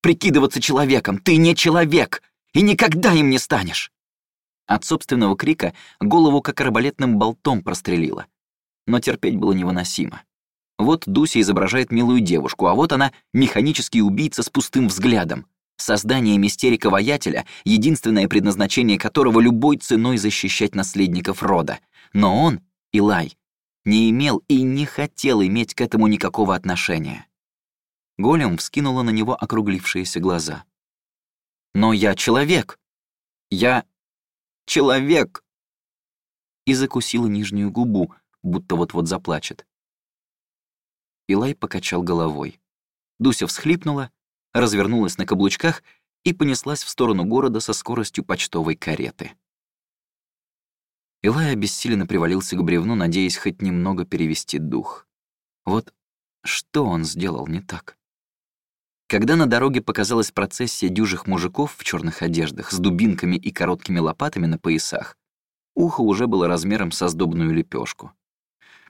Прикидываться человеком! Ты не человек! И никогда им не станешь!» От собственного крика голову как арбалетным болтом прострелила. Но терпеть было невыносимо. Вот Дуся изображает милую девушку, а вот она — механический убийца с пустым взглядом. Создание мистерика-воятеля, единственное предназначение которого любой ценой защищать наследников рода. Но он, Илай, не имел и не хотел иметь к этому никакого отношения. Голем вскинула на него округлившиеся глаза. «Но я человек! Я человек!» И закусила нижнюю губу, будто вот-вот заплачет. Илай покачал головой. Дуся всхлипнула, развернулась на каблучках и понеслась в сторону города со скоростью почтовой кареты. Илай обессиленно привалился к бревну, надеясь хоть немного перевести дух. Вот что он сделал не так? Когда на дороге показалась процессия дюжих мужиков в черных одеждах с дубинками и короткими лопатами на поясах, ухо уже было размером со сдобную лепешку.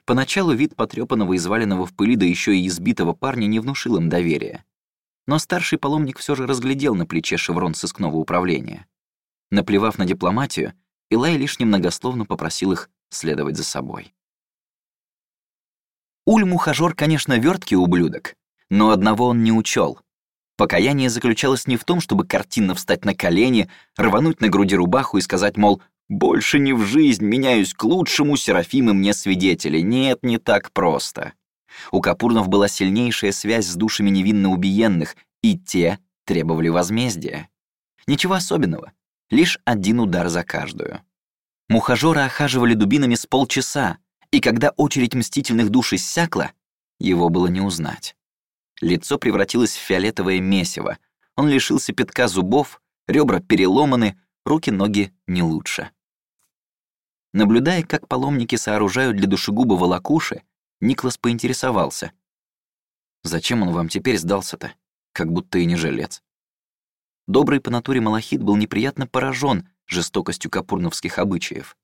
Поначалу вид потрепанного изваленного в пыли, да еще и избитого парня не внушил им доверия. Но старший паломник все же разглядел на плече шеврон сыскного управления. Наплевав на дипломатию, Илай лишь немногословно попросил их следовать за собой. Уль-мухажор, конечно, верткий ублюдок, но одного он не учел. Покаяние заключалось не в том, чтобы картинно встать на колени, рвануть на груди рубаху и сказать, мол, «Больше не в жизнь, меняюсь к лучшему, Серафимы мне свидетели». Нет, не так просто. У Капурнов была сильнейшая связь с душами невинно убиенных, и те требовали возмездия. Ничего особенного лишь один удар за каждую. Мухажора охаживали дубинами с полчаса, и когда очередь мстительных душ иссякла, его было не узнать. Лицо превратилось в фиолетовое месиво, он лишился пятка зубов, ребра переломаны, руки-ноги не лучше. Наблюдая, как паломники сооружают для душегуба волокуши, Никлас поинтересовался. «Зачем он вам теперь сдался-то? Как будто и не жилец». Добрый по натуре Малахит был неприятно поражен жестокостью капурновских обычаев.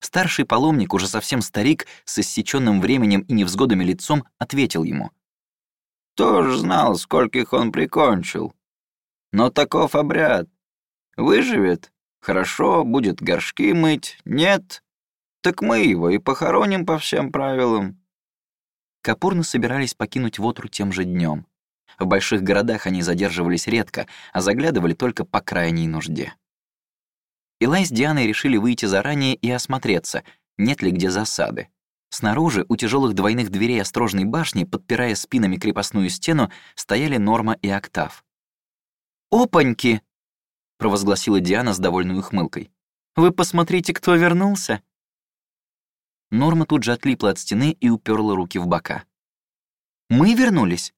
Старший паломник, уже совсем старик, с иссеченным временем и невзгодами лицом, ответил ему. «Тоже знал, скольких он прикончил. Но таков обряд. Выживет — хорошо, будет горшки мыть, нет — так мы его и похороним по всем правилам». Капурны собирались покинуть Вотру тем же днем. В больших городах они задерживались редко, а заглядывали только по крайней нужде. Илай с Дианой решили выйти заранее и осмотреться, нет ли где засады. Снаружи, у тяжелых двойных дверей острожной башни, подпирая спинами крепостную стену, стояли Норма и Октав. «Опаньки!» — провозгласила Диана с довольной ухмылкой. «Вы посмотрите, кто вернулся!» Норма тут же отлипла от стены и уперла руки в бока. «Мы вернулись?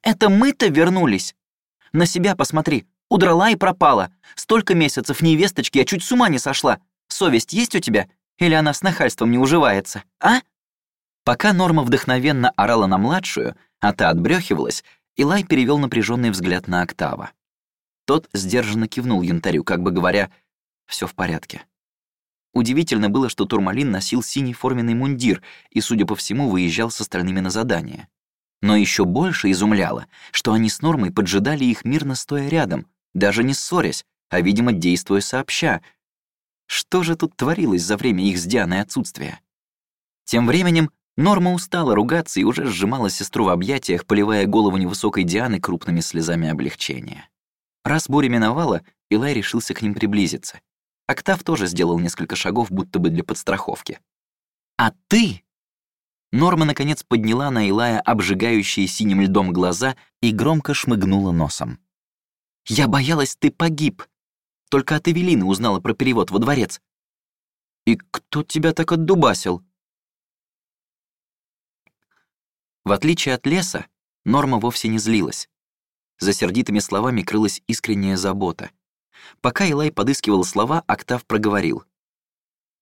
Это мы-то вернулись. На себя посмотри. Удрала и пропала. Столько месяцев невесточки, я чуть с ума не сошла. Совесть есть у тебя? Или она с нахальством не уживается, а?» Пока Норма вдохновенно орала на младшую, а та отбрехивалась, Илай перевел напряженный взгляд на Октава. Тот сдержанно кивнул янтарю, как бы говоря, все в порядке. Удивительно было, что Турмалин носил синий форменный мундир и, судя по всему, выезжал с остальными на задание. Но еще больше изумляло, что они с Нормой поджидали их мирно стоя рядом, даже не ссорясь, а, видимо, действуя сообща. Что же тут творилось за время их с Дианой отсутствия? Тем временем Норма устала ругаться и уже сжимала сестру в объятиях, поливая голову невысокой Дианы крупными слезами облегчения. Раз буря миновала, Илай решился к ним приблизиться. Октав тоже сделал несколько шагов, будто бы для подстраховки. «А ты Норма, наконец, подняла на Илая обжигающие синим льдом глаза и громко шмыгнула носом. «Я боялась, ты погиб. Только от Эвелины узнала про перевод во дворец. И кто тебя так отдубасил?» В отличие от леса, Норма вовсе не злилась. За сердитыми словами крылась искренняя забота. Пока Илай подыскивал слова, Октав проговорил.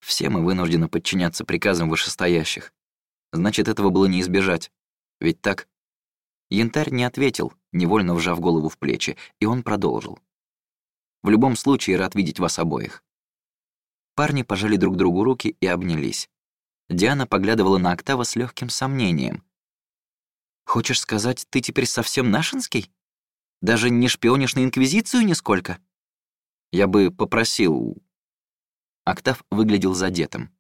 Все мы вынуждены подчиняться приказам вышестоящих. Значит, этого было не избежать. Ведь так? Янтарь не ответил, невольно вжав голову в плечи, и он продолжил. В любом случае рад видеть вас обоих. Парни пожали друг другу руки и обнялись. Диана поглядывала на Октава с легким сомнением. «Хочешь сказать, ты теперь совсем нашинский? Даже не шпионишь на Инквизицию нисколько?» «Я бы попросил...» Октав выглядел задетым.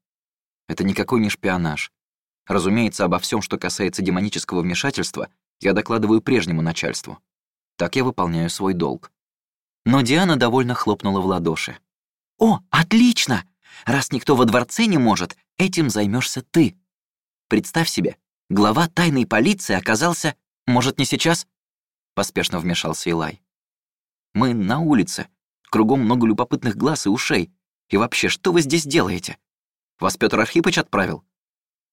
«Это никакой не шпионаж. Разумеется, обо всем, что касается демонического вмешательства, я докладываю прежнему начальству. Так я выполняю свой долг». Но Диана довольно хлопнула в ладоши. «О, отлично! Раз никто во дворце не может, этим займешься ты. Представь себе, глава тайной полиции оказался... Может, не сейчас?» Поспешно вмешался Илай. «Мы на улице. Кругом много любопытных глаз и ушей. И вообще, что вы здесь делаете? Вас Петр Архипыч отправил?»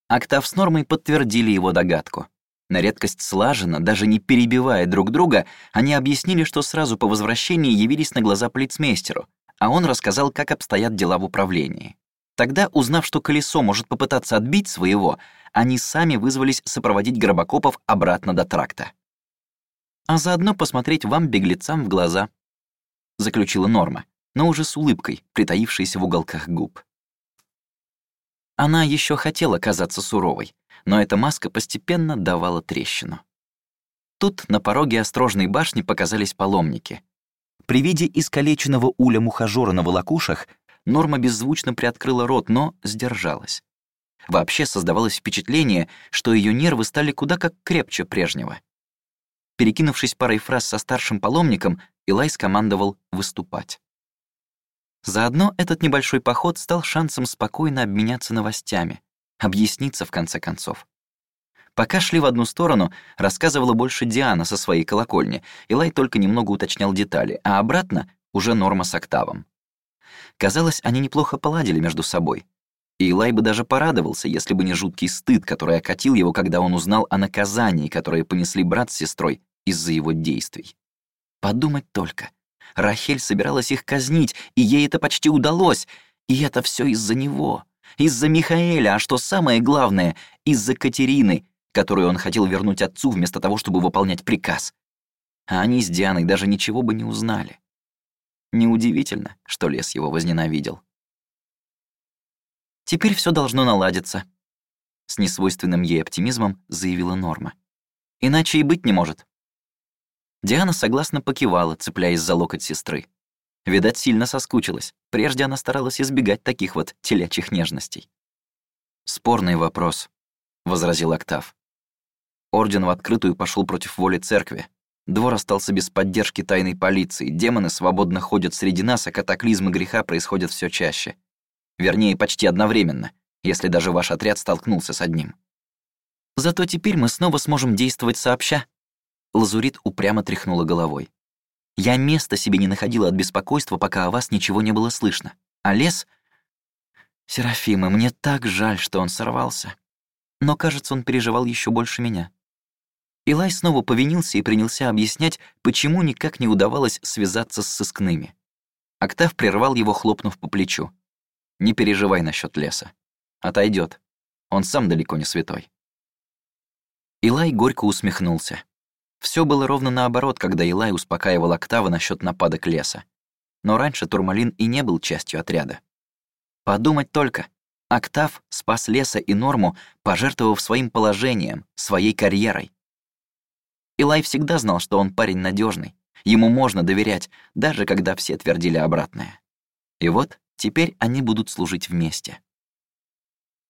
Октав с Нормой подтвердили его догадку. На редкость слаженно, даже не перебивая друг друга, они объяснили, что сразу по возвращении явились на глаза полицмейстеру, а он рассказал, как обстоят дела в управлении. Тогда, узнав, что колесо может попытаться отбить своего, они сами вызвались сопроводить Гробокопов обратно до тракта. «А заодно посмотреть вам, беглецам, в глаза», — заключила Норма, но уже с улыбкой, притаившейся в уголках губ. Она еще хотела казаться суровой, но эта маска постепенно давала трещину. Тут на пороге острожной башни показались паломники. При виде искалеченного уля мухажора на волокушах Норма беззвучно приоткрыла рот, но сдержалась. Вообще создавалось впечатление, что ее нервы стали куда как крепче прежнего. Перекинувшись парой фраз со старшим паломником, Илай скомандовал выступать. Заодно этот небольшой поход стал шансом спокойно обменяться новостями, объясниться в конце концов. Пока шли в одну сторону, рассказывала больше Диана со своей колокольни, Илай только немного уточнял детали, а обратно уже Норма с Октавом. Казалось, они неплохо поладили между собой. И Илай бы даже порадовался, если бы не жуткий стыд, который окатил его, когда он узнал о наказании, которое понесли брат с сестрой из-за его действий. Подумать только. Рахель собиралась их казнить, и ей это почти удалось, и это все из-за него. Из-за Михаэля, а что самое главное, из-за Катерины, которую он хотел вернуть отцу вместо того, чтобы выполнять приказ. А они с Дианой даже ничего бы не узнали. Неудивительно, что лес его возненавидел. «Теперь все должно наладиться», — с несвойственным ей оптимизмом заявила Норма. «Иначе и быть не может». Диана согласно покивала, цепляясь за локоть сестры. Видать, сильно соскучилась. Прежде она старалась избегать таких вот телячьих нежностей. «Спорный вопрос», — возразил Октав. Орден в открытую пошел против воли церкви. Двор остался без поддержки тайной полиции, демоны свободно ходят среди нас, а катаклизмы греха происходят все чаще. Вернее, почти одновременно, если даже ваш отряд столкнулся с одним. Зато теперь мы снова сможем действовать сообща. Лазурит упрямо тряхнула головой. Я места себе не находила от беспокойства, пока о вас ничего не было слышно. А лес... Серафима, мне так жаль, что он сорвался. Но, кажется, он переживал еще больше меня. Илай снова повинился и принялся объяснять, почему никак не удавалось связаться с сыскными. Октав прервал его, хлопнув по плечу. «Не переживай насчет леса. Отойдет. Он сам далеко не святой». Илай горько усмехнулся. Все было ровно наоборот, когда Илай успокаивал Октава насчет нападок леса. Но раньше Турмалин и не был частью отряда. Подумать только. Октав спас леса и Норму, пожертвовав своим положением, своей карьерой. Илай всегда знал, что он парень надежный, ему можно доверять, даже когда все твердили обратное. И вот теперь они будут служить вместе.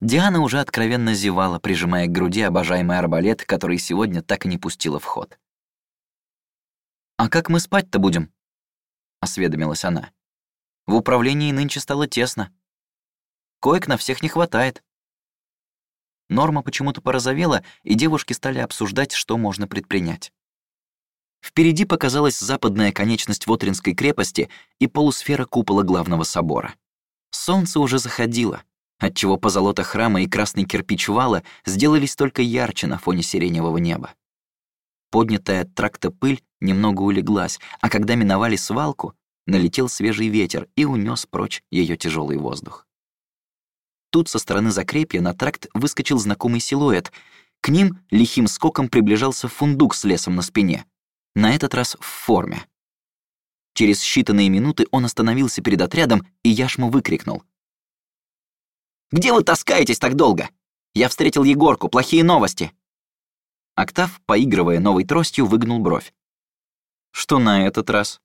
Диана уже откровенно зевала, прижимая к груди обожаемый арбалет, который сегодня так и не пустила в ход. «А как мы спать-то будем?» — осведомилась она. «В управлении нынче стало тесно. Коек на всех не хватает». Норма почему-то порозовела, и девушки стали обсуждать, что можно предпринять. Впереди показалась западная конечность Вотринской крепости и полусфера купола главного собора. Солнце уже заходило, отчего позолота храма и красный кирпич вала сделались только ярче на фоне сиреневого неба. Поднятая от тракта пыль немного улеглась, а когда миновали свалку, налетел свежий ветер и унес прочь ее тяжелый воздух. Тут со стороны закрепья на тракт выскочил знакомый силуэт. К ним лихим скоком приближался фундук с лесом на спине. На этот раз в форме. Через считанные минуты он остановился перед отрядом, и Яшма выкрикнул. «Где вы таскаетесь так долго? Я встретил Егорку, плохие новости!» Октав, поигрывая новой тростью, выгнул бровь. «Что на этот раз?»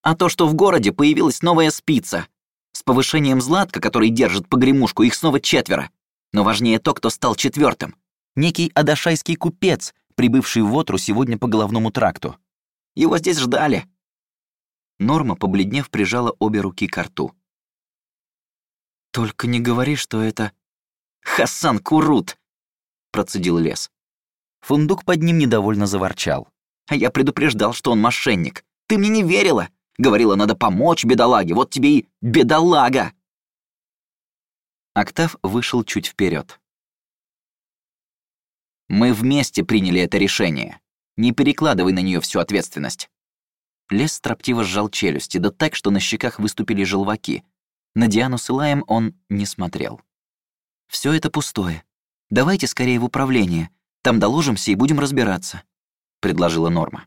«А то, что в городе появилась новая спица. С повышением Златка, который держит погремушку, их снова четверо. Но важнее то, кто стал четвертым. Некий адашайский купец, прибывший в Отру сегодня по головному тракту. Его здесь ждали». Норма, побледнев, прижала обе руки к рту. «Только не говори, что это...» «Хасан Курут!» — процедил лес. Фундук под ним недовольно заворчал. «А я предупреждал, что он мошенник. Ты мне не верила. Говорила, надо помочь бедолаге. Вот тебе и бедолага!» Октав вышел чуть вперед. «Мы вместе приняли это решение. Не перекладывай на нее всю ответственность. Лес строптиво сжал челюсти, да так, что на щеках выступили желваки. На Диану с Илаем он не смотрел. Все это пустое. Давайте скорее в управление. Там доложимся и будем разбираться», — предложила Норма.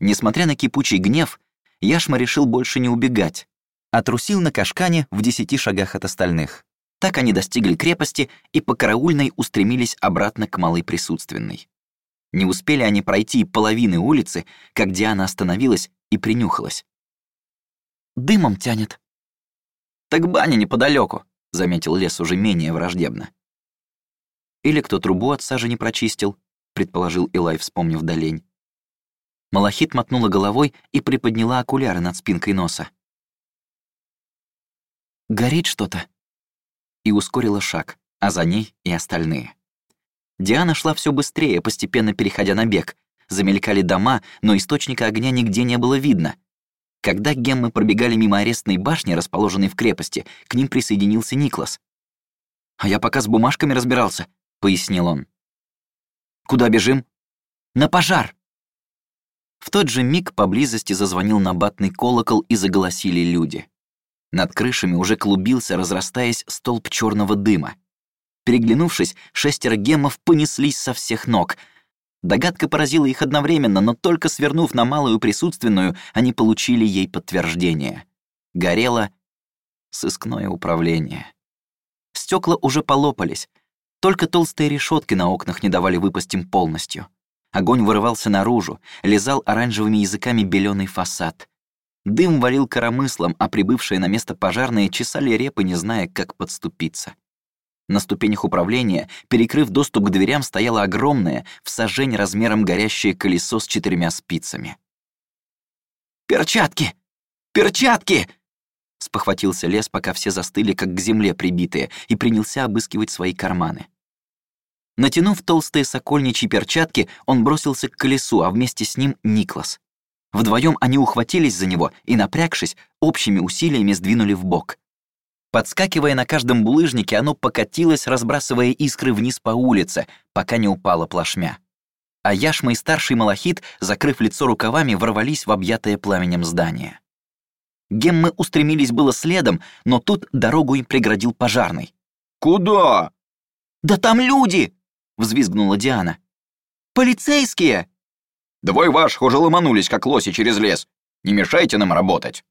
Несмотря на кипучий гнев, Яшма решил больше не убегать, а трусил на кашкане в десяти шагах от остальных. Так они достигли крепости и по караульной устремились обратно к малой присутственной. Не успели они пройти половины улицы, как Диана остановилась и принюхалась. «Дымом тянет». «Так баня неподалеку», — заметил лес уже менее враждебно. «Или кто трубу от сажи не прочистил», — предположил Илай, вспомнив долень. Малахит мотнула головой и приподняла окуляры над спинкой носа. «Горит что-то», и ускорила шаг, а за ней и остальные. Диана шла все быстрее, постепенно переходя на бег. Замелькали дома, но источника огня нигде не было видно. Когда геммы пробегали мимо арестной башни, расположенной в крепости, к ним присоединился Никлас. «А я пока с бумажками разбирался», — пояснил он. «Куда бежим?» «На пожар!» В тот же миг поблизости зазвонил набатный колокол и заголосили люди. Над крышами уже клубился, разрастаясь, столб черного дыма. Переглянувшись, шестеро геммов понеслись со всех ног. Догадка поразила их одновременно, но только свернув на малую присутственную, они получили ей подтверждение. Горело сыскное управление. Стекла уже полопались. Только толстые решетки на окнах не давали выпасть им полностью. Огонь вырывался наружу, лизал оранжевыми языками беленый фасад. Дым валил коромыслом, а прибывшие на место пожарные чесали репы, не зная, как подступиться. На ступенях управления, перекрыв доступ к дверям, стояло огромное, в сажень размером горящее колесо с четырьмя спицами. «Перчатки! Перчатки!» Спохватился лес, пока все застыли, как к земле прибитые, и принялся обыскивать свои карманы. Натянув толстые сокольничьи перчатки, он бросился к колесу, а вместе с ним — Никлас. Вдвоем они ухватились за него и, напрягшись, общими усилиями сдвинули в бок. Подскакивая на каждом булыжнике, оно покатилось, разбрасывая искры вниз по улице, пока не упало плашмя. А Яшма и старший Малахит, закрыв лицо рукавами, ворвались в объятое пламенем здание. Геммы устремились было следом, но тут дорогу им преградил пожарный. «Куда?» «Да там люди!» — взвизгнула Диана. «Полицейские!» «Двое ваших уже ломанулись, как лоси через лес. Не мешайте нам работать!»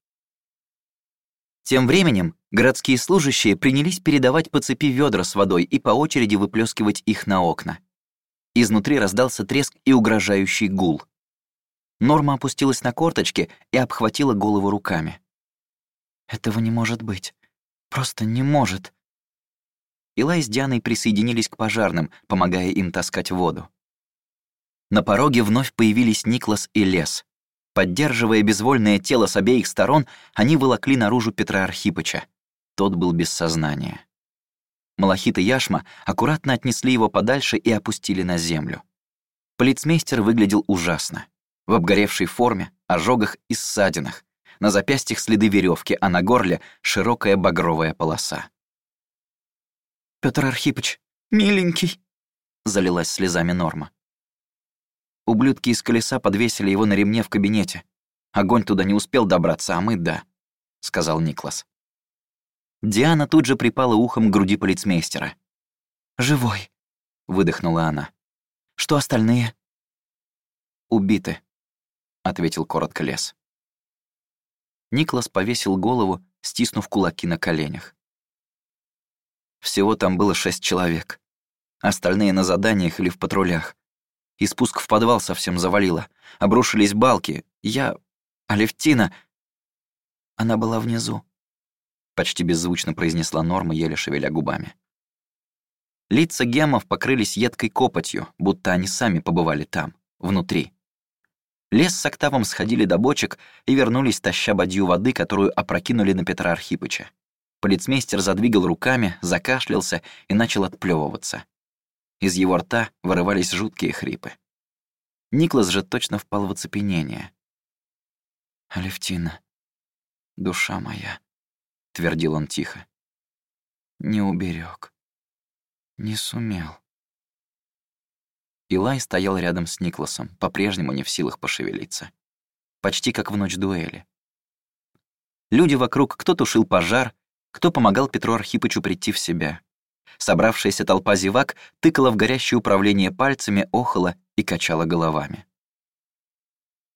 Тем временем городские служащие принялись передавать по цепи ведра с водой и по очереди выплескивать их на окна. Изнутри раздался треск и угрожающий гул. Норма опустилась на корточки и обхватила голову руками. «Этого не может быть. Просто не может». Илай с Дианой присоединились к пожарным, помогая им таскать воду. На пороге вновь появились Никлас и Лес. Поддерживая безвольное тело с обеих сторон, они волокли наружу Петра Архипыча. Тот был без сознания. Малахит и Яшма аккуратно отнесли его подальше и опустили на землю. Полицмейстер выглядел ужасно. В обгоревшей форме, ожогах и ссадинах. На запястьях следы веревки, а на горле — широкая багровая полоса. Петр Архипыч, миленький!» — залилась слезами Норма. Ублюдки из колеса подвесили его на ремне в кабинете. Огонь туда не успел добраться, а мы — да», — сказал Никлас. Диана тут же припала ухом к груди полицмейстера. «Живой», — выдохнула она. «Что остальные?» «Убиты», — ответил коротко лес. Никлас повесил голову, стиснув кулаки на коленях. Всего там было шесть человек. Остальные на заданиях или в патрулях. И спуск в подвал совсем завалило. Обрушились балки. Я... Алевтина... Она была внизу. Почти беззвучно произнесла Норма, еле шевеля губами. Лица гемов покрылись едкой копотью, будто они сами побывали там, внутри. Лес с Октавом сходили до бочек и вернулись, таща бадью воды, которую опрокинули на Петра Архипыча. Полицмейстер задвигал руками, закашлялся и начал отплевываться. Из его рта вырывались жуткие хрипы. Никлас же точно впал в оцепенение. «Алевтина, душа моя», — твердил он тихо. «Не уберег, не сумел». Илай стоял рядом с Никласом, по-прежнему не в силах пошевелиться. Почти как в ночь дуэли. Люди вокруг кто тушил пожар, кто помогал Петру Архипычу прийти в себя. Собравшаяся толпа зевак тыкала в горящее управление пальцами, охала и качала головами.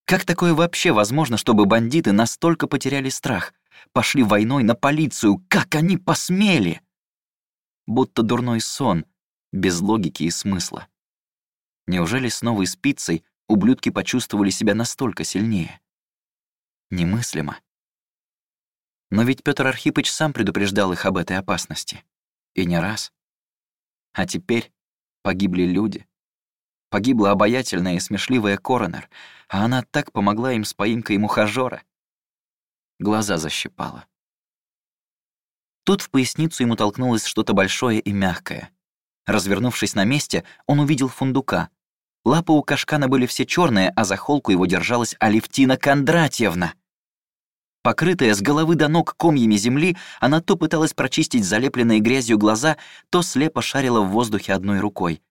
Как такое вообще возможно, чтобы бандиты настолько потеряли страх? Пошли войной на полицию, как они посмели? Будто дурной сон, без логики и смысла. Неужели с новой спицей ублюдки почувствовали себя настолько сильнее? Немыслимо. Но ведь Петр Архипыч сам предупреждал их об этой опасности. И не раз. А теперь погибли люди. Погибла обаятельная и смешливая коронер, а она так помогла им с поимкой мухажора. Глаза защипала. Тут в поясницу ему толкнулось что-то большое и мягкое. Развернувшись на месте, он увидел фундука. Лапы у кашкана были все черные, а за холку его держалась Алевтина Кондратьевна. Покрытая с головы до ног комьями земли, она то пыталась прочистить залепленные грязью глаза, то слепо шарила в воздухе одной рукой.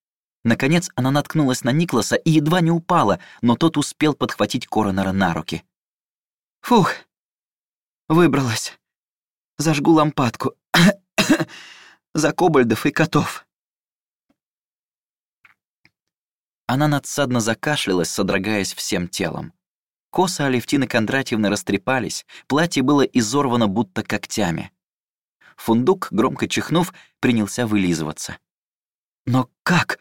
Наконец она наткнулась на Никласа и едва не упала, но тот успел подхватить коронера на руки. «Фух, выбралась. Зажгу лампадку. За кобальдов и котов». Она надсадно закашлялась, содрогаясь всем телом. Косы Алевтины Кондратьевны растрепались, платье было изорвано будто когтями. Фундук, громко чихнув, принялся вылизываться. «Но как?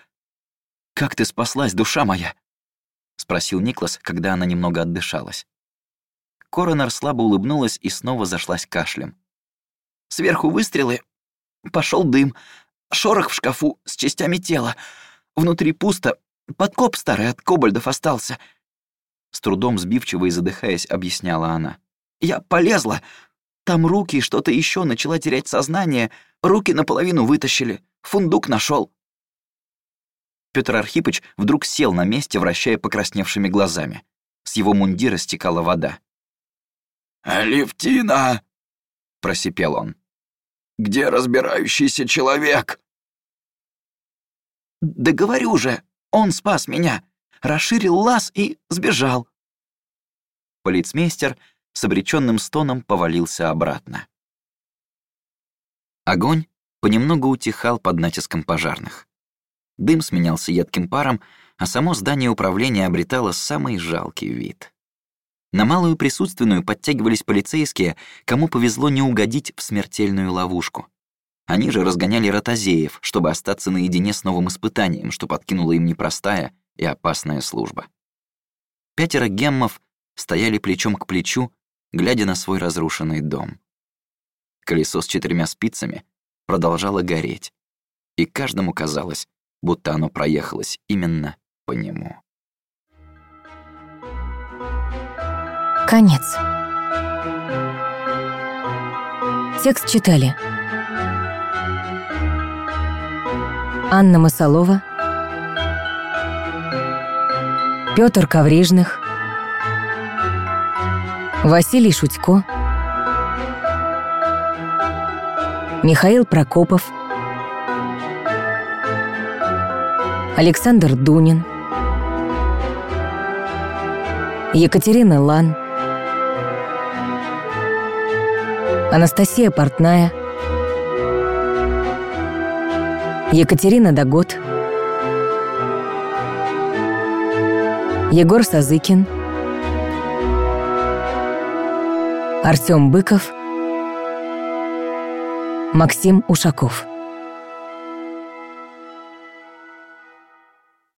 Как ты спаслась, душа моя?» — спросил Никлас, когда она немного отдышалась. Коронер слабо улыбнулась и снова зашлась кашлем. «Сверху выстрелы, пошел дым, шорох в шкафу с частями тела. Внутри пусто, подкоп старый от кобальдов остался. С трудом сбивчиво и задыхаясь, объясняла она. «Я полезла. Там руки, что-то еще начала терять сознание. Руки наполовину вытащили. Фундук нашел. Петр Архипыч вдруг сел на месте, вращая покрасневшими глазами. С его мундира стекала вода. «Алевтина!» — просипел он. «Где разбирающийся человек?» «Да говорю же, он спас меня расширил лаз и сбежал. Полицмейстер с обреченным стоном повалился обратно. Огонь понемногу утихал под натиском пожарных. Дым сменялся едким паром, а само здание управления обретало самый жалкий вид. На малую присутственную подтягивались полицейские, кому повезло не угодить в смертельную ловушку. Они же разгоняли ротозеев, чтобы остаться наедине с новым испытанием, что подкинула им непростая и опасная служба. Пятеро геммов стояли плечом к плечу, глядя на свой разрушенный дом. Колесо с четырьмя спицами продолжало гореть, и каждому казалось, будто оно проехалось именно по нему. Конец. Текст читали Анна Масалова Петр Коврижных, Василий Шутько, Михаил Прокопов, Александр Дунин, Екатерина Лан, Анастасия Портная, Екатерина Дагот — Егор Сазыкин, Артём Быков, Максим Ушаков.